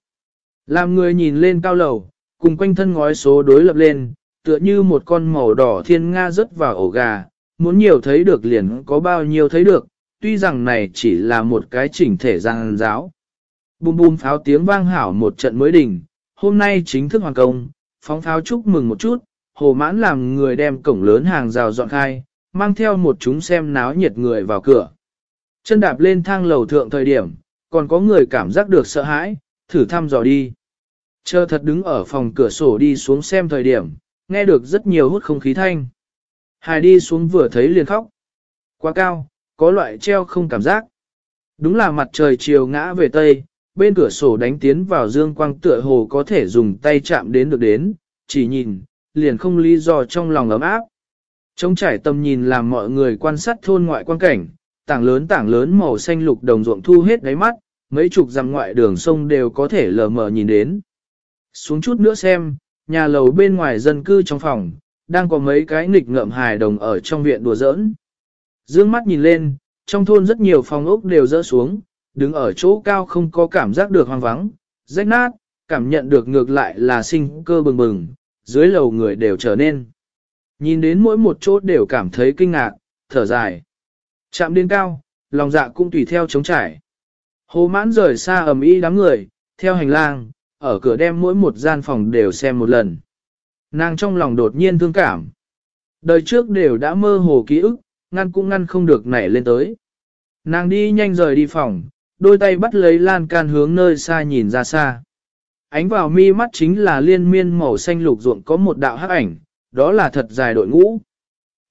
Làm người nhìn lên cao lầu, cùng quanh thân ngói số đối lập lên, tựa như một con màu đỏ thiên nga rớt vào ổ gà, muốn nhiều thấy được liền có bao nhiêu thấy được, tuy rằng này chỉ là một cái chỉnh thể giang giáo. Bùm bùm pháo tiếng vang hảo một trận mới đỉnh, hôm nay chính thức hoàn công, phóng pháo chúc mừng một chút, hồ mãn làm người đem cổng lớn hàng rào dọn khai, mang theo một chúng xem náo nhiệt người vào cửa. Chân đạp lên thang lầu thượng thời điểm, còn có người cảm giác được sợ hãi, thử thăm dò đi. Chờ thật đứng ở phòng cửa sổ đi xuống xem thời điểm, nghe được rất nhiều hút không khí thanh. Hải đi xuống vừa thấy liền khóc. Quá cao, có loại treo không cảm giác. Đúng là mặt trời chiều ngã về tây, bên cửa sổ đánh tiến vào dương quang tựa hồ có thể dùng tay chạm đến được đến, chỉ nhìn, liền không lý do trong lòng ấm áp. Trống trải tầm nhìn làm mọi người quan sát thôn ngoại quan cảnh, tảng lớn tảng lớn màu xanh lục đồng ruộng thu hết đáy mắt, mấy chục dặm ngoại đường sông đều có thể lờ mờ nhìn đến. Xuống chút nữa xem, nhà lầu bên ngoài dân cư trong phòng, đang có mấy cái nghịch ngợm hài đồng ở trong viện đùa giỡn. Dương mắt nhìn lên, trong thôn rất nhiều phòng ốc đều rỡ xuống, đứng ở chỗ cao không có cảm giác được hoang vắng, rách nát, cảm nhận được ngược lại là sinh cơ bừng bừng, dưới lầu người đều trở nên. Nhìn đến mỗi một chỗ đều cảm thấy kinh ngạc, thở dài. Chạm đến cao, lòng dạ cũng tùy theo chống trải. Hồ mãn rời xa ầm ĩ đám người, theo hành lang, ở cửa đem mỗi một gian phòng đều xem một lần. Nàng trong lòng đột nhiên thương cảm. Đời trước đều đã mơ hồ ký ức, ngăn cũng ngăn không được nảy lên tới. Nàng đi nhanh rời đi phòng, đôi tay bắt lấy lan can hướng nơi xa nhìn ra xa. Ánh vào mi mắt chính là liên miên màu xanh lục ruộng có một đạo hắc ảnh, đó là thật dài đội ngũ.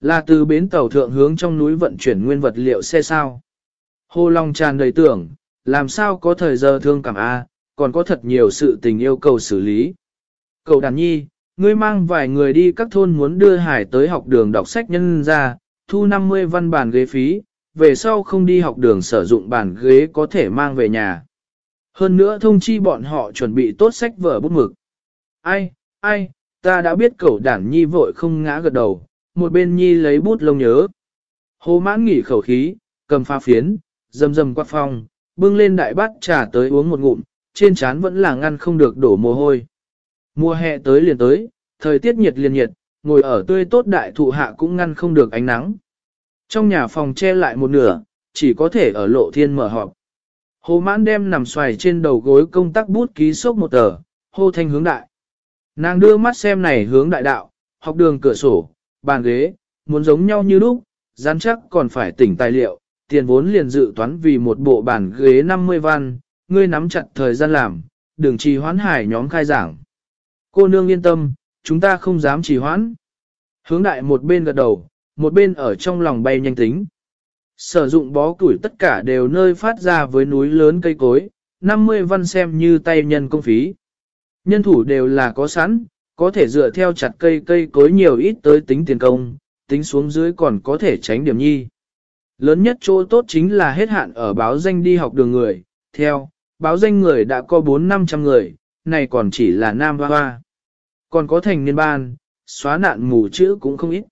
Là từ bến tàu thượng hướng trong núi vận chuyển nguyên vật liệu xe sao. Hồ Long tràn đầy tưởng, làm sao có thời giờ thương cảm A, còn có thật nhiều sự tình yêu cầu xử lý. Cậu đàn nhi, ngươi mang vài người đi các thôn muốn đưa hải tới học đường đọc sách nhân ra, thu 50 văn bản ghế phí, về sau không đi học đường sử dụng bàn ghế có thể mang về nhà. Hơn nữa thông chi bọn họ chuẩn bị tốt sách vở bút mực. Ai, ai, ta đã biết cậu đản nhi vội không ngã gật đầu, một bên nhi lấy bút lông nhớ. Hồ mãn nghỉ khẩu khí, cầm pha phiến, dầm dầm quát phong, bưng lên đại bát trà tới uống một ngụm, trên trán vẫn là ngăn không được đổ mồ hôi. Mùa hè tới liền tới, thời tiết nhiệt liền nhiệt, ngồi ở tươi tốt đại thụ hạ cũng ngăn không được ánh nắng. Trong nhà phòng che lại một nửa, chỉ có thể ở lộ thiên mở họp. Hồ mãn đem nằm xoài trên đầu gối công tác bút ký sốc một tờ, hô thanh hướng đại. Nàng đưa mắt xem này hướng đại đạo, học đường cửa sổ, bàn ghế, muốn giống nhau như lúc, dán chắc còn phải tỉnh tài liệu, tiền vốn liền dự toán vì một bộ bàn ghế 50 văn, ngươi nắm chặt thời gian làm, đừng trì hoãn hải nhóm khai giảng. Cô nương yên tâm, chúng ta không dám trì hoãn. Hướng đại một bên gật đầu, một bên ở trong lòng bay nhanh tính. Sử dụng bó củi tất cả đều nơi phát ra với núi lớn cây cối, 50 văn xem như tay nhân công phí. Nhân thủ đều là có sẵn, có thể dựa theo chặt cây cây cối nhiều ít tới tính tiền công, tính xuống dưới còn có thể tránh điểm nhi. Lớn nhất chỗ tốt chính là hết hạn ở báo danh đi học đường người, theo, báo danh người đã có 4-500 người, này còn chỉ là nam hoa hoa. Còn có thành niên ban, xóa nạn mù chữ cũng không ít.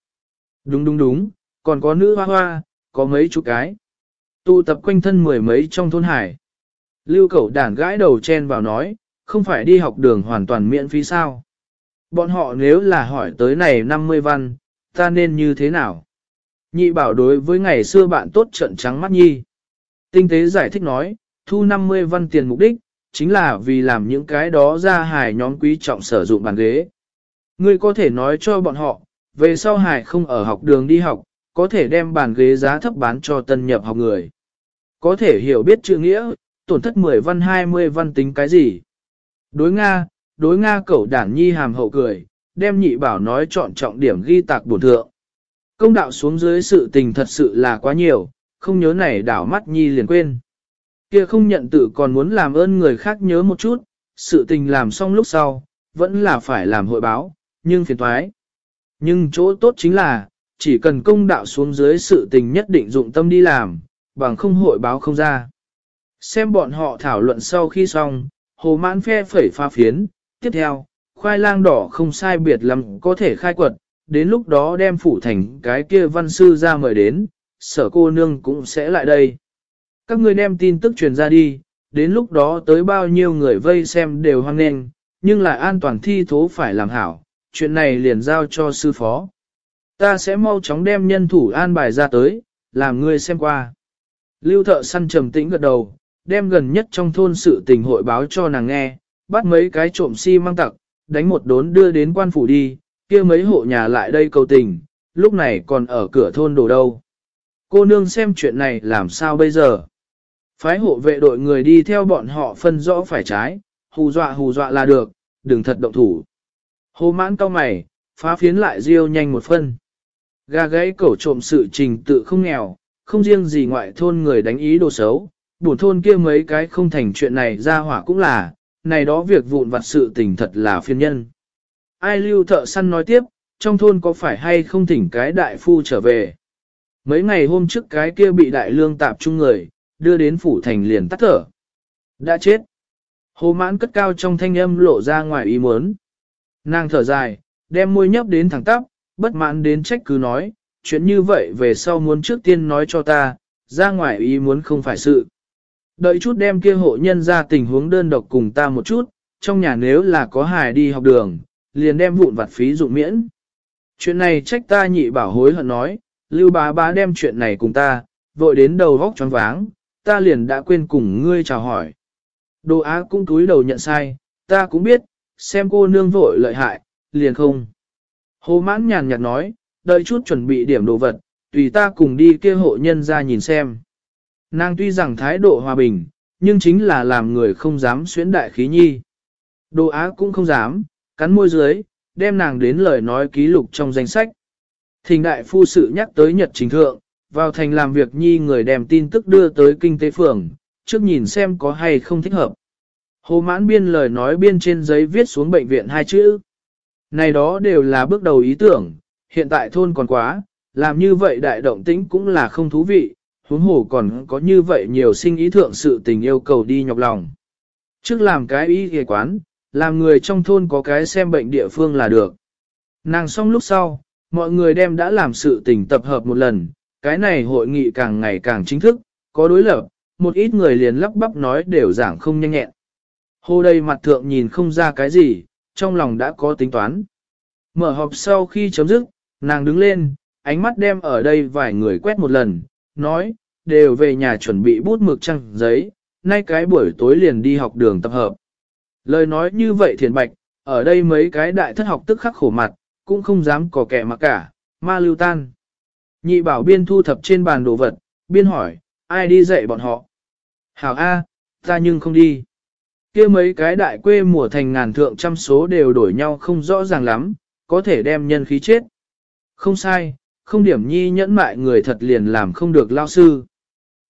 Đúng đúng đúng, còn có nữ hoa hoa, có mấy chục cái. Tụ tập quanh thân mười mấy trong thôn hải. Lưu cẩu đản gãi đầu chen vào nói, không phải đi học đường hoàn toàn miễn phí sao. Bọn họ nếu là hỏi tới này 50 văn, ta nên như thế nào? Nhị bảo đối với ngày xưa bạn tốt trận trắng mắt nhi. Tinh tế giải thích nói, thu 50 văn tiền mục đích, chính là vì làm những cái đó ra hài nhóm quý trọng sử dụng bàn ghế. Ngươi có thể nói cho bọn họ, về sau hải không ở học đường đi học, có thể đem bàn ghế giá thấp bán cho tân nhập học người. Có thể hiểu biết chữ nghĩa, tổn thất 10 văn 20 văn tính cái gì. Đối Nga, đối Nga cẩu đản nhi hàm hậu cười, đem nhị bảo nói chọn trọng điểm ghi tạc bổn thượng. Công đạo xuống dưới sự tình thật sự là quá nhiều, không nhớ này đảo mắt nhi liền quên. Kia không nhận tự còn muốn làm ơn người khác nhớ một chút, sự tình làm xong lúc sau, vẫn là phải làm hội báo, nhưng phiền thoái. Nhưng chỗ tốt chính là, chỉ cần công đạo xuống dưới sự tình nhất định dụng tâm đi làm, bằng không hội báo không ra. Xem bọn họ thảo luận sau khi xong, hồ mãn phe phẩy pha phiến, tiếp theo, khoai lang đỏ không sai biệt lắm có thể khai quật, đến lúc đó đem phủ thành cái kia văn sư ra mời đến, sở cô nương cũng sẽ lại đây. Các người đem tin tức truyền ra đi, đến lúc đó tới bao nhiêu người vây xem đều hoang nghênh, nhưng lại an toàn thi thố phải làm hảo, chuyện này liền giao cho sư phó. Ta sẽ mau chóng đem nhân thủ an bài ra tới, làm ngươi xem qua. Lưu thợ săn trầm tĩnh gật đầu, đem gần nhất trong thôn sự tình hội báo cho nàng nghe, bắt mấy cái trộm si mang tặc, đánh một đốn đưa đến quan phủ đi, kia mấy hộ nhà lại đây cầu tình, lúc này còn ở cửa thôn đồ đâu. Cô nương xem chuyện này làm sao bây giờ. Phái hộ vệ đội người đi theo bọn họ phân rõ phải trái, hù dọa hù dọa là được, đừng thật động thủ. Hồ mãn cao mày, phá phiến lại riêu nhanh một phân. Gà gãy cẩu trộm sự trình tự không nghèo, không riêng gì ngoại thôn người đánh ý đồ xấu, bổn thôn kia mấy cái không thành chuyện này ra hỏa cũng là, này đó việc vụn vặt sự tình thật là phiên nhân. Ai lưu thợ săn nói tiếp, trong thôn có phải hay không thỉnh cái đại phu trở về. Mấy ngày hôm trước cái kia bị đại lương tạp trung người, đưa đến phủ thành liền tắt thở. Đã chết. Hồ mãn cất cao trong thanh âm lộ ra ngoài ý muốn. Nàng thở dài, đem môi nhấp đến thẳng tắp, bất mãn đến trách cứ nói, chuyện như vậy về sau muốn trước tiên nói cho ta, ra ngoài ý muốn không phải sự. Đợi chút đem kia hộ nhân ra tình huống đơn độc cùng ta một chút, trong nhà nếu là có hài đi học đường, liền đem vụn vặt phí dụng miễn. Chuyện này trách ta nhị bảo hối hận nói, lưu bá bá đem chuyện này cùng ta, vội đến đầu góc choáng váng, ta liền đã quên cùng ngươi chào hỏi. Đồ á cũng túi đầu nhận sai, ta cũng biết, xem cô nương vội lợi hại, liền không. Hồ mãn nhàn nhạt nói, đợi chút chuẩn bị điểm đồ vật, tùy ta cùng đi kia hộ nhân ra nhìn xem. Nàng tuy rằng thái độ hòa bình, nhưng chính là làm người không dám xuyến đại khí nhi. Đồ á cũng không dám, cắn môi dưới, đem nàng đến lời nói ký lục trong danh sách. Thình đại phu sự nhắc tới Nhật Chính Thượng, vào thành làm việc nhi người đem tin tức đưa tới kinh tế phường, trước nhìn xem có hay không thích hợp. Hồ mãn biên lời nói biên trên giấy viết xuống bệnh viện hai chữ. Này đó đều là bước đầu ý tưởng, hiện tại thôn còn quá, làm như vậy đại động tĩnh cũng là không thú vị, huống hồ còn có như vậy nhiều sinh ý thượng sự tình yêu cầu đi nhọc lòng. Trước làm cái ý ghề quán, làm người trong thôn có cái xem bệnh địa phương là được. Nàng xong lúc sau, mọi người đem đã làm sự tình tập hợp một lần, cái này hội nghị càng ngày càng chính thức, có đối lập, một ít người liền lắp bắp nói đều giảng không nhanh nhẹn. Hồ đây mặt thượng nhìn không ra cái gì, trong lòng đã có tính toán. Mở họp sau khi chấm dứt, nàng đứng lên, ánh mắt đem ở đây vài người quét một lần, nói, đều về nhà chuẩn bị bút mực trăng giấy, nay cái buổi tối liền đi học đường tập hợp. Lời nói như vậy thiền bạch, ở đây mấy cái đại thất học tức khắc khổ mặt, cũng không dám có kẻ mà cả, ma lưu tan. Nhị bảo biên thu thập trên bàn đồ vật, biên hỏi, ai đi dạy bọn họ? Hảo A, ta nhưng không đi kia mấy cái đại quê mùa thành ngàn thượng trăm số đều đổi nhau không rõ ràng lắm, có thể đem nhân khí chết. Không sai, không điểm nhi nhẫn mại người thật liền làm không được lao sư.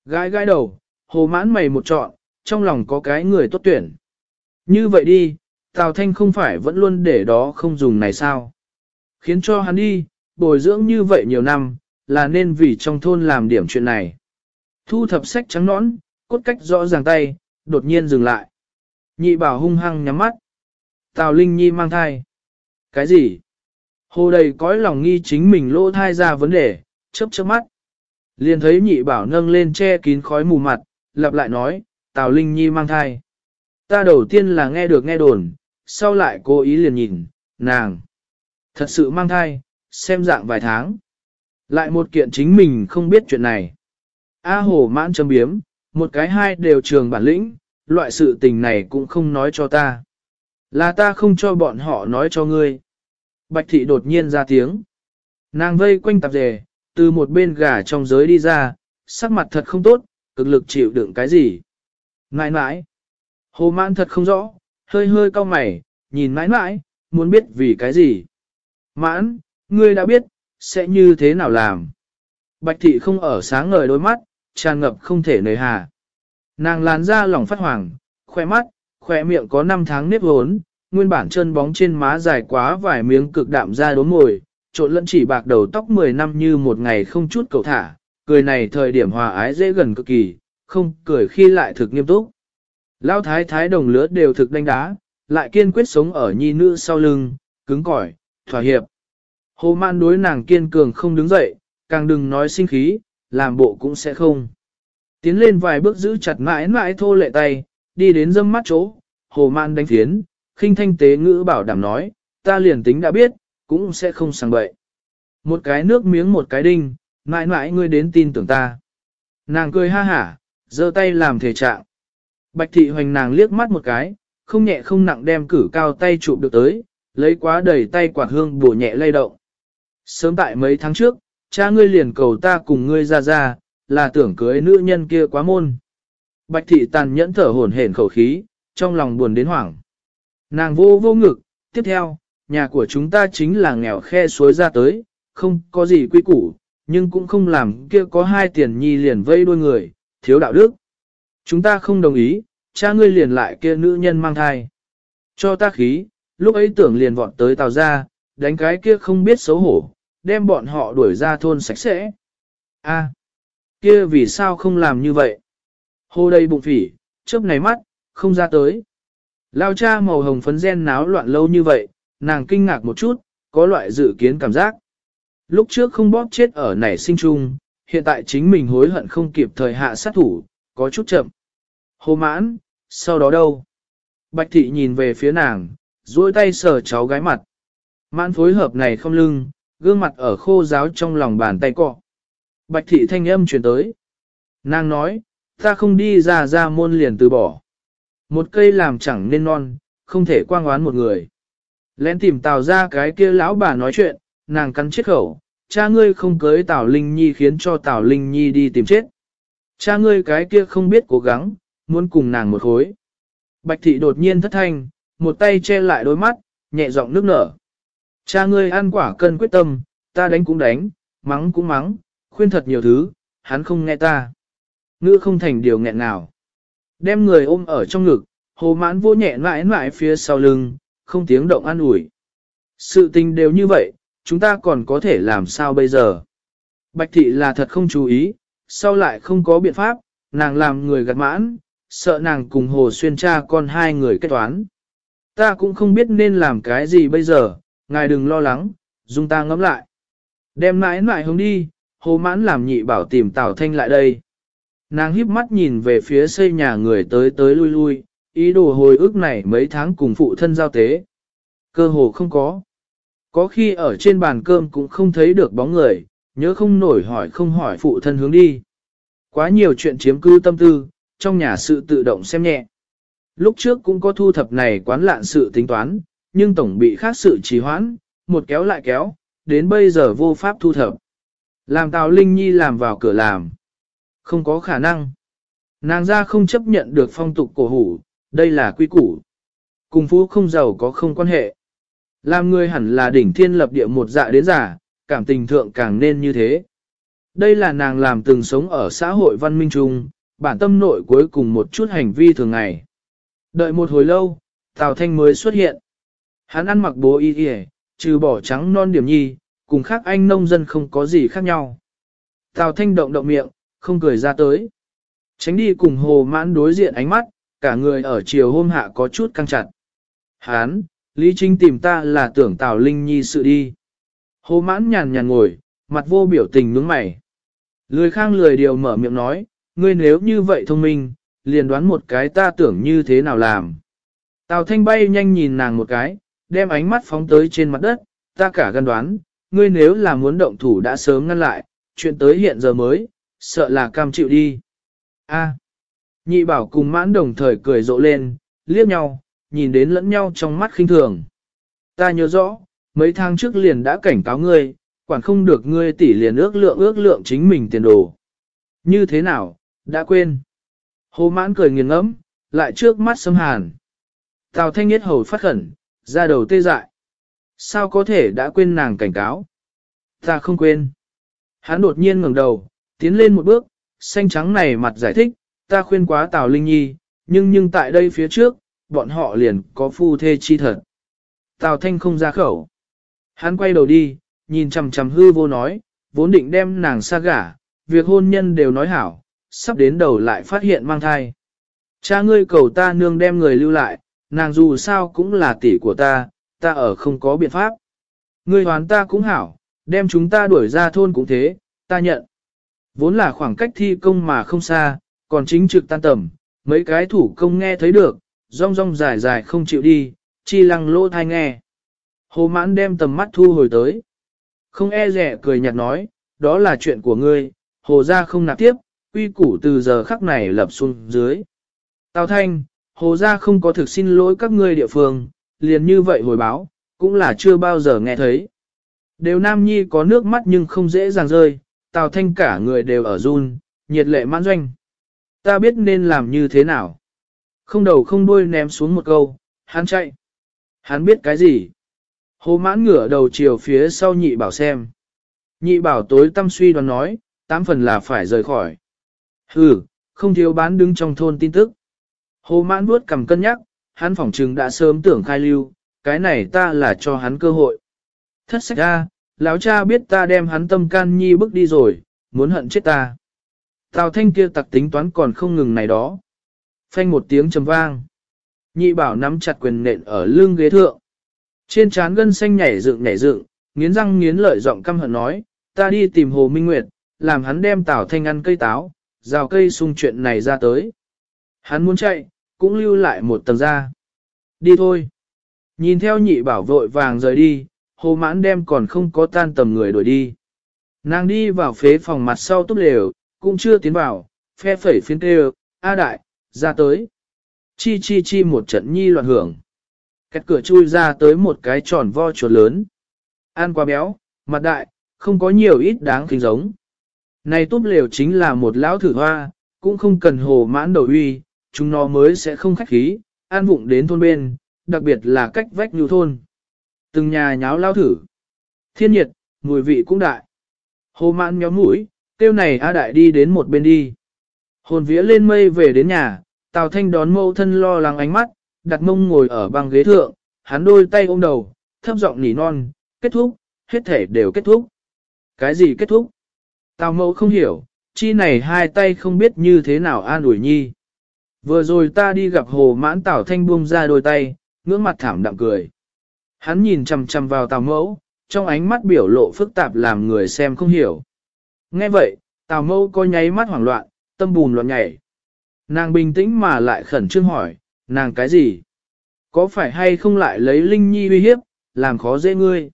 Gái gái đầu, hồ mãn mày một trọn, trong lòng có cái người tốt tuyển. Như vậy đi, Tào Thanh không phải vẫn luôn để đó không dùng này sao? Khiến cho hắn đi, bồi dưỡng như vậy nhiều năm, là nên vì trong thôn làm điểm chuyện này. Thu thập sách trắng nõn, cốt cách rõ ràng tay, đột nhiên dừng lại. Nhị bảo hung hăng nhắm mắt. Tào Linh Nhi mang thai. Cái gì? Hồ đầy cõi lòng nghi chính mình lỗ thai ra vấn đề, chớp chớp mắt. Liền thấy nhị bảo nâng lên che kín khói mù mặt, lặp lại nói, Tào Linh Nhi mang thai. Ta đầu tiên là nghe được nghe đồn, sau lại cố ý liền nhìn, nàng. Thật sự mang thai, xem dạng vài tháng. Lại một kiện chính mình không biết chuyện này. A hồ mãn châm biếm, một cái hai đều trường bản lĩnh, loại sự tình này cũng không nói cho ta. Là ta không cho bọn họ nói cho ngươi. Bạch thị đột nhiên ra tiếng. Nàng vây quanh tạp dề, từ một bên gà trong giới đi ra, sắc mặt thật không tốt, cực lực chịu đựng cái gì. Nãi nãi. Hồ mãn thật không rõ, hơi hơi cau mày, nhìn nãi nãi, muốn biết vì cái gì. Mãn, ngươi đã biết, sẽ như thế nào làm. Bạch thị không ở sáng ngời đôi mắt, tràn ngập không thể nời hà. Nàng làn ra lỏng phát hoàng, khoe mắt, khoe miệng có 5 tháng nếp hốn, nguyên bản chân bóng trên má dài quá vài miếng cực đạm ra đốn mồi, trộn lẫn chỉ bạc đầu tóc 10 năm như một ngày không chút cầu thả, cười này thời điểm hòa ái dễ gần cực kỳ, không cười khi lại thực nghiêm túc. Lão thái thái đồng lứa đều thực đánh đá, lại kiên quyết sống ở nhi nữ sau lưng, cứng cỏi, thỏa hiệp. Hồ man đối nàng kiên cường không đứng dậy, càng đừng nói sinh khí, làm bộ cũng sẽ không. Tiến lên vài bước giữ chặt mãi mãi thô lệ tay, đi đến dâm mắt chỗ, hồ man đánh thiến, khinh thanh tế ngữ bảo đảm nói, ta liền tính đã biết, cũng sẽ không sang bậy. Một cái nước miếng một cái đinh, mãi mãi ngươi đến tin tưởng ta. Nàng cười ha hả, giơ tay làm thể trạng. Bạch thị hoành nàng liếc mắt một cái, không nhẹ không nặng đem cử cao tay chụp được tới, lấy quá đầy tay quạt hương bổ nhẹ lay động. Sớm tại mấy tháng trước, cha ngươi liền cầu ta cùng ngươi ra ra, là tưởng cưới nữ nhân kia quá môn. Bạch thị tàn nhẫn thở hổn hển khẩu khí, trong lòng buồn đến hoảng. Nàng vô vô ngực, tiếp theo, nhà của chúng ta chính là nghèo khe suối ra tới, không có gì quy củ, nhưng cũng không làm kia có hai tiền nhi liền vây đôi người, thiếu đạo đức. Chúng ta không đồng ý, cha ngươi liền lại kia nữ nhân mang thai. Cho ta khí, lúc ấy tưởng liền vọt tới tàu ra, đánh cái kia không biết xấu hổ, đem bọn họ đuổi ra thôn sạch sẽ. A, kia vì sao không làm như vậy? Hồ đầy bụng phỉ, chớp này mắt, không ra tới. Lao cha màu hồng phấn gen náo loạn lâu như vậy, nàng kinh ngạc một chút, có loại dự kiến cảm giác. Lúc trước không bóp chết ở nảy sinh chung, hiện tại chính mình hối hận không kịp thời hạ sát thủ, có chút chậm. Hồ mãn, sau đó đâu? Bạch thị nhìn về phía nàng, duỗi tay sờ cháu gái mặt. Mãn phối hợp này không lưng, gương mặt ở khô giáo trong lòng bàn tay cọ. Bạch thị thanh âm truyền tới. Nàng nói, ta không đi ra ra môn liền từ bỏ. Một cây làm chẳng nên non, không thể quang oán một người. Lén tìm tào ra cái kia lão bà nói chuyện, nàng cắn chết khẩu, cha ngươi không cưới tào Linh Nhi khiến cho tào Linh Nhi đi tìm chết. Cha ngươi cái kia không biết cố gắng, muốn cùng nàng một khối. Bạch thị đột nhiên thất thanh, một tay che lại đôi mắt, nhẹ giọng nước nở. Cha ngươi ăn quả cân quyết tâm, ta đánh cũng đánh, mắng cũng mắng, khuyên thật nhiều thứ, hắn không nghe ta. Ngữ không thành điều nghẹn nào. Đem người ôm ở trong ngực, hồ mãn vô nhẹ mãi mãi phía sau lưng, không tiếng động an ủi. Sự tình đều như vậy, chúng ta còn có thể làm sao bây giờ? Bạch thị là thật không chú ý, sau lại không có biện pháp, nàng làm người gạt mãn, sợ nàng cùng hồ xuyên cha con hai người kết toán. Ta cũng không biết nên làm cái gì bây giờ, ngài đừng lo lắng, dùng ta ngẫm lại. Đem mãi mãi hướng đi, hồ mãn làm nhị bảo tìm Tào Thanh lại đây. Nàng híp mắt nhìn về phía xây nhà người tới tới lui lui, ý đồ hồi ức này mấy tháng cùng phụ thân giao tế. Cơ hồ không có. Có khi ở trên bàn cơm cũng không thấy được bóng người, nhớ không nổi hỏi không hỏi phụ thân hướng đi. Quá nhiều chuyện chiếm cư tâm tư, trong nhà sự tự động xem nhẹ. Lúc trước cũng có thu thập này quán lạn sự tính toán, nhưng tổng bị khác sự trì hoãn, một kéo lại kéo, đến bây giờ vô pháp thu thập. Làm Tào Linh Nhi làm vào cửa làm. Không có khả năng. Nàng ra không chấp nhận được phong tục cổ hủ, đây là quy củ. Cùng phú không giàu có không quan hệ. Làm người hẳn là đỉnh thiên lập địa một dạ đến giả, cảm tình thượng càng nên như thế. Đây là nàng làm từng sống ở xã hội văn minh trung, bản tâm nội cuối cùng một chút hành vi thường ngày. Đợi một hồi lâu, Tào Thanh mới xuất hiện. Hắn ăn mặc bố y y, trừ bỏ trắng non điểm nhi, cùng khác anh nông dân không có gì khác nhau. Tào Thanh động động miệng, không cười ra tới. Tránh đi cùng hồ mãn đối diện ánh mắt, cả người ở chiều hôm hạ có chút căng chặt. Hán, Lý Trinh tìm ta là tưởng Tào Linh Nhi sự đi. Hồ mãn nhàn nhàn ngồi, mặt vô biểu tình nhướng mày. Lười khang lười điều mở miệng nói, ngươi nếu như vậy thông minh, liền đoán một cái ta tưởng như thế nào làm. Tào Thanh bay nhanh nhìn nàng một cái, đem ánh mắt phóng tới trên mặt đất, ta cả gan đoán, ngươi nếu là muốn động thủ đã sớm ngăn lại, chuyện tới hiện giờ mới, sợ là cam chịu đi. A. Nhị bảo cùng mãn đồng thời cười rộ lên, liếc nhau, nhìn đến lẫn nhau trong mắt khinh thường. Ta nhớ rõ, mấy tháng trước liền đã cảnh cáo ngươi, quản không được ngươi tỷ liền ước lượng ước lượng chính mình tiền đồ. Như thế nào, đã quên. Hồ mãn cười nghiền ngẫm, lại trước mắt xâm hàn. Tào thanh nhất hầu phát khẩn, ra đầu tê dại. Sao có thể đã quên nàng cảnh cáo? Ta không quên. Hắn đột nhiên ngẩng đầu, tiến lên một bước, xanh trắng này mặt giải thích, ta khuyên quá Tào Linh Nhi, nhưng nhưng tại đây phía trước, bọn họ liền có phu thê chi thật. Tào Thanh không ra khẩu. Hắn quay đầu đi, nhìn chằm chằm hư vô nói, vốn định đem nàng xa gả, việc hôn nhân đều nói hảo, sắp đến đầu lại phát hiện mang thai. Cha ngươi cầu ta nương đem người lưu lại, nàng dù sao cũng là tỷ của ta, ta ở không có biện pháp. Ngươi hoán ta cũng hảo, đem chúng ta đuổi ra thôn cũng thế, ta nhận. Vốn là khoảng cách thi công mà không xa, còn chính trực tan tầm, mấy cái thủ công nghe thấy được, rong rong dài dài không chịu đi, chi lăng lỗ thai nghe. Hồ mãn đem tầm mắt thu hồi tới. Không e rẻ cười nhạt nói, đó là chuyện của ngươi, hồ ra không nạp tiếp, quy củ từ giờ khắc này lập xuống dưới. Tào Thanh, hồ ra không có thực xin lỗi các ngươi địa phương, liền như vậy hồi báo, cũng là chưa bao giờ nghe thấy. Đều Nam Nhi có nước mắt nhưng không dễ dàng rơi, Tào Thanh cả người đều ở run, nhiệt lệ mãn doanh. Ta biết nên làm như thế nào. Không đầu không đuôi ném xuống một câu, hắn chạy. Hắn biết cái gì? Hồ mãn ngửa đầu chiều phía sau nhị bảo xem. Nhị bảo tối tâm suy đoán nói, tám phần là phải rời khỏi. Hừ, không thiếu bán đứng trong thôn tin tức. Hồ mãn vuốt cầm cân nhắc, hắn phỏng chừng đã sớm tưởng khai lưu, cái này ta là cho hắn cơ hội. Thất sách ra, lão cha biết ta đem hắn tâm can nhi bước đi rồi, muốn hận chết ta. Tào thanh kia tặc tính toán còn không ngừng này đó. Phanh một tiếng trầm vang. Nhị bảo nắm chặt quyền nện ở lưng ghế thượng. Trên trán gân xanh nhảy dựng nhảy dựng, nghiến răng nghiến lợi giọng căm hận nói, ta đi tìm Hồ Minh Nguyệt, làm hắn đem Tào Thanh ăn cây táo, rào cây sung chuyện này ra tới. Hắn muốn chạy, cũng lưu lại một tầng ra. Đi thôi. Nhìn theo nhị bảo vội vàng rời đi, hồ mãn đem còn không có tan tầm người đuổi đi. Nàng đi vào phế phòng mặt sau túp lều, cũng chưa tiến vào, phe phẩy phiến kêu, A đại, ra tới. Chi chi chi một trận nhi loạn hưởng. Cách cửa chui ra tới một cái tròn vo chuột lớn. Ăn quá béo, mặt đại, không có nhiều ít đáng kính giống. Này túp lều chính là một lão thử hoa, cũng không cần hồ mãn đầu uy, chúng nó mới sẽ không khách khí, an vụng đến thôn bên, đặc biệt là cách vách nhu thôn. Từng nhà nháo lao thử. Thiên nhiệt, mùi vị cũng đại. Hồ mãn méo mũi, tiêu này A đại đi đến một bên đi. Hồn vía lên mây về đến nhà, Tào Thanh đón mâu thân lo lắng ánh mắt, đặt mông ngồi ở băng ghế thượng, hắn đôi tay ôm đầu, thấp giọng nỉ non, kết thúc, hết thể đều kết thúc. Cái gì kết thúc? Tào mẫu không hiểu, chi này hai tay không biết như thế nào an ủi nhi. Vừa rồi ta đi gặp hồ mãn tảo Thanh buông ra đôi tay, ngưỡng mặt thảm đạm cười. Hắn nhìn chằm chằm vào Tào mẫu, trong ánh mắt biểu lộ phức tạp làm người xem không hiểu. Nghe vậy, Tào mẫu có nháy mắt hoảng loạn, tâm bùn loạn nhảy. Nàng bình tĩnh mà lại khẩn trương hỏi, nàng cái gì? Có phải hay không lại lấy Linh Nhi uy hiếp, làm khó dễ ngươi?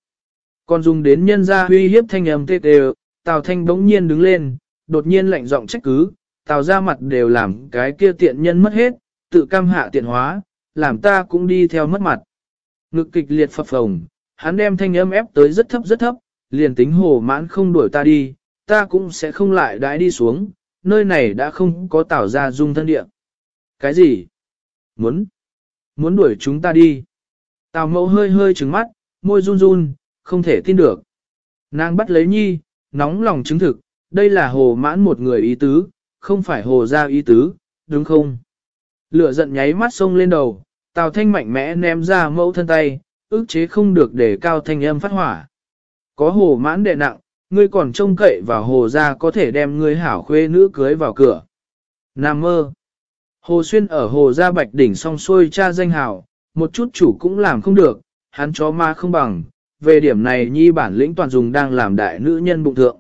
Còn dùng đến nhân ra uy hiếp thanh âm tê tê, Tào Thanh bỗng nhiên đứng lên, đột nhiên lạnh giọng trách cứ, Tào ra mặt đều làm cái kia tiện nhân mất hết, tự cam hạ tiện hóa, làm ta cũng đi theo mất mặt. Ngực kịch liệt phập phồng, hắn đem thanh âm ép tới rất thấp rất thấp, liền tính hồ mãn không đuổi ta đi, ta cũng sẽ không lại đãi đi xuống, nơi này đã không có tảo ra dung thân địa. Cái gì? Muốn? Muốn đuổi chúng ta đi? Tào mẫu hơi hơi trứng mắt, môi run run, không thể tin được. Nàng bắt lấy nhi, nóng lòng chứng thực, đây là hồ mãn một người ý tứ, không phải hồ ra ý tứ, đúng không? Lửa giận nháy mắt sông lên đầu, Tào Thanh mạnh mẽ ném ra mẫu thân tay, ức chế không được để cao thanh âm phát hỏa. Có hồ mãn đệ nặng, ngươi còn trông cậy vào hồ ra có thể đem ngươi hảo khuê nữ cưới vào cửa. Nam mơ. Hồ Xuyên ở hồ gia bạch đỉnh song xuôi cha danh hảo, một chút chủ cũng làm không được, hắn chó ma không bằng, về điểm này nhi bản lĩnh toàn dùng đang làm đại nữ nhân bụng thượng.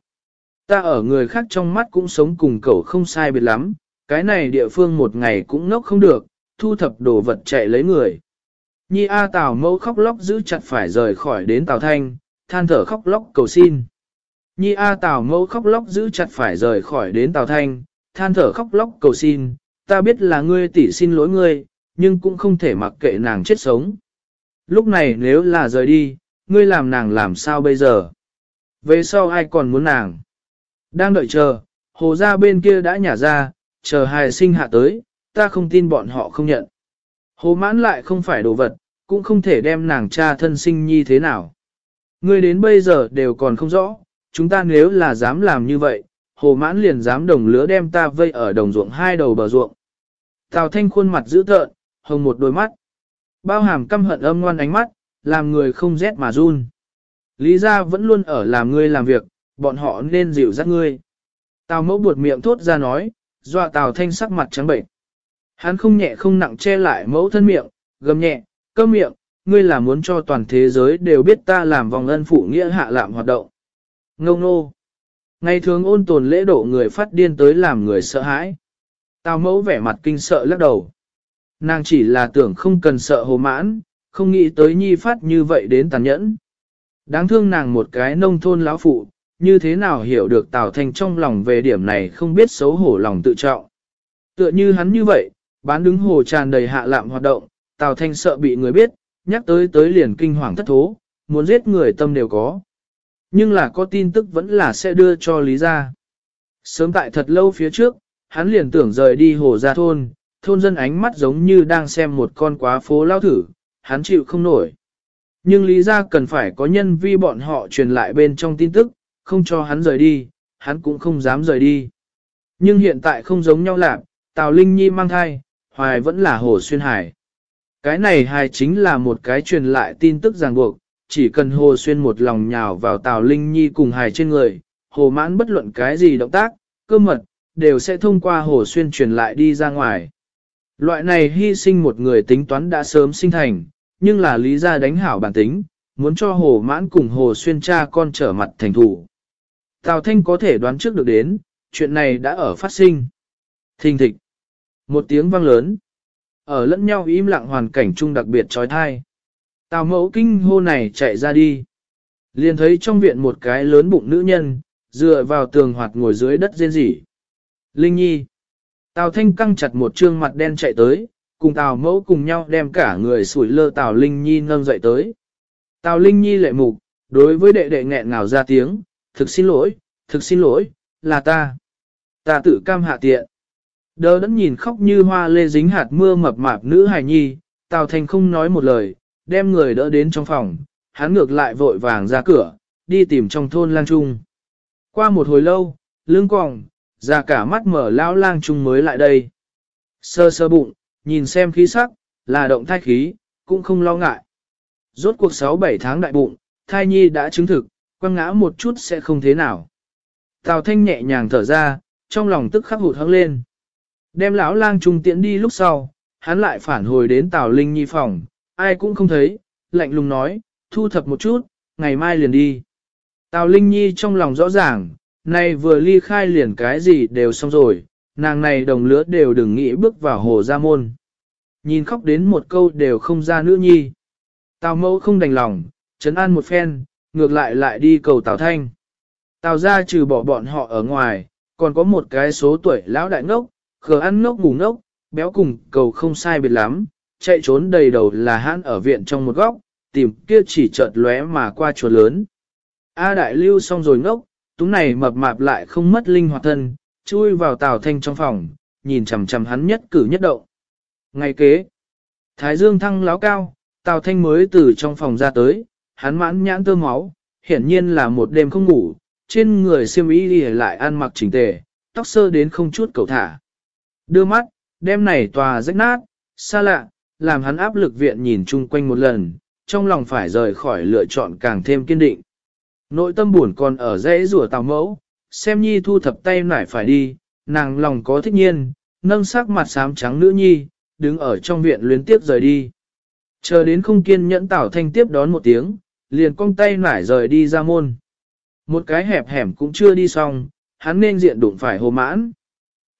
Ta ở người khác trong mắt cũng sống cùng cậu không sai biệt lắm, cái này địa phương một ngày cũng ngốc không được, thu thập đồ vật chạy lấy người. Nhi A Tào mẫu khóc lóc giữ chặt phải rời khỏi đến Tào Thanh, than thở khóc lóc cầu xin. Nhi A Tào mẫu khóc lóc giữ chặt phải rời khỏi đến Tào Thanh, than thở khóc lóc cầu xin, ta biết là ngươi tỷ xin lỗi ngươi, nhưng cũng không thể mặc kệ nàng chết sống. Lúc này nếu là rời đi, ngươi làm nàng làm sao bây giờ? Về sau ai còn muốn nàng? Đang đợi chờ, hồ ra bên kia đã nhả ra, chờ hài sinh hạ tới, ta không tin bọn họ không nhận. Hồ mãn lại không phải đồ vật, cũng không thể đem nàng cha thân sinh nhi thế nào. Ngươi đến bây giờ đều còn không rõ, chúng ta nếu là dám làm như vậy, hồ mãn liền dám đồng lứa đem ta vây ở đồng ruộng hai đầu bờ ruộng. Tào thanh khuôn mặt dữ tợn, hồng một đôi mắt. Bao hàm căm hận âm ngoan ánh mắt, làm người không rét mà run. Lý ra vẫn luôn ở làm ngươi làm việc, bọn họ nên dịu dắt ngươi. Tào mẫu buột miệng thốt ra nói, dọa Tào thanh sắc mặt trắng bệnh. Hắn không nhẹ không nặng che lại mẫu thân miệng, gầm nhẹ, cơm miệng, ngươi là muốn cho toàn thế giới đều biết ta làm vòng ân phụ nghĩa hạ lạm hoạt động. Ngông nô. Ngày thường ôn tồn lễ độ người phát điên tới làm người sợ hãi. Tào mẫu vẻ mặt kinh sợ lắc đầu. Nàng chỉ là tưởng không cần sợ hồ mãn, không nghĩ tới nhi phát như vậy đến tàn nhẫn. Đáng thương nàng một cái nông thôn lão phụ, như thế nào hiểu được Tào Thanh trong lòng về điểm này không biết xấu hổ lòng tự trọng. Tựa như hắn như vậy, bán đứng hồ tràn đầy hạ lạm hoạt động, Tào Thanh sợ bị người biết, nhắc tới tới liền kinh hoàng thất thố, muốn giết người tâm đều có. Nhưng là có tin tức vẫn là sẽ đưa cho Lý ra. Sớm tại thật lâu phía trước, hắn liền tưởng rời đi hồ ra thôn, thôn dân ánh mắt giống như đang xem một con quá phố lao thử, hắn chịu không nổi. Nhưng lý ra cần phải có nhân vi bọn họ truyền lại bên trong tin tức, không cho hắn rời đi, hắn cũng không dám rời đi. Nhưng hiện tại không giống nhau lạc, Tào Linh Nhi mang thai, Hoài vẫn là Hồ Xuyên Hải. Cái này hài chính là một cái truyền lại tin tức ràng buộc, chỉ cần Hồ Xuyên một lòng nhào vào Tào Linh Nhi cùng hài trên người, Hồ mãn bất luận cái gì động tác, cơ mật, đều sẽ thông qua Hồ Xuyên truyền lại đi ra ngoài. Loại này hy sinh một người tính toán đã sớm sinh thành, nhưng là lý ra đánh hảo bản tính, muốn cho Hồ mãn cùng Hồ Xuyên cha con trở mặt thành thủ. Tào Thanh có thể đoán trước được đến, chuyện này đã ở phát sinh. Thình thịch. Một tiếng vang lớn. Ở lẫn nhau im lặng hoàn cảnh chung đặc biệt trói thai. Tào mẫu kinh hô này chạy ra đi. Liền thấy trong viện một cái lớn bụng nữ nhân, dựa vào tường hoạt ngồi dưới đất rên rỉ. Linh Nhi. Tào Thanh căng chặt một trương mặt đen chạy tới, cùng Tào mẫu cùng nhau đem cả người sủi lơ Tào Linh Nhi nâng dậy tới. Tào Linh Nhi lệ mục, đối với đệ đệ nghẹn ngào ra tiếng, thực xin lỗi, thực xin lỗi, là ta. Ta tự cam hạ tiện. Đỡ đẫn nhìn khóc như hoa lê dính hạt mưa mập mạp nữ hài nhi, Tào Thanh không nói một lời, đem người đỡ đến trong phòng, hắn ngược lại vội vàng ra cửa, đi tìm trong thôn lang trung. Qua một hồi lâu, lưng còng, ra cả mắt mở lão lang trung mới lại đây. Sơ sơ bụng, nhìn xem khí sắc, là động thai khí, cũng không lo ngại. Rốt cuộc 6-7 tháng đại bụng, thai nhi đã chứng thực, quăng ngã một chút sẽ không thế nào. Tào Thanh nhẹ nhàng thở ra, trong lòng tức khắc hụt hẫng lên. Đem lão lang trung tiễn đi lúc sau, hắn lại phản hồi đến Tào Linh Nhi phòng, ai cũng không thấy, lạnh lùng nói, thu thập một chút, ngày mai liền đi. Tào Linh Nhi trong lòng rõ ràng, nay vừa ly khai liền cái gì đều xong rồi, nàng này đồng lứa đều đừng nghĩ bước vào hồ gia môn. Nhìn khóc đến một câu đều không ra nữ nhi. Tào mẫu không đành lòng, chấn an một phen, ngược lại lại đi cầu Tào Thanh. Tào ra trừ bỏ bọn họ ở ngoài, còn có một cái số tuổi lão đại ngốc, khờ ăn ngốc ngủ ngốc, béo cùng cầu không sai biệt lắm, chạy trốn đầy đầu là hãn ở viện trong một góc, tìm kia chỉ chợt lóe mà qua chùa lớn. A đại lưu xong rồi ngốc, túng này mập mạp lại không mất linh hoạt thân, chui vào Tào Thanh trong phòng, nhìn chằm chằm hắn nhất cử nhất động. Ngày kế, Thái Dương thăng láo cao, Tào Thanh mới từ trong phòng ra tới, hắn mãn nhãn tơ máu, hiển nhiên là một đêm không ngủ, trên người xiêm y đi lại ăn mặc chỉnh tề, tóc sơ đến không chút cầu thả. Đưa mắt, đêm này tòa rách nát, xa lạ, làm hắn áp lực viện nhìn chung quanh một lần, trong lòng phải rời khỏi lựa chọn càng thêm kiên định. Nội tâm buồn còn ở dãy rùa tào mẫu, xem nhi thu thập tay nải phải đi, nàng lòng có thích nhiên, nâng sắc mặt xám trắng nữ nhi, đứng ở trong viện luyến tiếp rời đi. Chờ đến không kiên nhẫn tảo thanh tiếp đón một tiếng, liền cong tay nải rời đi ra môn. Một cái hẹp hẻm cũng chưa đi xong, hắn nên diện đụng phải hồ mãn.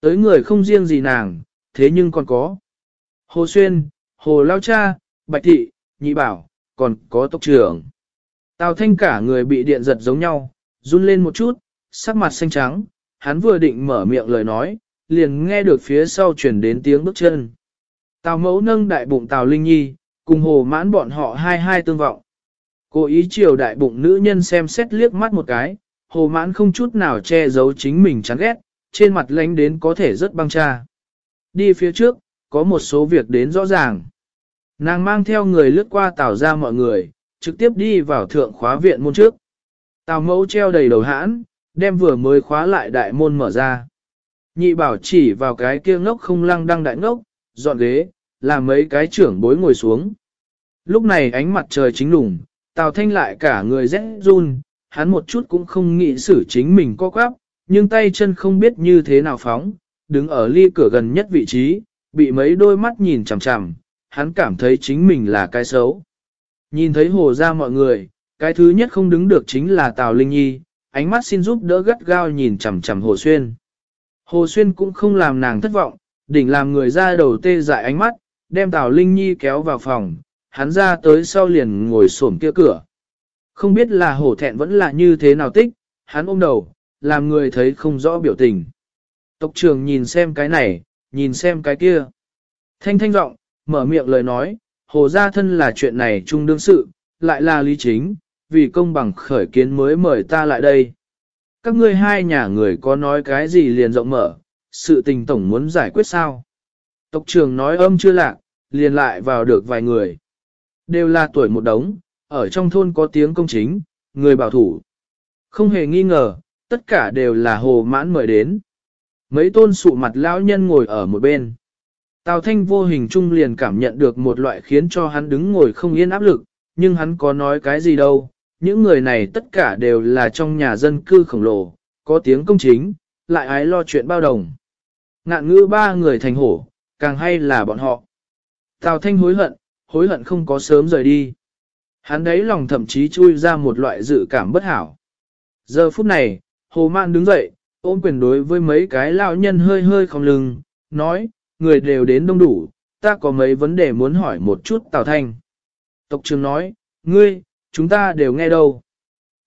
Tới người không riêng gì nàng, thế nhưng còn có. Hồ Xuyên, Hồ Lao Cha, Bạch Thị, Nhị Bảo, còn có tộc trưởng. Tào thanh cả người bị điện giật giống nhau, run lên một chút, sắc mặt xanh trắng, hắn vừa định mở miệng lời nói, liền nghe được phía sau chuyển đến tiếng bước chân. Tào mẫu nâng đại bụng Tào Linh Nhi, cùng hồ mãn bọn họ hai hai tương vọng. Cố ý chiều đại bụng nữ nhân xem xét liếc mắt một cái, hồ mãn không chút nào che giấu chính mình chán ghét, trên mặt lánh đến có thể rất băng cha. Đi phía trước, có một số việc đến rõ ràng. Nàng mang theo người lướt qua tảo ra mọi người, trực tiếp đi vào thượng khóa viện môn trước. Tào mẫu treo đầy đầu hãn, đem vừa mới khóa lại đại môn mở ra. Nhị bảo chỉ vào cái kia ngốc không lăng đăng đại ngốc, dọn ghế, làm mấy cái trưởng bối ngồi xuống. Lúc này ánh mặt trời chính lùng, Tào Thanh lại cả người rẽ run, hắn một chút cũng không nghĩ xử chính mình co quắp, nhưng tay chân không biết như thế nào phóng, đứng ở ly cửa gần nhất vị trí, bị mấy đôi mắt nhìn chằm chằm, hắn cảm thấy chính mình là cái xấu. Nhìn thấy hồ ra mọi người, cái thứ nhất không đứng được chính là Tào Linh Nhi, ánh mắt xin giúp đỡ gắt gao nhìn chằm chằm Hồ Xuyên. Hồ Xuyên cũng không làm nàng thất vọng, đỉnh làm người ra đầu tê dại ánh mắt, đem Tào Linh Nhi kéo vào phòng, hắn ra tới sau liền ngồi xổm kia cửa. Không biết là hổ thẹn vẫn là như thế nào tích, hắn ôm đầu, làm người thấy không rõ biểu tình. Tộc trưởng nhìn xem cái này, nhìn xem cái kia. Thanh thanh giọng mở miệng lời nói, hồ gia thân là chuyện này chung đương sự, lại là lý chính, vì công bằng khởi kiến mới mời ta lại đây. Các ngươi hai nhà người có nói cái gì liền rộng mở, sự tình tổng muốn giải quyết sao? Tộc trưởng nói âm chưa lạc, liền lại vào được vài người. Đều là tuổi một đống, ở trong thôn có tiếng công chính, người bảo thủ. Không hề nghi ngờ, tất cả đều là hồ mãn mời đến. Mấy tôn sụ mặt lão nhân ngồi ở một bên. Tào Thanh vô hình trung liền cảm nhận được một loại khiến cho hắn đứng ngồi không yên áp lực, nhưng hắn có nói cái gì đâu. Những người này tất cả đều là trong nhà dân cư khổng lồ, có tiếng công chính, lại ái lo chuyện bao đồng. Ngạn ngữ ba người thành hổ, càng hay là bọn họ. Tào Thanh hối hận, hối hận không có sớm rời đi. Hắn đấy lòng thậm chí chui ra một loại dự cảm bất hảo. Giờ phút này, Hồ Mạn đứng dậy, ôm quyền đối với mấy cái lão nhân hơi hơi không lưng, nói, người đều đến đông đủ, ta có mấy vấn đề muốn hỏi một chút Tào Thanh. Tộc trưởng nói, ngươi, chúng ta đều nghe đâu.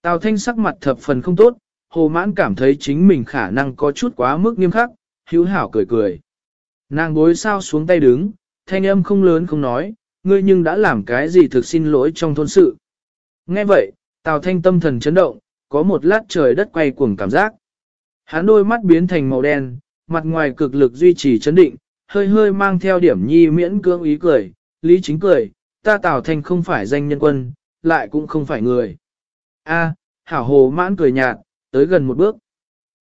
Tào Thanh sắc mặt thập phần không tốt, Hồ Mãn cảm thấy chính mình khả năng có chút quá mức nghiêm khắc, hữu hảo cười cười. Nàng bối sao xuống tay đứng, thanh âm không lớn không nói, ngươi nhưng đã làm cái gì thực xin lỗi trong thôn sự. Nghe vậy, Tào Thanh tâm thần chấn động, có một lát trời đất quay cuồng cảm giác. Hắn đôi mắt biến thành màu đen, mặt ngoài cực lực duy trì chấn định, hơi hơi mang theo điểm nhi miễn cưỡng ý cười, lý chính cười, ta Tào Thanh không phải danh nhân quân, lại cũng không phải người. A, hảo hồ mãn cười nhạt, tới gần một bước.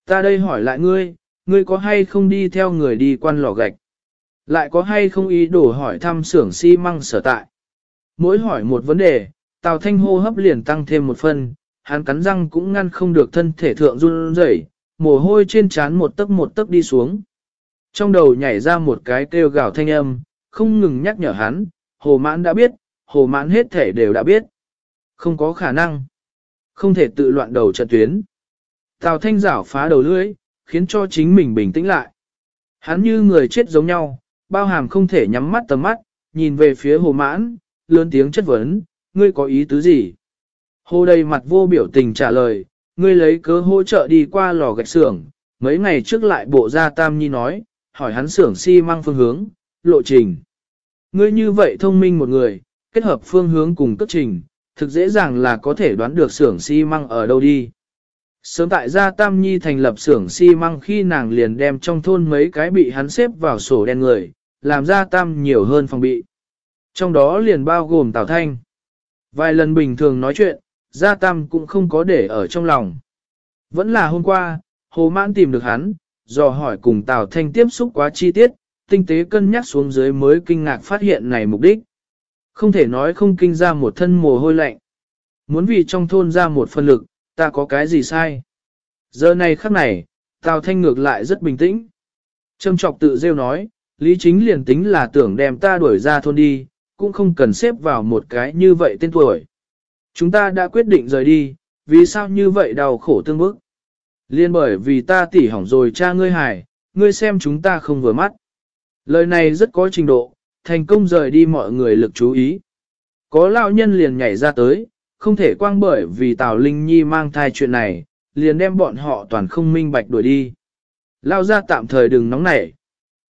Ta đây hỏi lại ngươi, ngươi có hay không đi theo người đi quan lò gạch? Lại có hay không ý đồ hỏi thăm xưởng xi măng sở tại? Mỗi hỏi một vấn đề, Tào Thanh hô hấp liền tăng thêm một phần, hắn cắn răng cũng ngăn không được thân thể thượng run rẩy, mồ hôi trên trán một tấc một tấc đi xuống. Trong đầu nhảy ra một cái kêu gào thanh âm, không ngừng nhắc nhở hắn, hồ mãn đã biết, hồ mãn hết thể đều đã biết. Không có khả năng. Không thể tự loạn đầu trận tuyến. Tào thanh rảo phá đầu lưỡi, khiến cho chính mình bình tĩnh lại. Hắn như người chết giống nhau, bao hàm không thể nhắm mắt tầm mắt, nhìn về phía hồ mãn, lớn tiếng chất vấn, ngươi có ý tứ gì? Hồ đầy mặt vô biểu tình trả lời, ngươi lấy cớ hỗ trợ đi qua lò gạch xưởng, mấy ngày trước lại bộ ra Tam Nhi nói, hỏi hắn xưởng xi si măng phương hướng, lộ trình. Ngươi như vậy thông minh một người, kết hợp phương hướng cùng cất trình, thực dễ dàng là có thể đoán được xưởng xi măng ở đâu đi. Sớm tại gia Tam Nhi thành lập xưởng xi măng khi nàng liền đem trong thôn mấy cái bị hắn xếp vào sổ đen người, làm gia Tam nhiều hơn phòng bị. Trong đó liền bao gồm Tào Thanh. Vài lần bình thường nói chuyện, gia Tam cũng không có để ở trong lòng. Vẫn là hôm qua, Hồ Mãn tìm được hắn, dò hỏi cùng Tào Thanh tiếp xúc quá chi tiết, tinh tế cân nhắc xuống dưới mới kinh ngạc phát hiện này mục đích. Không thể nói không kinh ra một thân mồ hôi lạnh. Muốn vì trong thôn ra một phần lực, ta có cái gì sai? Giờ này khắc này, Tào Thanh ngược lại rất bình tĩnh. Trâm trọc tự rêu nói, Lý Chính liền tính là tưởng đem ta đuổi ra thôn đi, cũng không cần xếp vào một cái như vậy tên tuổi. Chúng ta đã quyết định rời đi, vì sao như vậy đau khổ tương bức? Liên bởi vì ta tỉ hỏng rồi cha ngươi hải, ngươi xem chúng ta không vừa mắt. Lời này rất có trình độ, thành công rời đi mọi người lực chú ý. Có lão nhân liền nhảy ra tới, không thể quang bởi vì Tào Linh Nhi mang thai chuyện này, liền đem bọn họ toàn không minh bạch đuổi đi. Lao ra tạm thời đừng nóng nảy.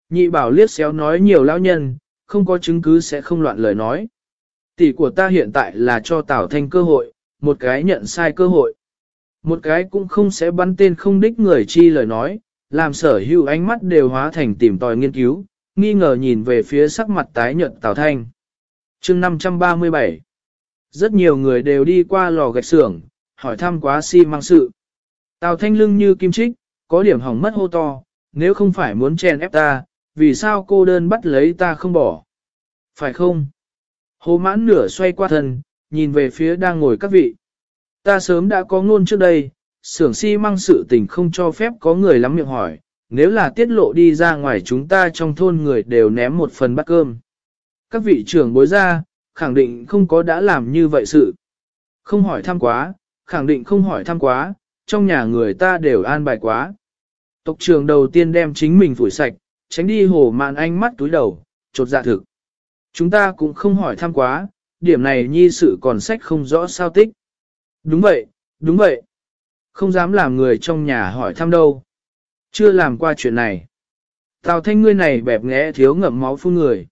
Nhị bảo liếc xéo nói nhiều lão nhân, không có chứng cứ sẽ không loạn lời nói. Tỷ của ta hiện tại là cho Tào Thanh cơ hội, một cái nhận sai cơ hội. Một cái cũng không sẽ bắn tên không đích người chi lời nói, làm sở hữu ánh mắt đều hóa thành tìm tòi nghiên cứu, nghi ngờ nhìn về phía sắc mặt tái nhợt Tào Thanh. chương 537 Rất nhiều người đều đi qua lò gạch xưởng, hỏi thăm quá si mang sự. Tào Thanh lưng như kim trích, có điểm hỏng mất hô to, nếu không phải muốn chen ép ta, vì sao cô đơn bắt lấy ta không bỏ? Phải không? Hồ mãn nửa xoay qua thân, nhìn về phía đang ngồi các vị. Ta sớm đã có ngôn trước đây, xưởng si mang măng sự tình không cho phép có người lắm miệng hỏi, nếu là tiết lộ đi ra ngoài chúng ta trong thôn người đều ném một phần bát cơm. Các vị trưởng bối ra, khẳng định không có đã làm như vậy sự. Không hỏi thăm quá, khẳng định không hỏi thăm quá, trong nhà người ta đều an bài quá. Tộc trưởng đầu tiên đem chính mình phủi sạch, tránh đi hồ mạn anh mắt túi đầu, chột dạ thực. Chúng ta cũng không hỏi thăm quá, điểm này nhi sự còn sách không rõ sao tích. Đúng vậy, đúng vậy. Không dám làm người trong nhà hỏi thăm đâu. Chưa làm qua chuyện này. Tào thanh ngươi này bẹp nghẽ thiếu ngậm máu phun người.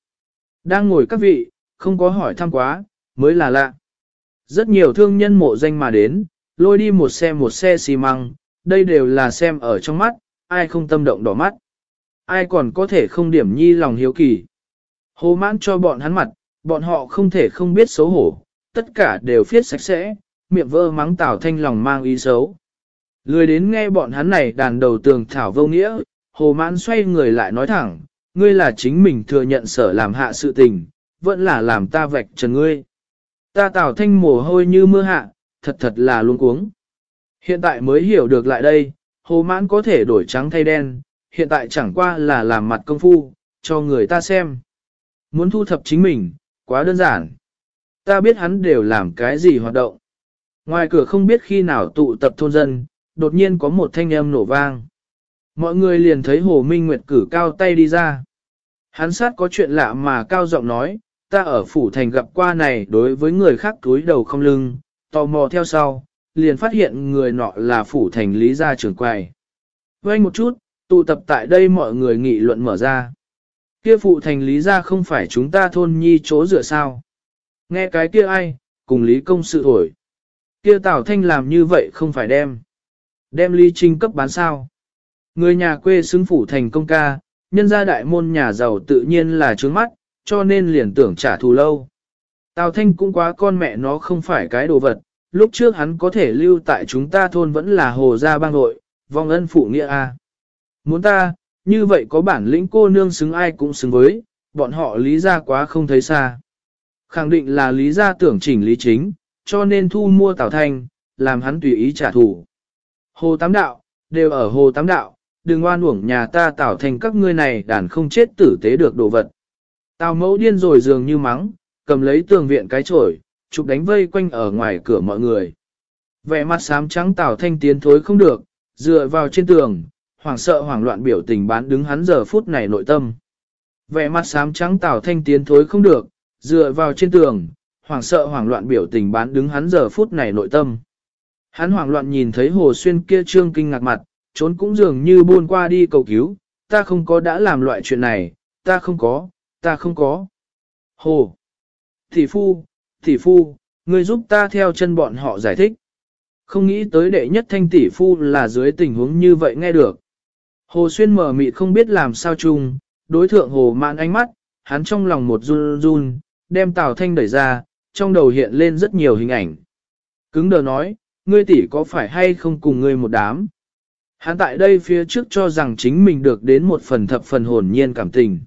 Đang ngồi các vị, không có hỏi thăm quá, mới là lạ. Rất nhiều thương nhân mộ danh mà đến, lôi đi một xe một xe xi măng, đây đều là xem ở trong mắt, ai không tâm động đỏ mắt. Ai còn có thể không điểm nhi lòng hiếu kỳ. Hồ mãn cho bọn hắn mặt, bọn họ không thể không biết xấu hổ, tất cả đều phiết sạch sẽ, miệng vơ mắng Tào Thanh lòng mang ý xấu. Lười đến nghe bọn hắn này đàn đầu tường thảo vô nghĩa, hồ mãn xoay người lại nói thẳng, ngươi là chính mình thừa nhận sở làm hạ sự tình, vẫn là làm ta vạch trần ngươi. Ta Tào Thanh mồ hôi như mưa hạ, thật thật là luôn cuống. Hiện tại mới hiểu được lại đây, hồ mãn có thể đổi trắng thay đen, hiện tại chẳng qua là làm mặt công phu, cho người ta xem. Muốn thu thập chính mình, quá đơn giản. Ta biết hắn đều làm cái gì hoạt động. Ngoài cửa không biết khi nào tụ tập thôn dân, đột nhiên có một thanh âm nổ vang. Mọi người liền thấy Hồ Minh Nguyệt cử cao tay đi ra. Hắn sát có chuyện lạ mà cao giọng nói, ta ở phủ thành gặp qua này đối với người khác túi đầu không lưng, tò mò theo sau, liền phát hiện người nọ là phủ thành lý gia trưởng quầy. Quay một chút, tụ tập tại đây mọi người nghị luận mở ra. Kia phụ thành lý gia không phải chúng ta thôn nhi chỗ rửa sao. Nghe cái kia ai, cùng lý công sự thổi. Kia Tào Thanh làm như vậy không phải đem. Đem lý trinh cấp bán sao. Người nhà quê xứng phủ thành công ca, nhân gia đại môn nhà giàu tự nhiên là trướng mắt, cho nên liền tưởng trả thù lâu. Tào Thanh cũng quá con mẹ nó không phải cái đồ vật, lúc trước hắn có thể lưu tại chúng ta thôn vẫn là hồ gia bang nội, vong ân phụ nghĩa a. Muốn ta, như vậy có bản lĩnh cô nương xứng ai cũng xứng với, bọn họ lý ra quá không thấy xa. Khẳng định là lý ra tưởng chỉnh lý chính, cho nên thu mua Tào Thanh, làm hắn tùy ý trả thù. Hồ Tám Đạo, đều ở Hồ Tám Đạo, đừng oan uổng nhà ta Tào Thanh các ngươi này đàn không chết tử tế được đồ vật. Tào mẫu điên rồi dường như mắng, cầm lấy tường viện cái chổi, chụp đánh vây quanh ở ngoài cửa mọi người. Vẻ mặt xám trắng Tào Thanh tiến thối không được, dựa vào trên tường, hoảng sợ hoảng loạn biểu tình bán đứng hắn giờ phút này nội tâm. Vẻ mặt xám trắng Tào Thanh tiến thối không được, dựa vào trên tường, hoảng sợ hoảng loạn biểu tình bán đứng hắn giờ phút này nội tâm. Hắn hoảng loạn nhìn thấy Hồ Xuyên kia trương kinh ngạc mặt, trốn cũng dường như buôn qua đi cầu cứu, ta không có đã làm loại chuyện này, ta không có, ta không có. Hồ! Thị phu, thị phu, người giúp ta theo chân bọn họ giải thích. Không nghĩ tới đệ nhất thanh tỷ phu là dưới tình huống như vậy nghe được. Hồ Xuyên mở mịt không biết làm sao chung, đối thượng Hồ Mạn ánh mắt, hắn trong lòng một run run, đem Tào Thanh đẩy ra, trong đầu hiện lên rất nhiều hình ảnh. Cứng đờ nói, ngươi tỷ có phải hay không cùng ngươi một đám? Hắn tại đây phía trước cho rằng chính mình được đến một phần thập phần hồn nhiên cảm tình.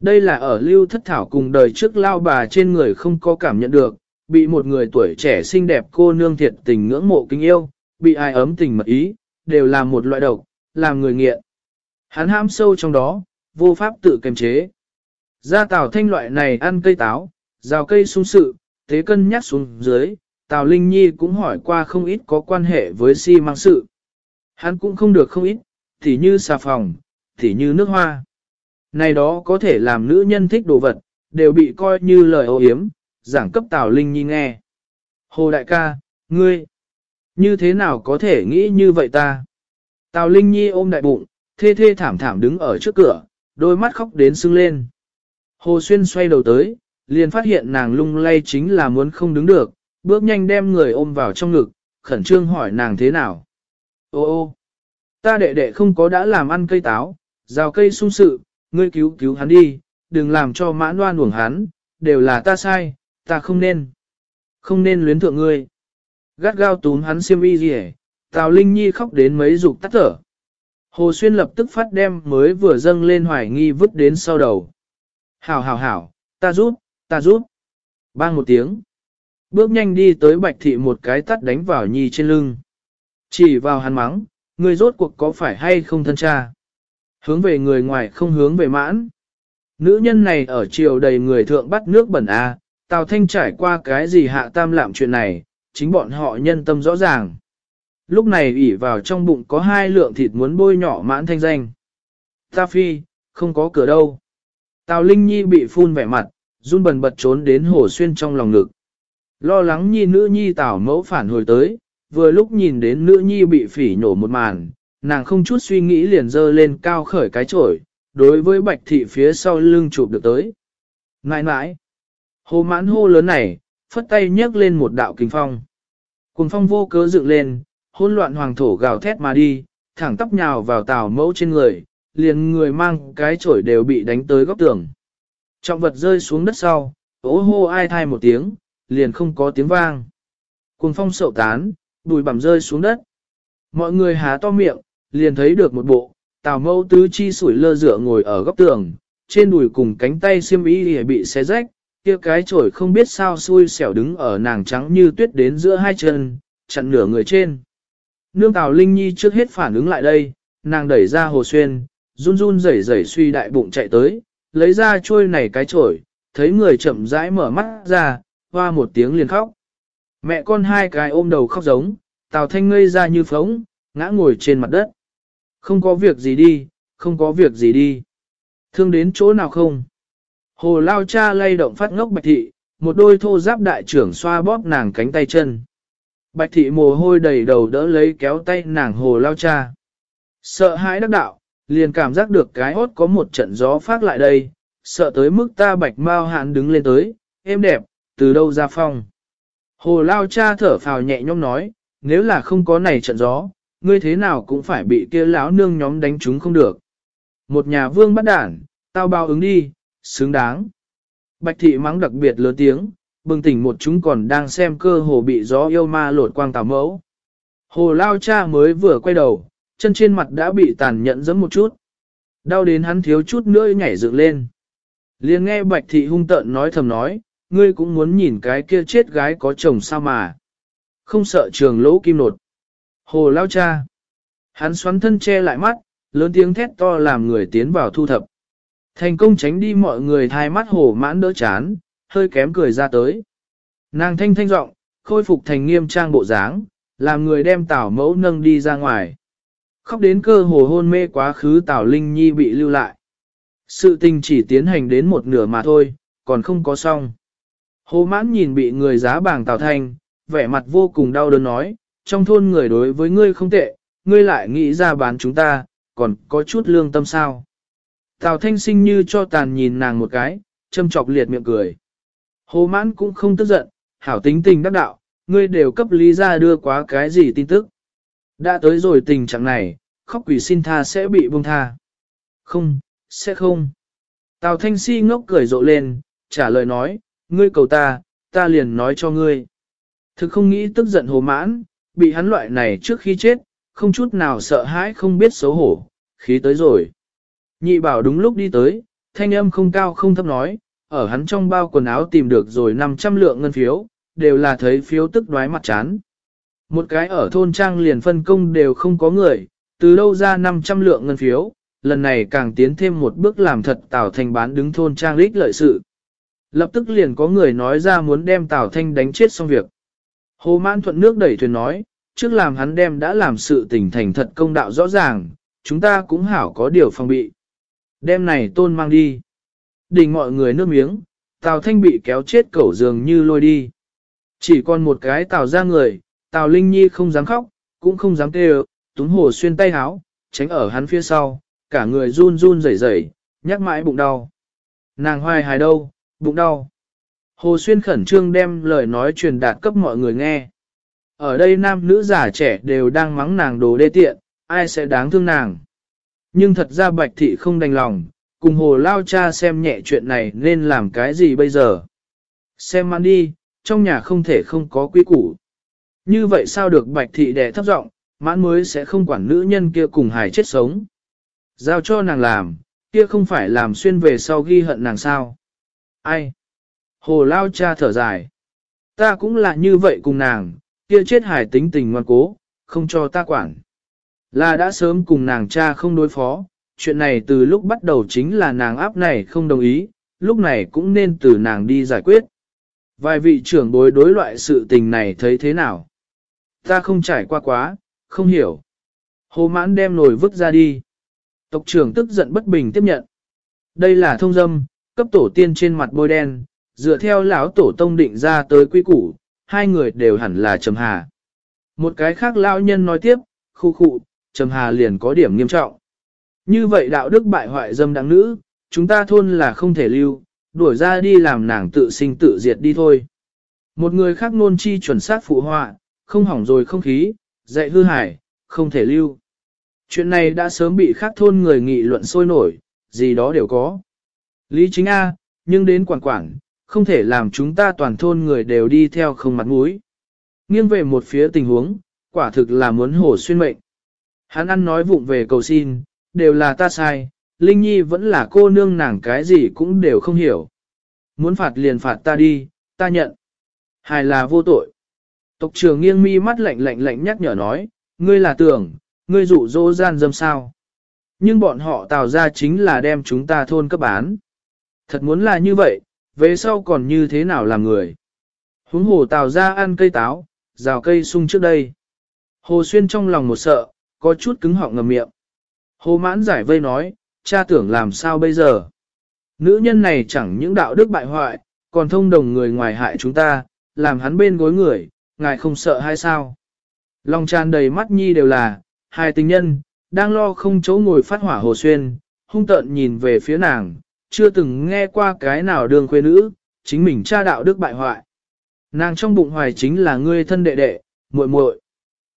Đây là ở lưu thất thảo cùng đời trước lao bà trên người không có cảm nhận được, bị một người tuổi trẻ xinh đẹp cô nương thiệt tình ngưỡng mộ kính yêu, bị ai ấm tình mật ý, đều là một loại độc, làm người nghiện. Hắn ham sâu trong đó, vô pháp tự kiềm chế. Gia tào thanh loại này ăn cây táo, rào cây sung sự, thế cân nhắc xuống dưới, Tào Linh Nhi cũng hỏi qua không ít có quan hệ với si mang sự. Hắn cũng không được không ít, thì như xà phòng, thì như nước hoa. Này đó có thể làm nữ nhân thích đồ vật, đều bị coi như lời ô hiếm, giảng cấp Tào Linh Nhi nghe. Hồ đại ca, ngươi, như thế nào có thể nghĩ như vậy ta? Tào Linh Nhi ôm đại bụng, thê thê thảm thảm đứng ở trước cửa, đôi mắt khóc đến sưng lên. Hồ Xuyên xoay đầu tới, liền phát hiện nàng lung lay chính là muốn không đứng được, bước nhanh đem người ôm vào trong ngực, khẩn trương hỏi nàng thế nào. Ô ô, ta đệ đệ không có đã làm ăn cây táo, rào cây sung sự, ngươi cứu cứu hắn đi, đừng làm cho mãn đoan uổng hắn, đều là ta sai, ta không nên, không nên luyến thượng ngươi. Gắt gao túm hắn xiêm y gì Tào Linh Nhi khóc đến mấy dục tắt thở. Hồ Xuyên lập tức phát đem mới vừa dâng lên hoài nghi vứt đến sau đầu. Hảo hảo hảo, ta giúp, ta giúp. Bang một tiếng. Bước nhanh đi tới bạch thị một cái tắt đánh vào nhi trên lưng. Chỉ vào hắn mắng, người rốt cuộc có phải hay không thân cha. Hướng về người ngoài không hướng về mãn. Nữ nhân này ở triều đầy người thượng bắt nước bẩn A, à, Tào Thanh trải qua cái gì hạ tam lạm chuyện này, chính bọn họ nhân tâm rõ ràng. Lúc này ỉ vào trong bụng có hai lượng thịt muốn bôi nhỏ mãn thanh danh. Ta phi, không có cửa đâu. Tào Linh Nhi bị phun vẻ mặt, run bần bật trốn đến hồ xuyên trong lòng ngực. Lo lắng nhi nữ nhi tảo mẫu phản hồi tới, vừa lúc nhìn đến nữ nhi bị phỉ nổ một màn, nàng không chút suy nghĩ liền dơ lên cao khởi cái chổi, đối với bạch thị phía sau lưng chụp được tới. Ngại ngãi, hồ mãn hô lớn này, phất tay nhấc lên một đạo kinh phong. Cùng phong vô cớ dựng lên, hỗn loạn hoàng thổ gào thét mà đi, thẳng tóc nhào vào tào mẫu trên người, liền người mang cái chổi đều bị đánh tới góc tường. Trọng vật rơi xuống đất sau, ố hô ai thai một tiếng, liền không có tiếng vang. Cùng phong sậu tán, bùi bằm rơi xuống đất. Mọi người há to miệng, liền thấy được một bộ, tào mẫu tứ chi sủi lơ dựa ngồi ở góc tường, trên đùi cùng cánh tay xiêm y bị xé rách, kia cái chổi không biết sao xui xẻo đứng ở nàng trắng như tuyết đến giữa hai chân, chặn nửa người trên. Nương Tào Linh Nhi trước hết phản ứng lại đây, nàng đẩy ra hồ xuyên, run run rẩy rẩy suy đại bụng chạy tới, lấy ra trôi này cái chổi, thấy người chậm rãi mở mắt ra, hoa một tiếng liền khóc. Mẹ con hai cái ôm đầu khóc giống, Tào Thanh ngây ra như phóng, ngã ngồi trên mặt đất. Không có việc gì đi, không có việc gì đi. Thương đến chỗ nào không? Hồ lao cha lay động phát ngốc bạch thị, một đôi thô giáp đại trưởng xoa bóp nàng cánh tay chân. Bạch thị mồ hôi đầy đầu đỡ lấy kéo tay nàng hồ lao cha. Sợ hãi đắc đạo, liền cảm giác được cái hốt có một trận gió phát lại đây, sợ tới mức ta bạch mau hạn đứng lên tới, êm đẹp, từ đâu ra phong. Hồ lao cha thở phào nhẹ nhõm nói, nếu là không có này trận gió, ngươi thế nào cũng phải bị kia lão nương nhóm đánh chúng không được. Một nhà vương bắt đản, tao bao ứng đi, xứng đáng. Bạch thị mắng đặc biệt lớn tiếng, bừng tỉnh một chúng còn đang xem cơ hồ bị gió yêu ma lột quang tào mẫu. Hồ lao cha mới vừa quay đầu, chân trên mặt đã bị tàn nhẫn giẫm một chút. Đau đến hắn thiếu chút nữa nhảy dựng lên. liền nghe bạch thị hung tợn nói thầm nói, ngươi cũng muốn nhìn cái kia chết gái có chồng sao mà. Không sợ trường lỗ kim nột. Hồ lao cha. Hắn xoắn thân che lại mắt, lớn tiếng thét to làm người tiến vào thu thập. Thành công tránh đi mọi người thai mắt hồ mãn đỡ chán, hơi kém cười ra tới. Nàng thanh thanh giọng, khôi phục thành nghiêm trang bộ dáng, làm người đem tảo mẫu nâng đi ra ngoài. Khóc đến cơ hồ hôn mê quá khứ tảo linh nhi bị lưu lại. Sự tình chỉ tiến hành đến một nửa mà thôi, còn không có xong. Hồ mãn nhìn bị người giá bảng tảo thanh, vẻ mặt vô cùng đau đớn nói, trong thôn người đối với ngươi không tệ, ngươi lại nghĩ ra bán chúng ta, còn có chút lương tâm sao. Tào thanh sinh như cho tàn nhìn nàng một cái, châm chọc liệt miệng cười. Hồ mãn cũng không tức giận, hảo tính tình đắc đạo, ngươi đều cấp lý ra đưa quá cái gì tin tức. Đã tới rồi tình trạng này, khóc quỷ xin tha sẽ bị buông tha. Không, sẽ không. Tào thanh si ngốc cười rộ lên, trả lời nói, ngươi cầu ta, ta liền nói cho ngươi. Thực không nghĩ tức giận hồ mãn, bị hắn loại này trước khi chết, không chút nào sợ hãi không biết xấu hổ, khí tới rồi. Nhị bảo đúng lúc đi tới, thanh âm không cao không thấp nói, ở hắn trong bao quần áo tìm được rồi 500 lượng ngân phiếu, đều là thấy phiếu tức đoái mặt chán. Một cái ở thôn trang liền phân công đều không có người, từ đâu ra 500 lượng ngân phiếu, lần này càng tiến thêm một bước làm thật Tào Thanh bán đứng thôn trang lích lợi sự. Lập tức liền có người nói ra muốn đem Tào Thanh đánh chết xong việc. Hồ Mãn thuận nước đẩy thuyền nói, trước làm hắn đem đã làm sự tình thành thật công đạo rõ ràng, chúng ta cũng hảo có điều phòng bị. Đem này tôn mang đi. Đình mọi người nước miếng, Tào Thanh bị kéo chết cẩu dường như lôi đi. Chỉ còn một cái Tào ra người, Tào Linh Nhi không dám khóc, cũng không dám kêu, túng hồ xuyên tay háo, tránh ở hắn phía sau, cả người run run rẩy rẩy, nhắc mãi bụng đau. Nàng hoài hài đâu, bụng đau. Hồ Xuyên khẩn trương đem lời nói truyền đạt cấp mọi người nghe. Ở đây nam nữ già trẻ đều đang mắng nàng đồ đê tiện, ai sẽ đáng thương nàng. Nhưng thật ra Bạch Thị không đành lòng, cùng hồ lao cha xem nhẹ chuyện này nên làm cái gì bây giờ. Xem ăn đi, trong nhà không thể không có quy củ. Như vậy sao được Bạch Thị đẻ thấp giọng mãn mới sẽ không quản nữ nhân kia cùng hài chết sống. Giao cho nàng làm, kia không phải làm xuyên về sau ghi hận nàng sao. Ai? Hồ lao cha thở dài. Ta cũng là như vậy cùng nàng, kia chết hài tính tình ngoan cố, không cho ta quản. Là đã sớm cùng nàng cha không đối phó, chuyện này từ lúc bắt đầu chính là nàng áp này không đồng ý, lúc này cũng nên từ nàng đi giải quyết. Vài vị trưởng bối đối loại sự tình này thấy thế nào? Ta không trải qua quá, không hiểu. Hồ mãn đem nồi vứt ra đi. Tộc trưởng tức giận bất bình tiếp nhận. Đây là thông dâm, cấp tổ tiên trên mặt bôi đen, dựa theo lão tổ tông định ra tới quy củ, hai người đều hẳn là trầm hà. Một cái khác lão nhân nói tiếp, khu khụ, trầm hà liền có điểm nghiêm trọng. Như vậy đạo đức bại hoại dâm đáng nữ, chúng ta thôn là không thể lưu, đuổi ra đi làm nàng tự sinh tự diệt đi thôi. Một người khác nôn chi chuẩn xác phụ họa, không hỏng rồi không khí, dạy hư hải, không thể lưu. Chuyện này đã sớm bị khác thôn người nghị luận sôi nổi, gì đó đều có. Lý chính A, nhưng đến quản quản, không thể làm chúng ta toàn thôn người đều đi theo không mặt mũi. Nghiêng về một phía tình huống, quả thực là muốn hổ xuyên mệnh. Hắn ăn nói vụng về cầu xin, đều là ta sai, Linh Nhi vẫn là cô nương nàng cái gì cũng đều không hiểu. Muốn phạt liền phạt ta đi, ta nhận. Hài là vô tội. Tộc trưởng nghiêng mi mắt lạnh lạnh lạnh nhắc nhở nói, ngươi là tưởng, ngươi dụ dỗ gian dâm sao. Nhưng bọn họ tạo ra chính là đem chúng ta thôn cấp bán. Thật muốn là như vậy, về sau còn như thế nào làm người. Huống hồ tạo ra ăn cây táo, rào cây sung trước đây. Hồ Xuyên trong lòng một sợ, có chút cứng họng ngầm miệng. Hồ mãn giải vây nói, cha tưởng làm sao bây giờ. Nữ nhân này chẳng những đạo đức bại hoại, còn thông đồng người ngoài hại chúng ta, làm hắn bên gối người, ngài không sợ hay sao. Lòng tràn đầy mắt nhi đều là, hai tình nhân, đang lo không chỗ ngồi phát hỏa hồ xuyên, hung tợn nhìn về phía nàng, chưa từng nghe qua cái nào đường khuê nữ, chính mình cha đạo đức bại hoại. Nàng trong bụng hoài chính là ngươi thân đệ đệ, muội muội.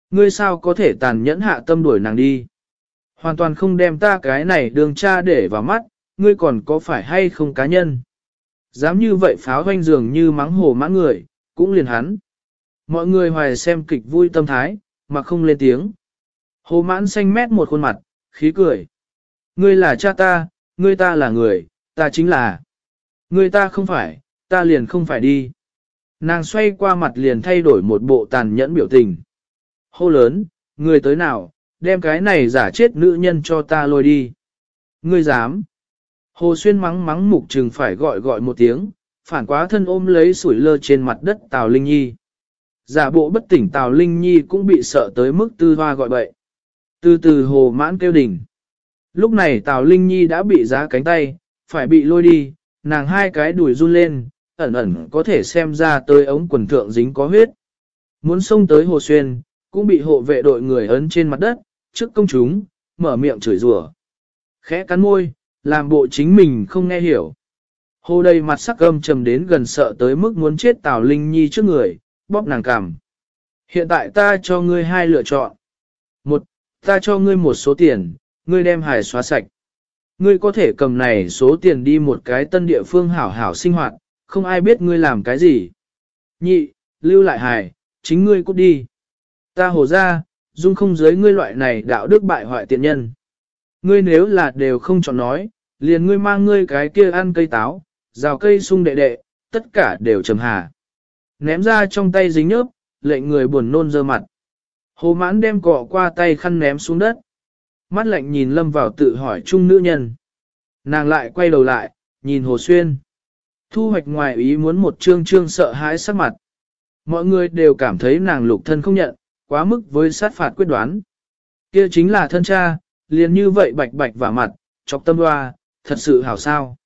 Ngươi sao có thể tàn nhẫn hạ tâm đuổi nàng đi? Hoàn toàn không đem ta cái này đường cha để vào mắt, ngươi còn có phải hay không cá nhân? Dám như vậy pháo hoanh dường như mắng hồ mã người, cũng liền hắn. Mọi người hoài xem kịch vui tâm thái, mà không lên tiếng. Hồ mãn xanh mét một khuôn mặt, khí cười. Ngươi là cha ta, ngươi ta là người, ta chính là. Ngươi ta không phải, ta liền không phải đi. Nàng xoay qua mặt liền thay đổi một bộ tàn nhẫn biểu tình. Hô lớn, người tới nào, đem cái này giả chết nữ nhân cho ta lôi đi. Ngươi dám. Hồ Xuyên mắng mắng mục trừng phải gọi gọi một tiếng, phản quá thân ôm lấy sủi lơ trên mặt đất Tào Linh Nhi. Giả bộ bất tỉnh Tào Linh Nhi cũng bị sợ tới mức tư hoa gọi bậy. Từ từ hồ mãn kêu đỉnh. Lúc này Tào Linh Nhi đã bị giá cánh tay, phải bị lôi đi, nàng hai cái đùi run lên, ẩn ẩn có thể xem ra tới ống quần thượng dính có huyết. Muốn xông tới Hồ Xuyên, cũng bị hộ vệ đội người ấn trên mặt đất, trước công chúng, mở miệng chửi rủa. Khẽ cắn môi, làm bộ chính mình không nghe hiểu. Hồ đầy mặt sắc âm trầm đến gần sợ tới mức muốn chết Tào Linh Nhi trước người, bóp nàng cằm. Hiện tại ta cho ngươi hai lựa chọn. Một, ta cho ngươi một số tiền, ngươi đem hải xóa sạch. Ngươi có thể cầm này số tiền đi một cái tân địa phương hảo hảo sinh hoạt, không ai biết ngươi làm cái gì. Nhị, lưu lại hải, chính ngươi cút đi. Ta hồ ra, dung không giới ngươi loại này đạo đức bại hoại tiện nhân. Ngươi nếu là đều không chọn nói, liền ngươi mang ngươi cái kia ăn cây táo, rào cây sung đệ đệ, tất cả đều trầm hà. Ném ra trong tay dính nhớp, lệnh người buồn nôn dơ mặt. Hồ mãn đem cọ qua tay khăn ném xuống đất. Mắt lạnh nhìn lâm vào tự hỏi chung nữ nhân. Nàng lại quay đầu lại, nhìn Hồ Xuyên. Thu hoạch ngoài ý muốn một trương trương sợ hãi sắc mặt. Mọi người đều cảm thấy nàng lục thân không nhận, quá mức với sát phạt quyết đoán. Kia chính là thân cha, liền như vậy bạch bạch vả mặt, chọc tâm hoa, thật sự hảo sao.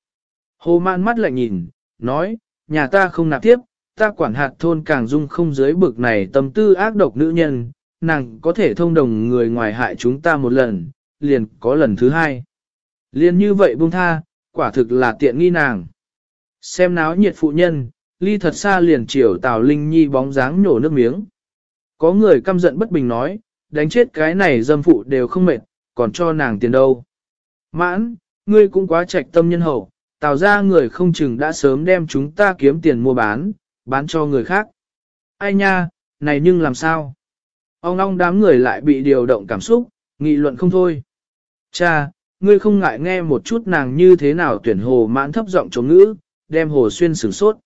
Hồ man mắt lại nhìn, nói, nhà ta không nạp tiếp, ta quản hạt thôn càng dung không dưới bực này tâm tư ác độc nữ nhân, nàng có thể thông đồng người ngoài hại chúng ta một lần, liền có lần thứ hai. Liền như vậy buông tha, quả thực là tiện nghi nàng. Xem náo nhiệt phụ nhân, ly thật xa liền chiều Tào Linh Nhi bóng dáng nhổ nước miếng. Có người căm giận bất bình nói, đánh chết cái này dâm phụ đều không mệt, còn cho nàng tiền đâu. Mãn, ngươi cũng quá trạch tâm nhân hậu, tào ra người không chừng đã sớm đem chúng ta kiếm tiền mua bán, bán cho người khác. Ai nha, này nhưng làm sao? Ông long đám người lại bị điều động cảm xúc, nghị luận không thôi. Cha, ngươi không ngại nghe một chút nàng như thế nào tuyển hồ mãn thấp giọng chống ngữ, đem hồ xuyên sửng sốt.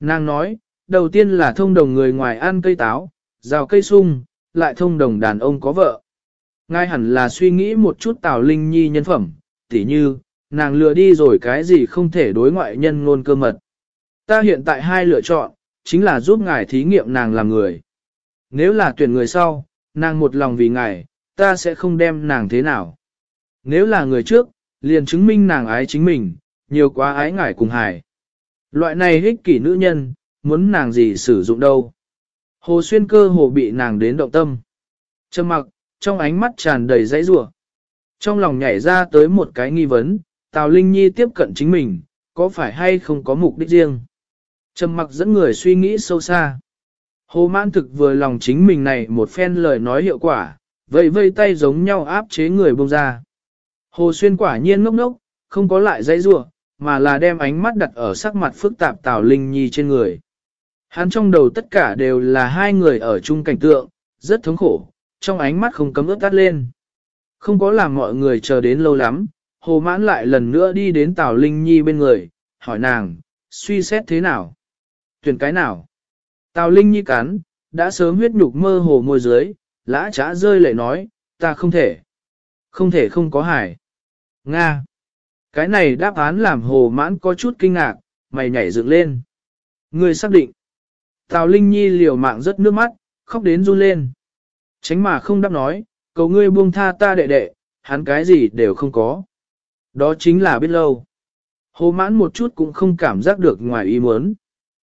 Nàng nói, đầu tiên là thông đồng người ngoài ăn cây táo, rào cây sung, lại thông đồng đàn ông có vợ. Ngay hẳn là suy nghĩ một chút Tào Linh Nhi nhân phẩm, tỉ như, nàng lừa đi rồi cái gì không thể đối ngoại nhân ngôn cơ mật. Ta hiện tại hai lựa chọn, chính là giúp ngài thí nghiệm nàng làm người. Nếu là tuyển người sau, nàng một lòng vì ngài, ta sẽ không đem nàng thế nào. Nếu là người trước, liền chứng minh nàng ái chính mình, nhiều quá ái ngài cùng hải. Loại này hích kỷ nữ nhân, muốn nàng gì sử dụng đâu. Hồ xuyên cơ hồ bị nàng đến động tâm. Trầm mặc, trong ánh mắt tràn đầy dãy rủa. Trong lòng nhảy ra tới một cái nghi vấn, Tào Linh Nhi tiếp cận chính mình, có phải hay không có mục đích riêng? Trầm mặc dẫn người suy nghĩ sâu xa. Hồ mãn thực vừa lòng chính mình này một phen lời nói hiệu quả, vậy vây tay giống nhau áp chế người bông ra. Hồ xuyên quả nhiên ngốc ngốc, không có lại dãy rủa mà là đem ánh mắt đặt ở sắc mặt phức tạp Tào Linh Nhi trên người. Hắn trong đầu tất cả đều là hai người ở chung cảnh tượng, rất thống khổ, trong ánh mắt không cấm ướt tắt lên. Không có làm mọi người chờ đến lâu lắm, hồ mãn lại lần nữa đi đến Tào Linh Nhi bên người, hỏi nàng, suy xét thế nào? Tuyển cái nào? Tào Linh Nhi cắn, đã sớm huyết nhục mơ hồ môi dưới, lã trá rơi lệ nói, ta không thể. Không thể không có hải. Nga. Cái này đáp án làm hồ mãn có chút kinh ngạc, mày nhảy dựng lên. Người xác định. Tào Linh Nhi liều mạng rất nước mắt, khóc đến run lên. Tránh mà không đáp nói, cầu ngươi buông tha ta đệ đệ, hắn cái gì đều không có. Đó chính là biết lâu. Hồ mãn một chút cũng không cảm giác được ngoài ý muốn.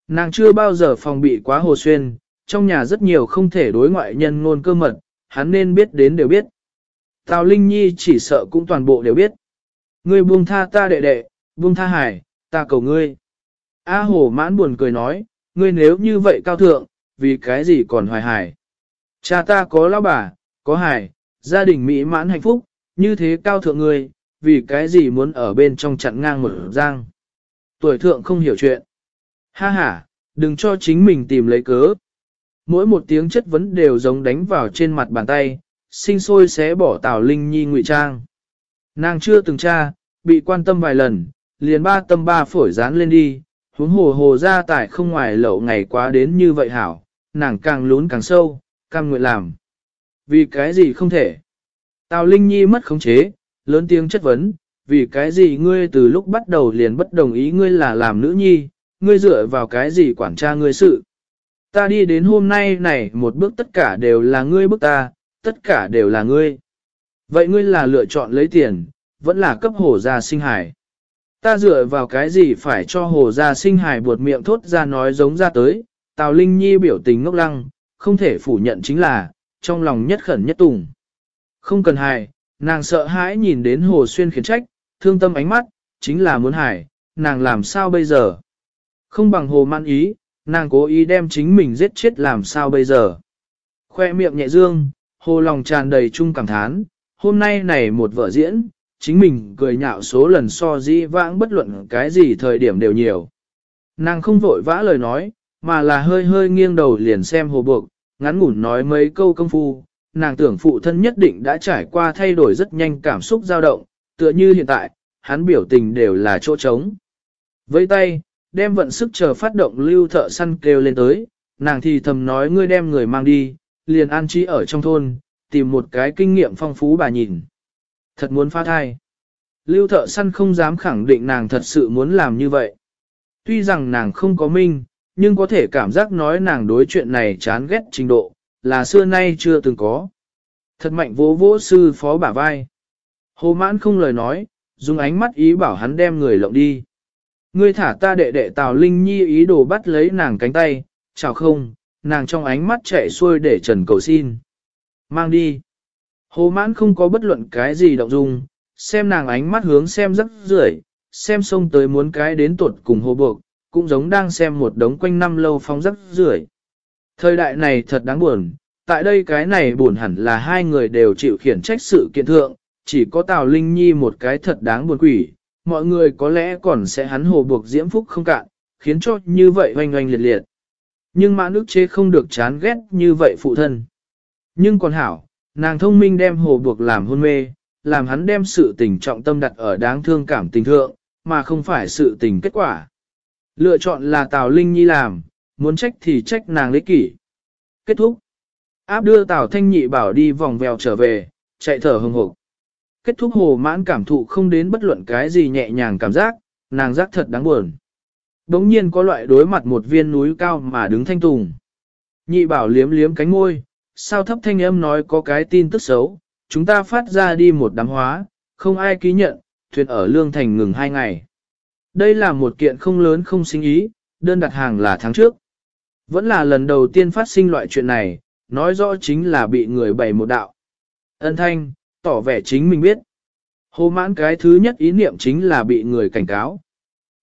Nàng chưa bao giờ phòng bị quá hồ xuyên, trong nhà rất nhiều không thể đối ngoại nhân ngôn cơ mật, hắn nên biết đến đều biết. Tào Linh Nhi chỉ sợ cũng toàn bộ đều biết. Ngươi buông tha ta đệ đệ, buông tha hải, ta cầu ngươi. A hồ mãn buồn cười nói, ngươi nếu như vậy cao thượng, vì cái gì còn hoài hải. Cha ta có lão bà, có hải, gia đình mỹ mãn hạnh phúc, như thế cao thượng ngươi, vì cái gì muốn ở bên trong chặn ngang một giang. Tuổi thượng không hiểu chuyện. Ha ha, đừng cho chính mình tìm lấy cớ. Mỗi một tiếng chất vấn đều giống đánh vào trên mặt bàn tay, sinh sôi xé bỏ Tào Linh Nhi ngụy trang. Nàng chưa từng tra, bị quan tâm vài lần, liền ba tâm ba phổi dán lên đi, huống hồ hồ ra tải không ngoài lậu ngày quá đến như vậy hảo, nàng càng lún càng sâu, càng nguyện làm. Vì cái gì không thể? Tào Linh Nhi mất khống chế, lớn tiếng chất vấn, vì cái gì ngươi từ lúc bắt đầu liền bất đồng ý ngươi là làm nữ nhi, ngươi dựa vào cái gì quản tra ngươi sự. Ta đi đến hôm nay này một bước tất cả đều là ngươi bước ta, tất cả đều là ngươi. Vậy ngươi là lựa chọn lấy tiền, vẫn là cấp hồ gia sinh hải. Ta dựa vào cái gì phải cho hồ gia sinh hài buột miệng thốt ra nói giống ra tới, Tào Linh Nhi biểu tình ngốc lăng, không thể phủ nhận chính là, trong lòng nhất khẩn nhất tùng. Không cần hài, nàng sợ hãi nhìn đến hồ xuyên khiển trách, thương tâm ánh mắt, chính là muốn hài, nàng làm sao bây giờ? Không bằng hồ man ý, nàng cố ý đem chính mình giết chết làm sao bây giờ? Khoe miệng nhẹ dương, hồ lòng tràn đầy chung cảm thán, hôm nay này một vở diễn, chính mình cười nhạo số lần so di vãng bất luận cái gì thời điểm đều nhiều. Nàng không vội vã lời nói, mà là hơi hơi nghiêng đầu liền xem hồ buộc, ngắn ngủn nói mấy câu công phu, nàng tưởng phụ thân nhất định đã trải qua thay đổi rất nhanh cảm xúc dao động, tựa như hiện tại, hắn biểu tình đều là chỗ trống. Với tay, đem vận sức chờ phát động lưu thợ săn kêu lên tới, nàng thì thầm nói ngươi đem người mang đi, liền an trí ở trong thôn, tìm một cái kinh nghiệm phong phú bà nhìn. Thật muốn phá thai. Lưu thợ săn không dám khẳng định nàng thật sự muốn làm như vậy. Tuy rằng nàng không có minh, nhưng có thể cảm giác nói nàng đối chuyện này chán ghét trình độ, là xưa nay chưa từng có. Thật mạnh vỗ vỗ sư phó bả vai. Hồ mãn không lời nói, dùng ánh mắt ý bảo hắn đem người lộng đi. Ngươi thả ta đệ đệ Tào Linh Nhi ý đồ bắt lấy nàng cánh tay, chào không, nàng trong ánh mắt chạy xuôi để trần cầu xin. Mang đi. Hồ mãn không có bất luận cái gì động dung, xem nàng ánh mắt hướng xem rất rưởi, xem xông tới muốn cái đến tuột cùng hồ buộc, cũng giống đang xem một đống quanh năm lâu phong rất rưởi. Thời đại này thật đáng buồn, tại đây cái này buồn hẳn là hai người đều chịu khiển trách sự kiện thượng, chỉ có Tào Linh Nhi một cái thật đáng buồn quỷ, mọi người có lẽ còn sẽ hắn hồ buộc diễm phúc không cạn, khiến cho như vậy oanh oanh liệt liệt. Nhưng mã nước chế không được chán ghét như vậy phụ thân. Nhưng còn hảo, nàng thông minh đem hồ buộc làm hôn mê, làm hắn đem sự tình trọng tâm đặt ở đáng thương cảm tình thượng, mà không phải sự tình kết quả. Lựa chọn là Tào Linh Nhi làm, muốn trách thì trách nàng lấy kỷ. Kết thúc. Áp đưa Tào Thanh Nhị bảo đi vòng vèo trở về, chạy thở hừng hực. Kết thúc hồ mãn cảm thụ không đến bất luận cái gì nhẹ nhàng cảm giác, nàng giác thật đáng buồn. Đống nhiên có loại đối mặt một viên núi cao mà đứng thanh tùng. Nhị bảo liếm liếm cánh môi, sao thấp thanh âm nói có cái tin tức xấu, chúng ta phát ra đi một đám hóa, không ai ký nhận, thuyền ở Lương Thành ngừng hai ngày. Đây là một kiện không lớn không sinh ý, đơn đặt hàng là tháng trước. Vẫn là lần đầu tiên phát sinh loại chuyện này, nói rõ chính là bị người bày một đạo. Ân thanh, tỏ vẻ chính mình biết. Hồ mãn cái thứ nhất ý niệm chính là bị người cảnh cáo.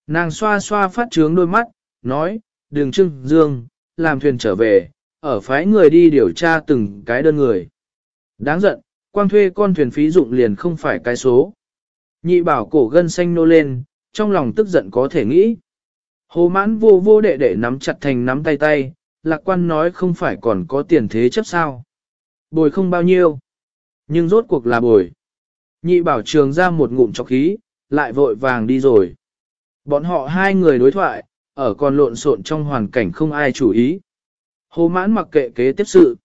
Nàng xoa xoa phát trướng đôi mắt, nói, đường trưng, dương, làm thuyền trở về, ở phái người đi điều tra từng cái đơn người. Đáng giận, quang thuê con thuyền phí dụng liền không phải cái số. Nhị bảo cổ gân xanh nô lên, trong lòng tức giận có thể nghĩ. Hồ mãn vô vô đệ đệ nắm chặt thành nắm tay tay, lạc quan nói không phải còn có tiền thế chấp sao. Bồi không bao nhiêu, nhưng rốt cuộc là bồi. Nhị bảo trường ra một ngụm chọc khí, lại vội vàng đi rồi. Bọn họ hai người đối thoại, ở còn lộn xộn trong hoàn cảnh không ai chú ý. Hồ mãn mặc kệ kế tiếp sự.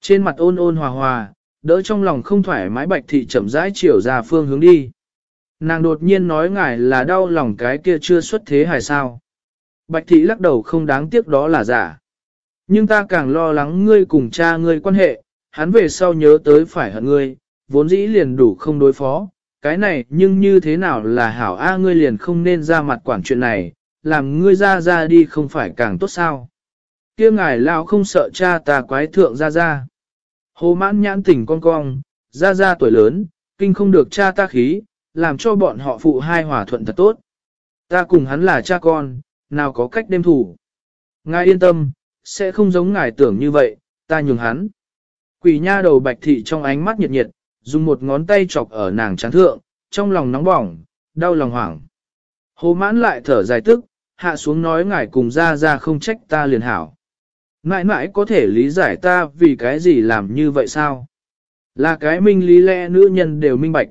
Trên mặt ôn ôn hòa hòa, đỡ trong lòng không thoải mái bạch thị chậm rãi chiều ra phương hướng đi. Nàng đột nhiên nói ngài là đau lòng cái kia chưa xuất thế hài sao. Bạch thị lắc đầu không đáng tiếc đó là giả. Nhưng ta càng lo lắng ngươi cùng cha ngươi quan hệ, hắn về sau nhớ tới phải hận ngươi, vốn dĩ liền đủ không đối phó, cái này nhưng như thế nào là hảo A ngươi liền không nên ra mặt quản chuyện này, làm ngươi ra ra đi không phải càng tốt sao kia ngài lao không sợ cha ta quái thượng ra ra. Hồ mãn nhãn tỉnh con cong, ra ra tuổi lớn, kinh không được cha ta khí, làm cho bọn họ phụ hai hòa thuận thật tốt. Ta cùng hắn là cha con, nào có cách đêm thủ. Ngài yên tâm, sẽ không giống ngài tưởng như vậy, ta nhường hắn. Quỷ nha đầu bạch thị trong ánh mắt nhiệt nhiệt, dùng một ngón tay chọc ở nàng chán thượng, trong lòng nóng bỏng, đau lòng hoảng. Hồ mãn lại thở dài tức, hạ xuống nói ngài cùng ra ra không trách ta liền hảo. Mãi mãi có thể lý giải ta vì cái gì làm như vậy sao? Là cái minh lý lẽ nữ nhân đều minh bạch.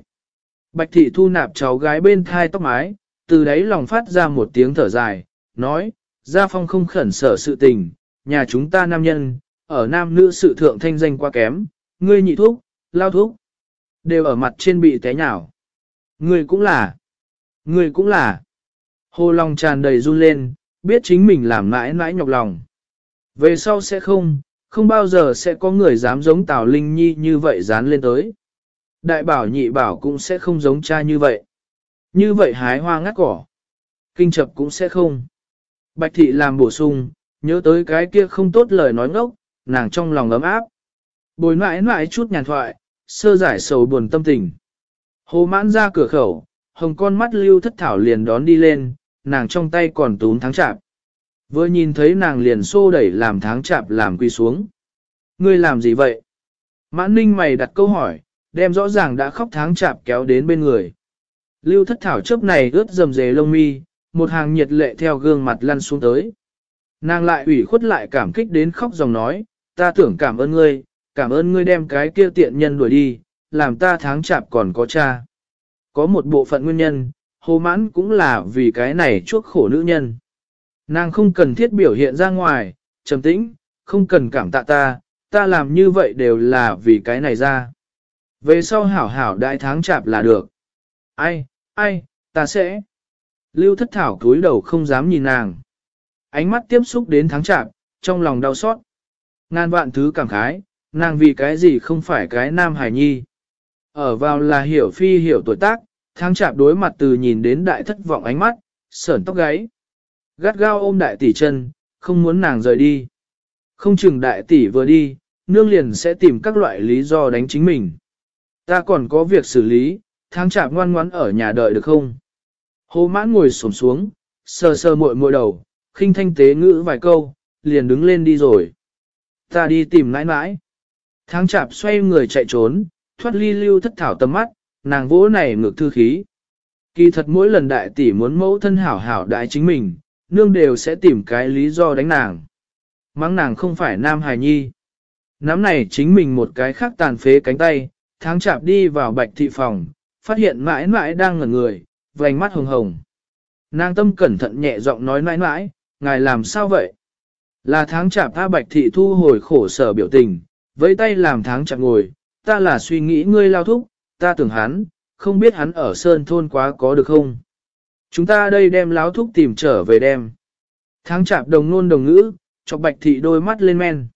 Bạch thị thu nạp cháu gái bên thai tóc mái, từ đấy lòng phát ra một tiếng thở dài, nói, gia phong không khẩn sở sự tình, nhà chúng ta nam nhân, ở nam nữ sự thượng thanh danh quá kém, ngươi nhị thuốc, lao thuốc, đều ở mặt trên bị té nhào. Ngươi cũng là, ngươi cũng là. Hồ lòng tràn đầy run lên, biết chính mình làm mãi mãi nhọc lòng. Về sau sẽ không, không bao giờ sẽ có người dám giống Tào Linh Nhi như vậy dán lên tới. Đại bảo nhị bảo cũng sẽ không giống cha như vậy. Như vậy hái hoa ngắt cỏ. Kinh chập cũng sẽ không. Bạch thị làm bổ sung, nhớ tới cái kia không tốt lời nói ngốc, nàng trong lòng ấm áp. Bồi mãi mãi chút nhàn thoại, sơ giải sầu buồn tâm tình. Hồ mãn ra cửa khẩu, hồng con mắt lưu thất thảo liền đón đi lên, nàng trong tay còn tún tháng chạp. Vừa nhìn thấy nàng liền xô đẩy làm tháng chạp làm quy xuống. Ngươi làm gì vậy? Mãn ninh mày đặt câu hỏi, đem rõ ràng đã khóc tháng chạp kéo đến bên người. Lưu thất thảo chớp này ướt dầm dề lông mi, một hàng nhiệt lệ theo gương mặt lăn xuống tới. Nàng lại ủy khuất lại cảm kích đến khóc dòng nói, ta tưởng cảm ơn ngươi, cảm ơn ngươi đem cái kia tiện nhân đuổi đi, làm ta tháng chạp còn có cha. Có một bộ phận nguyên nhân, hồ mãn cũng là vì cái này chuốc khổ nữ nhân. Nàng không cần thiết biểu hiện ra ngoài, trầm tĩnh, không cần cảm tạ ta, ta làm như vậy đều là vì cái này ra. Về sau hảo hảo đại tháng chạp là được. Ai, ai, ta sẽ. Lưu thất thảo cúi đầu không dám nhìn nàng. Ánh mắt tiếp xúc đến tháng chạp, trong lòng đau xót. Ngàn vạn thứ cảm khái, nàng vì cái gì không phải cái nam hải nhi. Ở vào là hiểu phi hiểu tuổi tác, tháng chạp đối mặt từ nhìn đến đại thất vọng ánh mắt, sởn tóc gáy. Gắt gao ôm đại tỷ chân, không muốn nàng rời đi. Không chừng đại tỷ vừa đi, nương liền sẽ tìm các loại lý do đánh chính mình. Ta còn có việc xử lý, tháng chạp ngoan ngoãn ở nhà đợi được không? Hồ mãn ngồi xổm xuống, sờ sờ muội muội đầu, khinh thanh tế ngữ vài câu, liền đứng lên đi rồi. Ta đi tìm nãi nãi. Tháng chạp xoay người chạy trốn, thoát ly lưu thất thảo tầm mắt, nàng vỗ này ngược thư khí. Kỳ thật mỗi lần đại tỷ muốn mẫu thân hảo hảo đại chính mình, nương đều sẽ tìm cái lý do đánh nàng. Mắng nàng không phải nam hài nhi. Nắm này chính mình một cái khác tàn phế cánh tay, tháng chạp đi vào bạch thị phòng, phát hiện mãi mãi đang ngẩn người, vành mắt hồng hồng. Nàng tâm cẩn thận nhẹ giọng nói mãi mãi, ngài làm sao vậy? Là tháng chạp tha bạch thị thu hồi khổ sở biểu tình, với tay làm tháng chạp ngồi, ta là suy nghĩ ngươi lao thúc, ta tưởng hắn, không biết hắn ở sơn thôn quá có được không? Chúng ta đây đem láo thúc tìm trở về đem. Tháng chạp đồng nôn đồng ngữ, cho bạch thị đôi mắt lên men.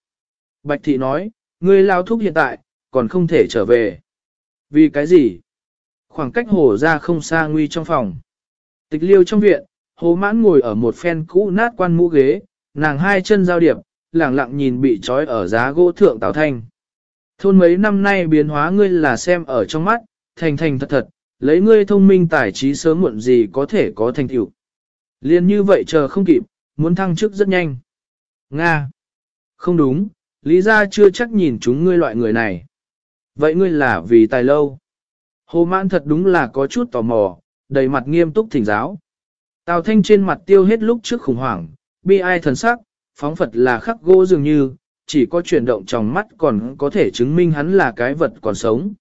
Bạch thị nói, ngươi lao thúc hiện tại, còn không thể trở về. Vì cái gì? Khoảng cách hồ ra không xa nguy trong phòng. Tịch liêu trong viện, hồ mãn ngồi ở một phen cũ nát quan mũ ghế, nàng hai chân giao điệp, lẳng lặng nhìn bị trói ở giá gỗ thượng Tào thanh. Thôn mấy năm nay biến hóa ngươi là xem ở trong mắt, thành thành thật thật, lấy ngươi thông minh tài trí sớm muộn gì có thể có thành tựu. Liên như vậy chờ không kịp, muốn thăng chức rất nhanh. Nga. Không đúng, lý ra chưa chắc nhìn chúng ngươi loại người này. Vậy ngươi là vì tài lâu. Hồ mãn thật đúng là có chút tò mò, đầy mặt nghiêm túc thỉnh giáo. Tào thanh trên mặt tiêu hết lúc trước khủng hoảng, bi ai thần sắc, phóng Phật là khắc gỗ dường như, chỉ có chuyển động trong mắt còn có thể chứng minh hắn là cái vật còn sống.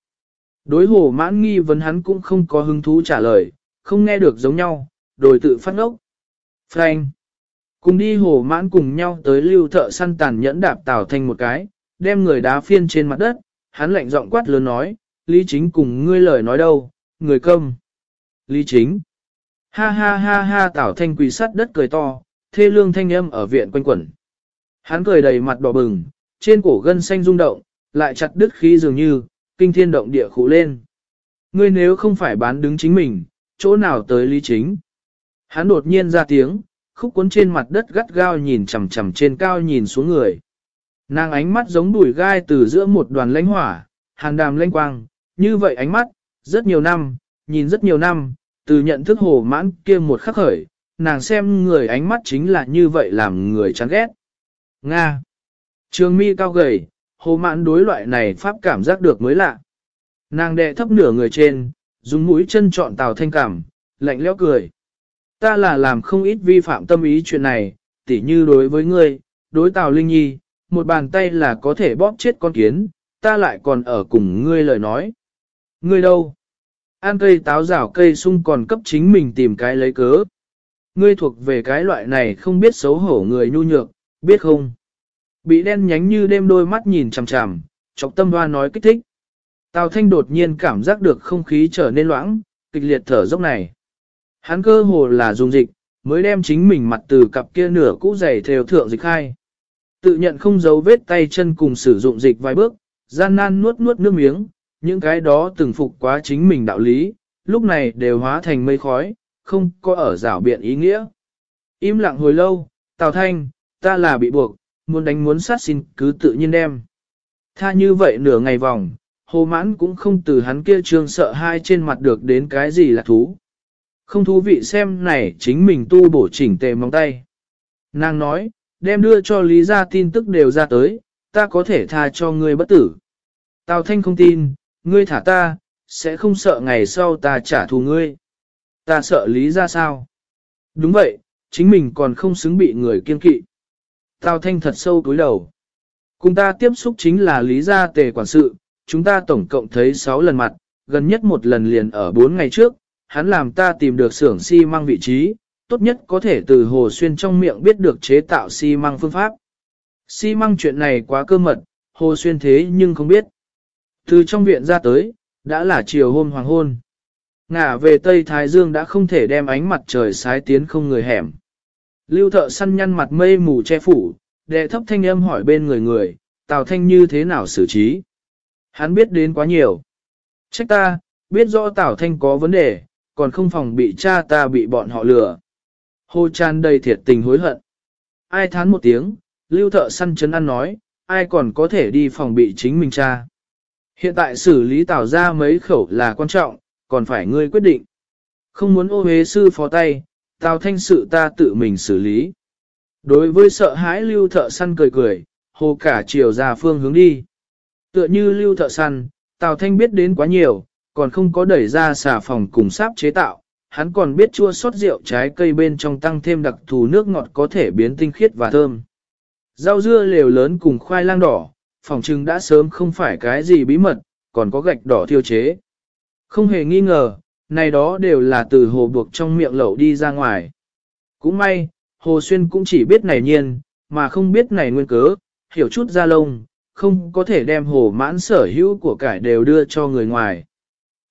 Đối hồ mãn nghi vấn hắn cũng không có hứng thú trả lời, không nghe được giống nhau, đồi tự phát ngốc. Frank. Cùng đi hồ mãn cùng nhau tới lưu thợ săn tàn nhẫn đạp tào thanh một cái, đem người đá phiên trên mặt đất, hắn lạnh giọng quát lớn nói, Lý Chính cùng ngươi lời nói đâu, người câm. Lý Chính. Ha ha ha ha tào thanh quỳ sắt đất cười to, thê lương thanh âm ở viện quanh quẩn. Hắn cười đầy mặt đỏ bừng, trên cổ gân xanh rung động, lại chặt đứt khí dường như, kinh thiên động địa khụ lên. Ngươi nếu không phải bán đứng chính mình, chỗ nào tới lý chính? Hắn đột nhiên ra tiếng, khúc cuốn trên mặt đất gắt gao nhìn chằm chằm trên cao nhìn xuống người. Nàng ánh mắt giống đùi gai từ giữa một đoàn lãnh hỏa, hàn đàm lãnh quang, như vậy ánh mắt, rất nhiều năm, nhìn rất nhiều năm, từ nhận thức hồ mãn kia một khắc khởi, nàng xem người ánh mắt chính là như vậy làm người chán ghét. Nga. Trường mi cao gầy, hồ mãn đối loại này pháp cảm giác được mới lạ. Nàng đệ thấp nửa người trên, dùng mũi chân chọn tào thanh cảm, lạnh lẽo cười. Ta là làm không ít vi phạm tâm ý chuyện này, tỉ như đối với ngươi, đối tào linh nhi, một bàn tay là có thể bóp chết con kiến, ta lại còn ở cùng ngươi lời nói. Ngươi đâu? an cây táo rào cây sung còn cấp chính mình tìm cái lấy cớ. Ngươi thuộc về cái loại này không biết xấu hổ người nhu nhược, biết không? Bị đen nhánh như đêm đôi mắt nhìn chằm chằm, chọc tâm hoa nói kích thích. Tào Thanh đột nhiên cảm giác được không khí trở nên loãng, kịch liệt thở dốc này. Hắn cơ hồ là dùng dịch, mới đem chính mình mặt từ cặp kia nửa cũ dày theo thượng dịch khai. Tự nhận không giấu vết tay chân cùng sử dụng dịch vài bước, gian nan nuốt nuốt nước miếng, những cái đó từng phục quá chính mình đạo lý, lúc này đều hóa thành mây khói, không có ở rảo biện ý nghĩa. Im lặng hồi lâu, Tào Thanh, ta là bị buộc, muốn đánh muốn sát xin cứ tự nhiên đem. Tha như vậy nửa ngày vòng, hồ mãn cũng không từ hắn kia trương sợ hai trên mặt được đến cái gì là thú. Không thú vị xem này chính mình tu bổ chỉnh tề móng tay. Nàng nói, đem đưa cho Lý gia tin tức đều ra tới, ta có thể tha cho ngươi bất tử. Tào Thanh không tin, ngươi thả ta, sẽ không sợ ngày sau ta trả thù ngươi. Ta sợ Lý gia sao? Đúng vậy, chính mình còn không xứng bị người kiên kỵ. Tào Thanh thật sâu túi đầu. Cùng ta tiếp xúc chính là Lý gia tề quản sự, chúng ta tổng cộng thấy 6 lần mặt, gần nhất một lần liền ở 4 ngày trước, hắn làm ta tìm được xưởng xi măng vị trí, tốt nhất có thể từ Hồ Xuyên trong miệng biết được chế tạo xi măng phương pháp. Xi măng chuyện này quá cơ mật, Hồ Xuyên thế nhưng không biết. Từ trong viện ra tới, đã là chiều hôm hoàng hôn. Ngả về Tây Thái Dương đã không thể đem ánh mặt trời sái tiến không người hẻm. Lưu thợ săn nhăn mặt mây mù che phủ, đệ thấp thanh âm hỏi bên người người, Tào Thanh như thế nào xử trí. Hắn biết đến quá nhiều. Trách ta, biết rõ Tào Thanh có vấn đề, còn không phòng bị cha ta bị bọn họ lừa. Hồ Chan đầy thiệt tình hối hận. Ai thán một tiếng, lưu thợ săn chấn ăn nói, ai còn có thể đi phòng bị chính mình cha. Hiện tại xử lý tào ra mấy khẩu là quan trọng, còn phải ngươi quyết định. Không muốn ô hế sư phó tay, tào thanh sự ta tự mình xử lý. Đối với sợ hãi lưu thợ săn cười cười, hồ cả chiều ra phương hướng đi. Tựa như lưu thợ săn, tào thanh biết đến quá nhiều, còn không có đẩy ra xà phòng cùng sáp chế tạo, hắn còn biết chua sót rượu trái cây bên trong tăng thêm đặc thù nước ngọt có thể biến tinh khiết và thơm. Rau dưa lều lớn cùng khoai lang đỏ, phòng trưng đã sớm không phải cái gì bí mật, còn có gạch đỏ thiêu chế. Không hề nghi ngờ, này đó đều là từ hồ buộc trong miệng lẩu đi ra ngoài. Cũng may, Hồ Xuyên cũng chỉ biết này nhiên, mà không biết này nguyên cớ, hiểu chút ra lông, không có thể đem hồ mãn sở hữu của cải đều đưa cho người ngoài.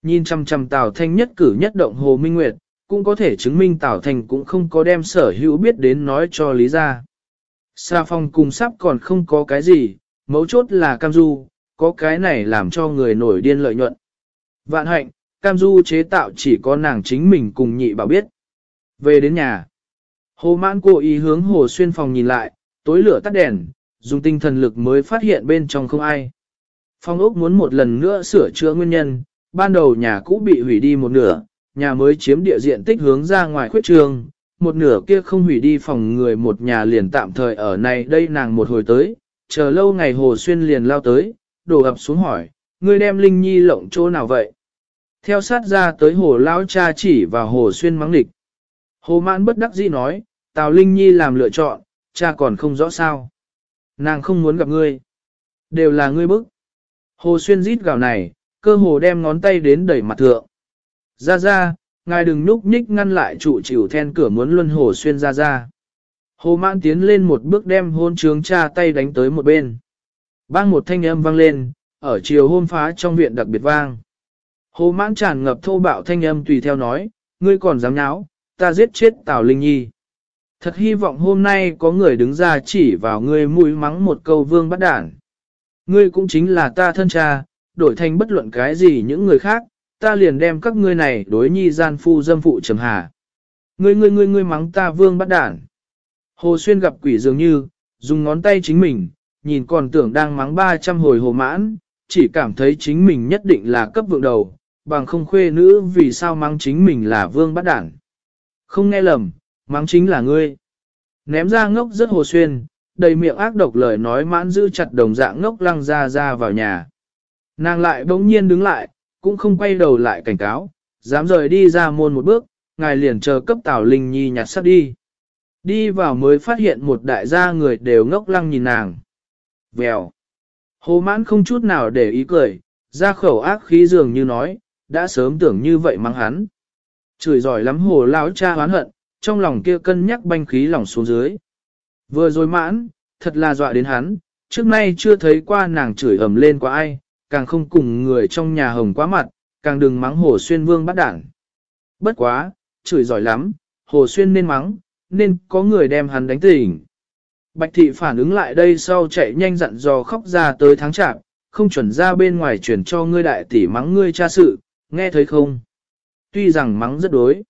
Nhìn chăm chăm Tào Thanh nhất cử nhất động Hồ Minh Nguyệt, cũng có thể chứng minh Tào Thanh cũng không có đem sở hữu biết đến nói cho Lý ra. Sa phong cùng sắp còn không có cái gì, mấu chốt là cam du, có cái này làm cho người nổi điên lợi nhuận. Vạn hạnh, cam du chế tạo chỉ có nàng chính mình cùng nhị bảo biết. Về đến nhà, Hồ mãn cố ý hướng hồ xuyên phòng nhìn lại, tối lửa tắt đèn, dùng tinh thần lực mới phát hiện bên trong không ai. Phong ốc muốn một lần nữa sửa chữa nguyên nhân, ban đầu nhà cũ bị hủy đi một nửa, nhà mới chiếm địa diện tích hướng ra ngoài khuyết trường, một nửa kia không hủy đi phòng người một nhà liền tạm thời ở này đây nàng một hồi tới, chờ lâu ngày hồ xuyên liền lao tới, đổ ập xuống hỏi, ngươi đem Linh Nhi lộng chỗ nào vậy? Theo sát ra tới hồ lao cha chỉ và hồ xuyên mắng địch. Hồ mãn bất đắc dĩ nói, Tào Linh Nhi làm lựa chọn, cha còn không rõ sao. Nàng không muốn gặp ngươi. Đều là ngươi bức. Hồ xuyên rít gào này, cơ hồ đem ngón tay đến đẩy mặt thượng. Ra ra, ngài đừng núp nhích ngăn lại trụ chịu then cửa muốn luân hồ xuyên ra ra. Hồ mãn tiến lên một bước đem hôn trướng cha tay đánh tới một bên. Bang một thanh âm vang lên, ở chiều hôm phá trong viện đặc biệt vang. Hồ mãn tràn ngập thô bạo thanh âm tùy theo nói, ngươi còn dám nháo, ta giết chết Tào Linh Nhi. Thật hy vọng hôm nay có người đứng ra chỉ vào ngươi mũi mắng một câu vương bắt đản. Ngươi cũng chính là ta thân cha, đổi thành bất luận cái gì những người khác, ta liền đem các ngươi này đối nhi gian phu dâm phụ trầm hà. Ngươi ngươi ngươi ngươi mắng ta vương bắt đản. Hồ Xuyên gặp quỷ dường như, dùng ngón tay chính mình, nhìn còn tưởng đang mắng 300 hồi hồ mãn, chỉ cảm thấy chính mình nhất định là cấp vượng đầu, bằng không khuê nữ vì sao mắng chính mình là vương bắt đản. Không nghe lầm, mắng chính là ngươi. Ném ra ngốc rất hồ xuyên, đầy miệng ác độc lời nói mãn giữ chặt đồng dạng ngốc lăng ra ra vào nhà. Nàng lại bỗng nhiên đứng lại, cũng không quay đầu lại cảnh cáo, dám rời đi ra môn một bước, ngài liền chờ cấp Tào Linh Nhi nhặt sắp đi. Đi vào mới phát hiện một đại gia người đều ngốc lăng nhìn nàng. Vèo. Hồ mãn không chút nào để ý cười, ra khẩu ác khí dường như nói, đã sớm tưởng như vậy mang hắn. Chửi giỏi lắm hồ lão cha hoán hận, trong lòng kia cân nhắc banh khí lòng xuống dưới. Vừa rồi mãn, thật là dọa đến hắn, trước nay chưa thấy qua nàng chửi ầm lên qua ai, càng không cùng người trong nhà hồng quá mặt, càng đừng mắng hồ xuyên vương bắt đảng. Bất quá, chửi giỏi lắm, hồ xuyên nên mắng, nên có người đem hắn đánh tỉnh. Bạch thị phản ứng lại đây sau chạy nhanh dặn dò khóc ra tới tháng chạp, không chuẩn ra bên ngoài chuyển cho ngươi đại tỷ mắng ngươi cha sự, nghe thấy không? Tuy rằng mắng rất đối.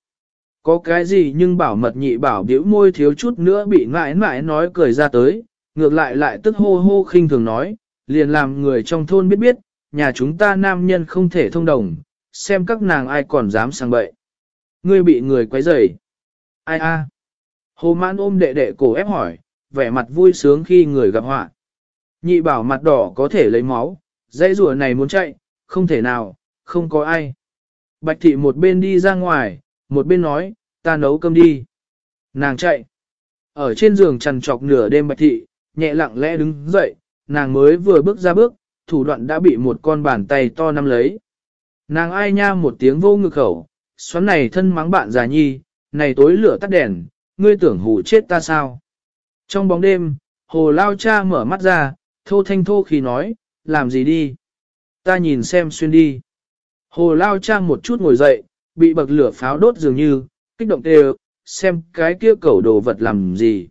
Có cái gì nhưng bảo mật nhị bảo biểu môi thiếu chút nữa bị ngại ngại nói cười ra tới, ngược lại lại tức hô hô khinh thường nói, liền làm người trong thôn biết biết, nhà chúng ta nam nhân không thể thông đồng, xem các nàng ai còn dám sang bậy. Ngươi bị người quấy rầy. Ai a? Hồ mãn ôm đệ đệ cổ ép hỏi, vẻ mặt vui sướng khi người gặp họa. Nhị bảo mặt đỏ có thể lấy máu, dây rùa này muốn chạy, không thể nào, không có ai. Bạch thị một bên đi ra ngoài, một bên nói, ta nấu cơm đi. Nàng chạy. Ở trên giường trằn trọc nửa đêm bạch thị, nhẹ lặng lẽ đứng dậy, nàng mới vừa bước ra bước, thủ đoạn đã bị một con bàn tay to nắm lấy. Nàng ai nha một tiếng vô ngực khẩu, xoắn này thân mắng bạn già nhi, này tối lửa tắt đèn, ngươi tưởng hủ chết ta sao? Trong bóng đêm, hồ lao cha mở mắt ra, thô thanh thô khi nói, làm gì đi? Ta nhìn xem xuyên đi. Hồ lao cha một chút ngồi dậy, bị bậc lửa pháo đốt dường như, kích động kêu, xem cái kia cẩu đồ vật làm gì.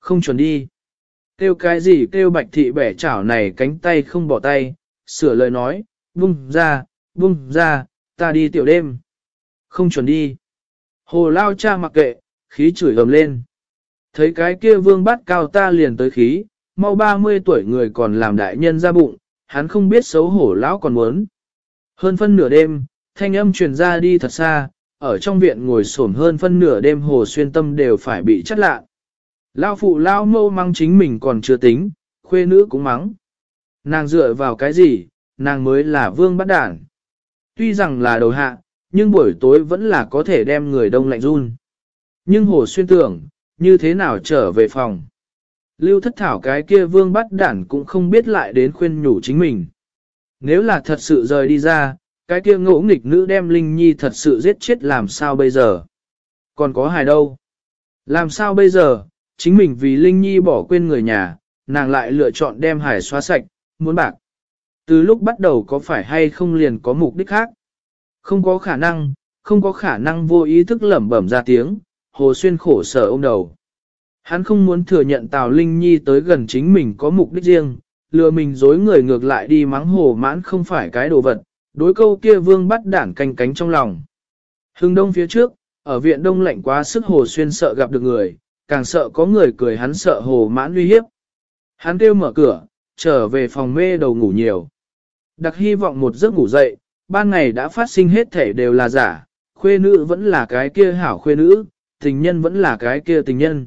Không chuẩn đi. Kêu cái gì kêu bạch thị bẻ chảo này cánh tay không bỏ tay, sửa lời nói, bung ra, bung ra, ta đi tiểu đêm. Không chuẩn đi. Hồ lao cha mặc kệ, khí chửi ầm lên. Thấy cái kia vương bắt cao ta liền tới khí, mau 30 tuổi người còn làm đại nhân ra bụng, hắn không biết xấu hổ lão còn muốn. Hơn phân nửa đêm, thanh âm truyền ra đi thật xa, ở trong viện ngồi xổm hơn phân nửa đêm hồ xuyên tâm đều phải bị chất lạ. Lao phụ lao mâu mắng chính mình còn chưa tính, khuê nữ cũng mắng. Nàng dựa vào cái gì, nàng mới là vương bắt đản. Tuy rằng là đầu hạ, nhưng buổi tối vẫn là có thể đem người đông lạnh run. Nhưng hồ xuyên tưởng, như thế nào trở về phòng. Lưu thất thảo cái kia vương bắt đản cũng không biết lại đến khuyên nhủ chính mình. Nếu là thật sự rời đi ra, cái kia ngỗ nghịch nữ đem Linh Nhi thật sự giết chết làm sao bây giờ? Còn có hài đâu? Làm sao bây giờ? Chính mình vì Linh Nhi bỏ quên người nhà, nàng lại lựa chọn đem hải xóa sạch, muốn bạc. Từ lúc bắt đầu có phải hay không liền có mục đích khác? Không có khả năng, không có khả năng vô ý thức lẩm bẩm ra tiếng, Hồ Xuyên khổ sở ôm đầu. Hắn không muốn thừa nhận Tào Linh Nhi tới gần chính mình có mục đích riêng, lừa mình dối người ngược lại đi mắng hồ mãn không phải cái đồ vật, đối câu kia vương bắt đản canh cánh trong lòng. Hưng đông phía trước, ở viện đông lạnh quá sức hồ xuyên sợ gặp được người, càng sợ có người cười hắn sợ hồ mãn uy hiếp. Hắn kêu mở cửa, trở về phòng mê đầu ngủ nhiều. Đặc hy vọng một giấc ngủ dậy, ban ngày đã phát sinh hết thể đều là giả, khuê nữ vẫn là cái kia hảo khuê nữ, tình nhân vẫn là cái kia tình nhân.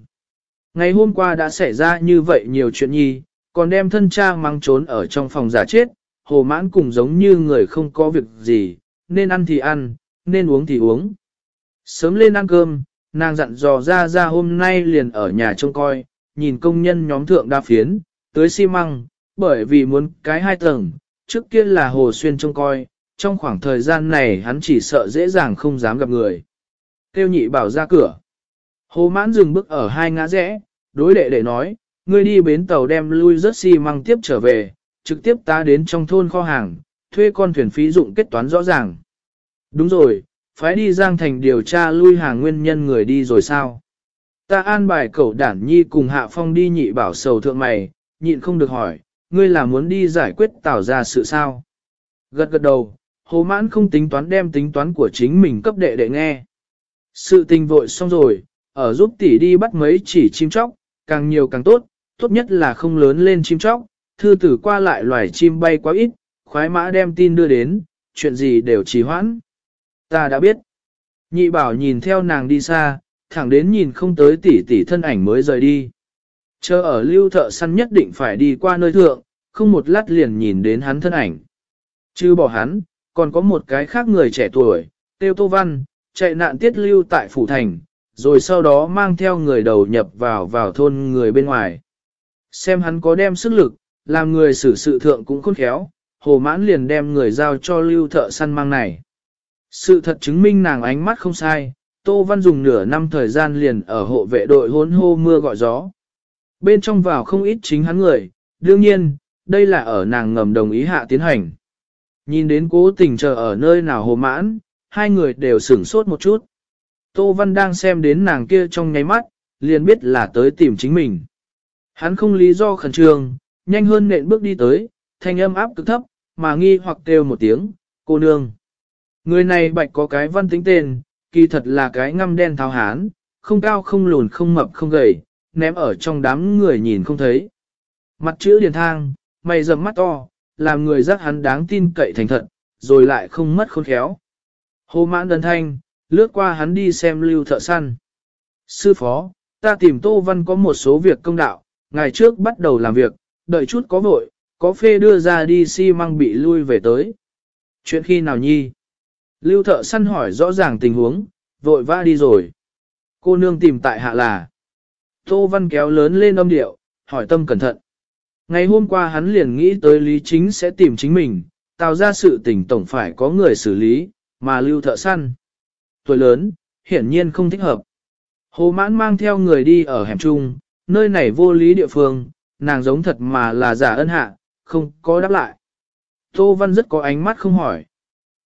Ngày hôm qua đã xảy ra như vậy nhiều chuyện nhi, còn đem thân cha mang trốn ở trong phòng giả chết, hồ mãn cùng giống như người không có việc gì, nên ăn thì ăn, nên uống thì uống. Sớm lên ăn cơm, nàng dặn dò ra ra hôm nay liền ở nhà trông coi, nhìn công nhân nhóm thượng đa phiến, tới xi măng, bởi vì muốn cái hai tầng, trước kia là hồ xuyên trông coi, trong khoảng thời gian này hắn chỉ sợ dễ dàng không dám gặp người. Tiêu nhị bảo ra cửa. Hồ mãn dừng bước ở hai ngã rẽ, đối đệ để nói, ngươi đi bến tàu đem lui rớt xi măng tiếp trở về, trực tiếp ta đến trong thôn kho hàng, thuê con thuyền phí dụng kết toán rõ ràng. Đúng rồi, phải đi Giang Thành điều tra lui hàng nguyên nhân người đi rồi sao? Ta an bài cậu đản nhi cùng Hạ Phong đi nhị bảo sầu thượng mày, nhịn không được hỏi, ngươi là muốn đi giải quyết tạo ra sự sao. Gật gật đầu, hồ mãn không tính toán đem tính toán của chính mình cấp đệ đệ nghe. Sự tình vội xong rồi, ở giúp tỷ đi bắt mấy chỉ chim chóc, càng nhiều càng tốt, tốt nhất là không lớn lên chim chóc, thư tử qua lại loài chim bay quá ít, khoái mã đem tin đưa đến, chuyện gì đều trì hoãn. Ta đã biết. Nhị bảo nhìn theo nàng đi xa, thẳng đến nhìn không tới tỷ tỷ thân ảnh mới rời đi. Chờ ở lưu thợ săn nhất định phải đi qua nơi thượng, không một lát liền nhìn đến hắn thân ảnh. Chứ bỏ hắn, còn có một cái khác người trẻ tuổi, Tiêu Tô Văn, chạy nạn tiết lưu tại Phủ Thành, rồi sau đó mang theo người đầu nhập vào vào thôn người bên ngoài. Xem hắn có đem sức lực, làm người xử sự thượng cũng khôn khéo, hồ mãn liền đem người giao cho lưu thợ săn mang này. Sự thật chứng minh nàng ánh mắt không sai, Tô Văn dùng nửa năm thời gian liền ở hộ vệ đội hốn hô mưa gọi gió. Bên trong vào không ít chính hắn người, đương nhiên, đây là ở nàng ngầm đồng ý hạ tiến hành. Nhìn đến cố tình chờ ở nơi nào hồ mãn, hai người đều sửng sốt một chút. Tô Văn đang xem đến nàng kia trong nháy mắt, liền biết là tới tìm chính mình. Hắn không lý do khẩn trương, nhanh hơn nện bước đi tới, thanh âm áp cực thấp, mà nghi hoặc kêu một tiếng, cô nương. Người này bạch có cái văn tính tên, kỳ thật là cái ngăm đen tháo hán, không cao không lùn không mập không gầy, ném ở trong đám người nhìn không thấy. Mặt chữ điền thang, mày rầm mắt to, làm người giác hắn đáng tin cậy thành thật, rồi lại không mất khôn khéo. Hồ mãn đơn thanh, lướt qua hắn đi xem lưu thợ săn. Sư phó, ta tìm Tô Văn có một số việc công đạo, ngày trước bắt đầu làm việc, đợi chút có vội, có phê đưa ra đi xi si măng bị lui về tới. Chuyện khi nào nhi? Lưu thợ săn hỏi rõ ràng tình huống, vội vã đi rồi. Cô nương tìm tại hạ là. Tô Văn kéo lớn lên âm điệu, hỏi tâm cẩn thận. Ngày hôm qua hắn liền nghĩ tới Lý Chính sẽ tìm chính mình, tạo ra sự tình tổng phải có người xử lý, mà lưu thợ săn. Tuổi lớn, hiển nhiên không thích hợp. Hồ mãn mang theo người đi ở hẻm trung, nơi này vô lý địa phương, nàng giống thật mà là giả ân hạ, không có đáp lại. Tô Văn rất có ánh mắt không hỏi.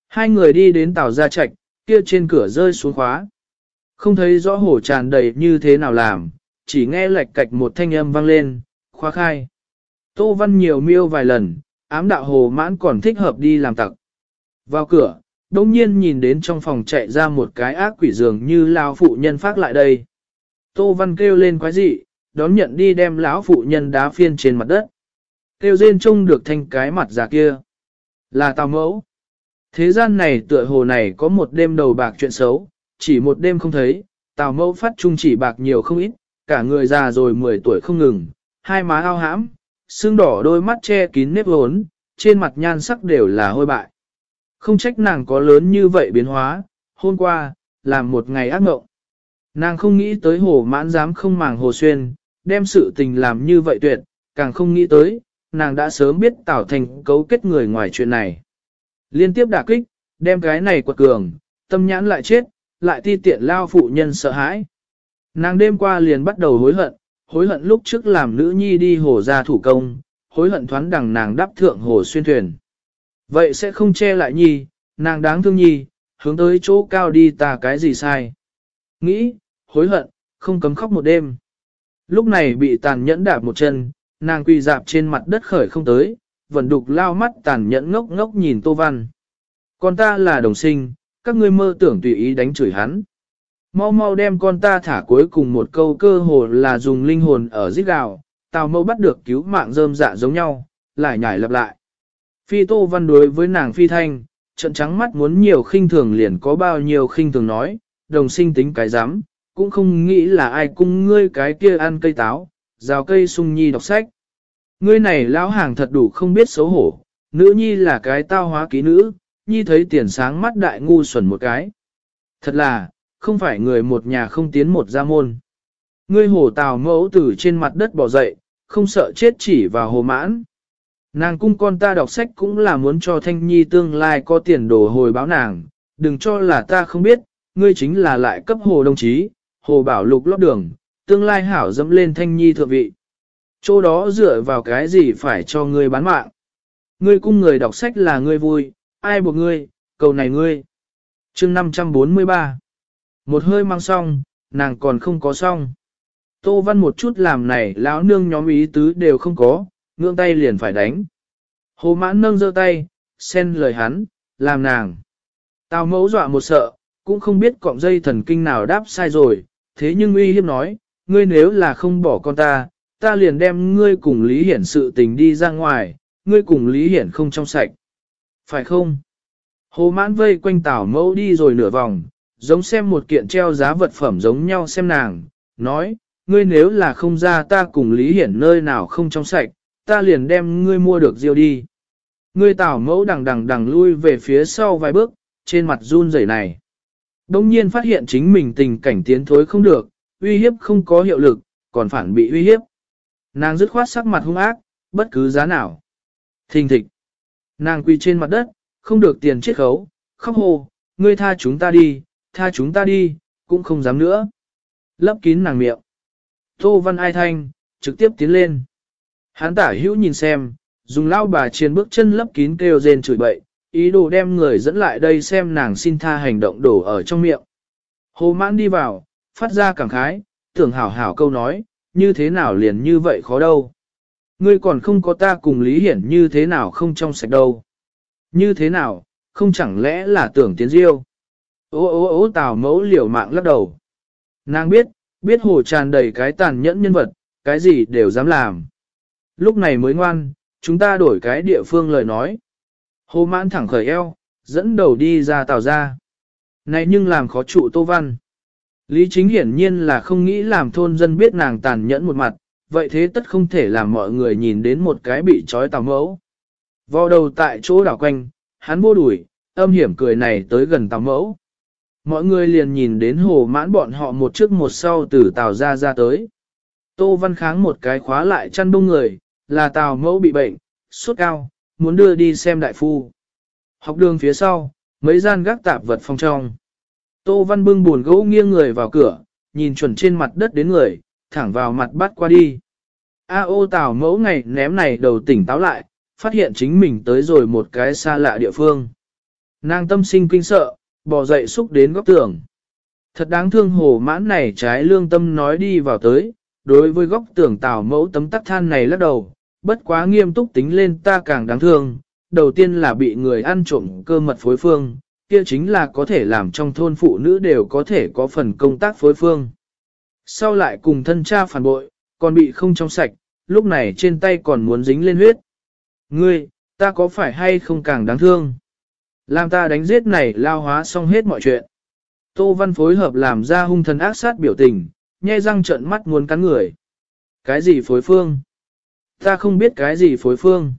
Hai người đi đến tàu gia trạch, kia trên cửa rơi xuống khóa. Không thấy rõ hổ tràn đầy như thế nào làm, chỉ nghe lạch cạch một thanh âm vang lên, khóa khai. Tô Văn nhiều miêu vài lần, ám đạo hồ mãn còn thích hợp đi làm tặc. Vào cửa, đông nhiên nhìn đến trong phòng chạy ra một cái ác quỷ dường như lao phụ nhân phát lại đây. Tô Văn kêu lên quái dị, đón nhận đi đem lão phụ nhân đá phiên trên mặt đất. Tiêu rên trông được thanh cái mặt già kia. Là tào mẫu. Thế gian này tựa hồ này có một đêm đầu bạc chuyện xấu, chỉ một đêm không thấy, tào mẫu phát trung chỉ bạc nhiều không ít, cả người già rồi 10 tuổi không ngừng, hai má ao hãm, xương đỏ đôi mắt che kín nếp hốn, trên mặt nhan sắc đều là hôi bại. Không trách nàng có lớn như vậy biến hóa, hôm qua, làm một ngày ác mộng. Nàng không nghĩ tới hồ mãn dám không màng hồ xuyên, đem sự tình làm như vậy tuyệt, càng không nghĩ tới, nàng đã sớm biết tạo thành cấu kết người ngoài chuyện này. Liên tiếp đả kích, đem cái này quật cường, tâm nhãn lại chết, lại ti tiện lao phụ nhân sợ hãi. Nàng đêm qua liền bắt đầu hối hận, hối hận lúc trước làm nữ nhi đi hồ ra thủ công, hối hận thoáng đằng nàng đáp thượng hồ xuyên thuyền. Vậy sẽ không che lại nhi, nàng đáng thương nhi, hướng tới chỗ cao đi ta cái gì sai. Nghĩ, hối hận, không cấm khóc một đêm. Lúc này bị tàn nhẫn đạp một chân, nàng quỳ dạp trên mặt đất khởi không tới, vẫn đục lao mắt tàn nhẫn ngốc ngốc nhìn Tô Văn. Con ta là đồng sinh, các ngươi mơ tưởng tùy ý đánh chửi hắn. Mau mau đem con ta thả cuối cùng một câu cơ hồ là dùng linh hồn ở giết gào, tào mâu bắt được cứu mạng rơm dạ giống nhau, lại nhảy lặp lại. Phi Tô Văn đối với nàng phi thanh, trận trắng mắt muốn nhiều khinh thường liền có bao nhiêu khinh thường nói, đồng sinh tính cái dám, cũng không nghĩ là ai cung ngươi cái kia ăn cây táo, rào cây sung nhi đọc sách. Ngươi này lão hàng thật đủ không biết xấu hổ, nữ nhi là cái tao hóa ký nữ, nhi thấy tiền sáng mắt đại ngu xuẩn một cái. Thật là, không phải người một nhà không tiến một gia môn. Ngươi hồ tào mẫu từ trên mặt đất bỏ dậy, không sợ chết chỉ vào hồ mãn. Nàng cung con ta đọc sách cũng là muốn cho Thanh Nhi tương lai có tiền đồ hồi báo nàng, đừng cho là ta không biết, ngươi chính là lại cấp hồ đồng chí, hồ bảo lục lót đường, tương lai hảo dẫm lên Thanh Nhi thượng vị. Chỗ đó dựa vào cái gì phải cho ngươi bán mạng. Ngươi cung người đọc sách là ngươi vui, ai buộc ngươi, cầu này ngươi. chương 543 Một hơi mang xong, nàng còn không có xong. Tô Văn một chút làm này lão nương nhóm ý tứ đều không có, ngưỡng tay liền phải đánh. Hồ mãn nâng giơ tay, xen lời hắn, làm nàng. Tào mẫu dọa một sợ, cũng không biết cọng dây thần kinh nào đáp sai rồi, thế nhưng uy hiếp nói, ngươi nếu là không bỏ con ta, ta liền đem ngươi cùng Lý Hiển sự tình đi ra ngoài, ngươi cùng Lý Hiển không trong sạch. Phải không? Hồ mãn vây quanh tảo mẫu đi rồi nửa vòng, giống xem một kiện treo giá vật phẩm giống nhau xem nàng, nói, ngươi nếu là không ra ta cùng Lý Hiển nơi nào không trong sạch, ta liền đem ngươi mua được diêu đi. Ngươi tảo mẫu đằng đằng đằng lui về phía sau vài bước, trên mặt run rẩy này. Đông nhiên phát hiện chính mình tình cảnh tiến thối không được, uy hiếp không có hiệu lực, còn phản bị uy hiếp. Nàng dứt khoát sắc mặt hung ác, bất cứ giá nào. Thình thịch. Nàng quỳ trên mặt đất, không được tiền chiết khấu, khóc hồ, ngươi tha chúng ta đi, tha chúng ta đi, cũng không dám nữa. Lấp kín nàng miệng. Tô văn ai thanh, trực tiếp tiến lên. Hán tả hữu nhìn xem, dùng lao bà trên bước chân lấp kín kêu rên chửi bậy, ý đồ đem người dẫn lại đây xem nàng xin tha hành động đổ ở trong miệng. Hồ mãn đi vào, phát ra cảm khái, tưởng hảo hảo câu nói, như thế nào liền như vậy khó đâu. Ngươi còn không có ta cùng Lý Hiển như thế nào không trong sạch đâu. Như thế nào, không chẳng lẽ là tưởng tiến diêu. Ô ô ô tào mẫu liều mạng lắc đầu. Nàng biết, biết hồ tràn đầy cái tàn nhẫn nhân vật, cái gì đều dám làm. Lúc này mới ngoan, chúng ta đổi cái địa phương lời nói. Hồ mãn thẳng khởi eo, dẫn đầu đi ra tàu ra. Này nhưng làm khó trụ Tô Văn. Lý chính hiển nhiên là không nghĩ làm thôn dân biết nàng tàn nhẫn một mặt, vậy thế tất không thể làm mọi người nhìn đến một cái bị trói tàu mẫu. Vào đầu tại chỗ đảo quanh, hắn vô đuổi, âm hiểm cười này tới gần tàu mẫu. Mọi người liền nhìn đến hồ mãn bọn họ một trước một sau từ tàu ra ra tới. Tô Văn Kháng một cái khóa lại chăn đông người, là tàu mẫu bị bệnh, sốt cao, muốn đưa đi xem đại phu. Học đường phía sau, mấy gian gác tạp vật phong trong. Tô Văn bưng buồn gỗ nghiêng người vào cửa, nhìn chuẩn trên mặt đất đến người, thẳng vào mặt bắt qua đi. A ô tào mẫu ngày ném này đầu tỉnh táo lại, phát hiện chính mình tới rồi một cái xa lạ địa phương. Nàng tâm sinh kinh sợ, bò dậy xúc đến góc tường. Thật đáng thương hồ mãn này trái lương tâm nói đi vào tới, đối với góc tường tào mẫu tấm tắc than này lắc đầu, bất quá nghiêm túc tính lên ta càng đáng thương, đầu tiên là bị người ăn trộm cơ mật phối phương, kia chính là có thể làm trong thôn phụ nữ đều có thể có phần công tác phối phương. Sau lại cùng thân cha phản bội, còn bị không trong sạch, lúc này trên tay còn muốn dính lên huyết. Ngươi, ta có phải hay không càng đáng thương? Làm ta đánh giết này lao hóa xong hết mọi chuyện. Tô Văn phối hợp làm ra hung thần ác sát biểu tình, nhe răng trợn mắt muốn cắn người. Cái gì phối phương? Ta không biết cái gì phối phương.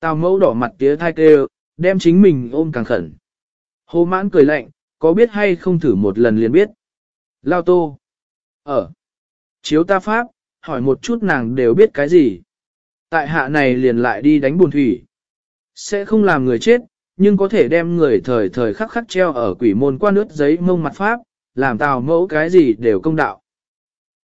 Tào mẫu đỏ mặt tía thai kêu, đem chính mình ôm càng khẩn. Hồ mãn cười lạnh, có biết hay không thử một lần liền biết. Lao tô. Ở. Chiếu ta pháp, hỏi một chút nàng đều biết cái gì. Tại hạ này liền lại đi đánh buồn thủy. Sẽ không làm người chết, nhưng có thể đem người thời thời khắc khắc treo ở quỷ môn quan nước giấy mông mặt pháp, làm tào mẫu cái gì đều công đạo.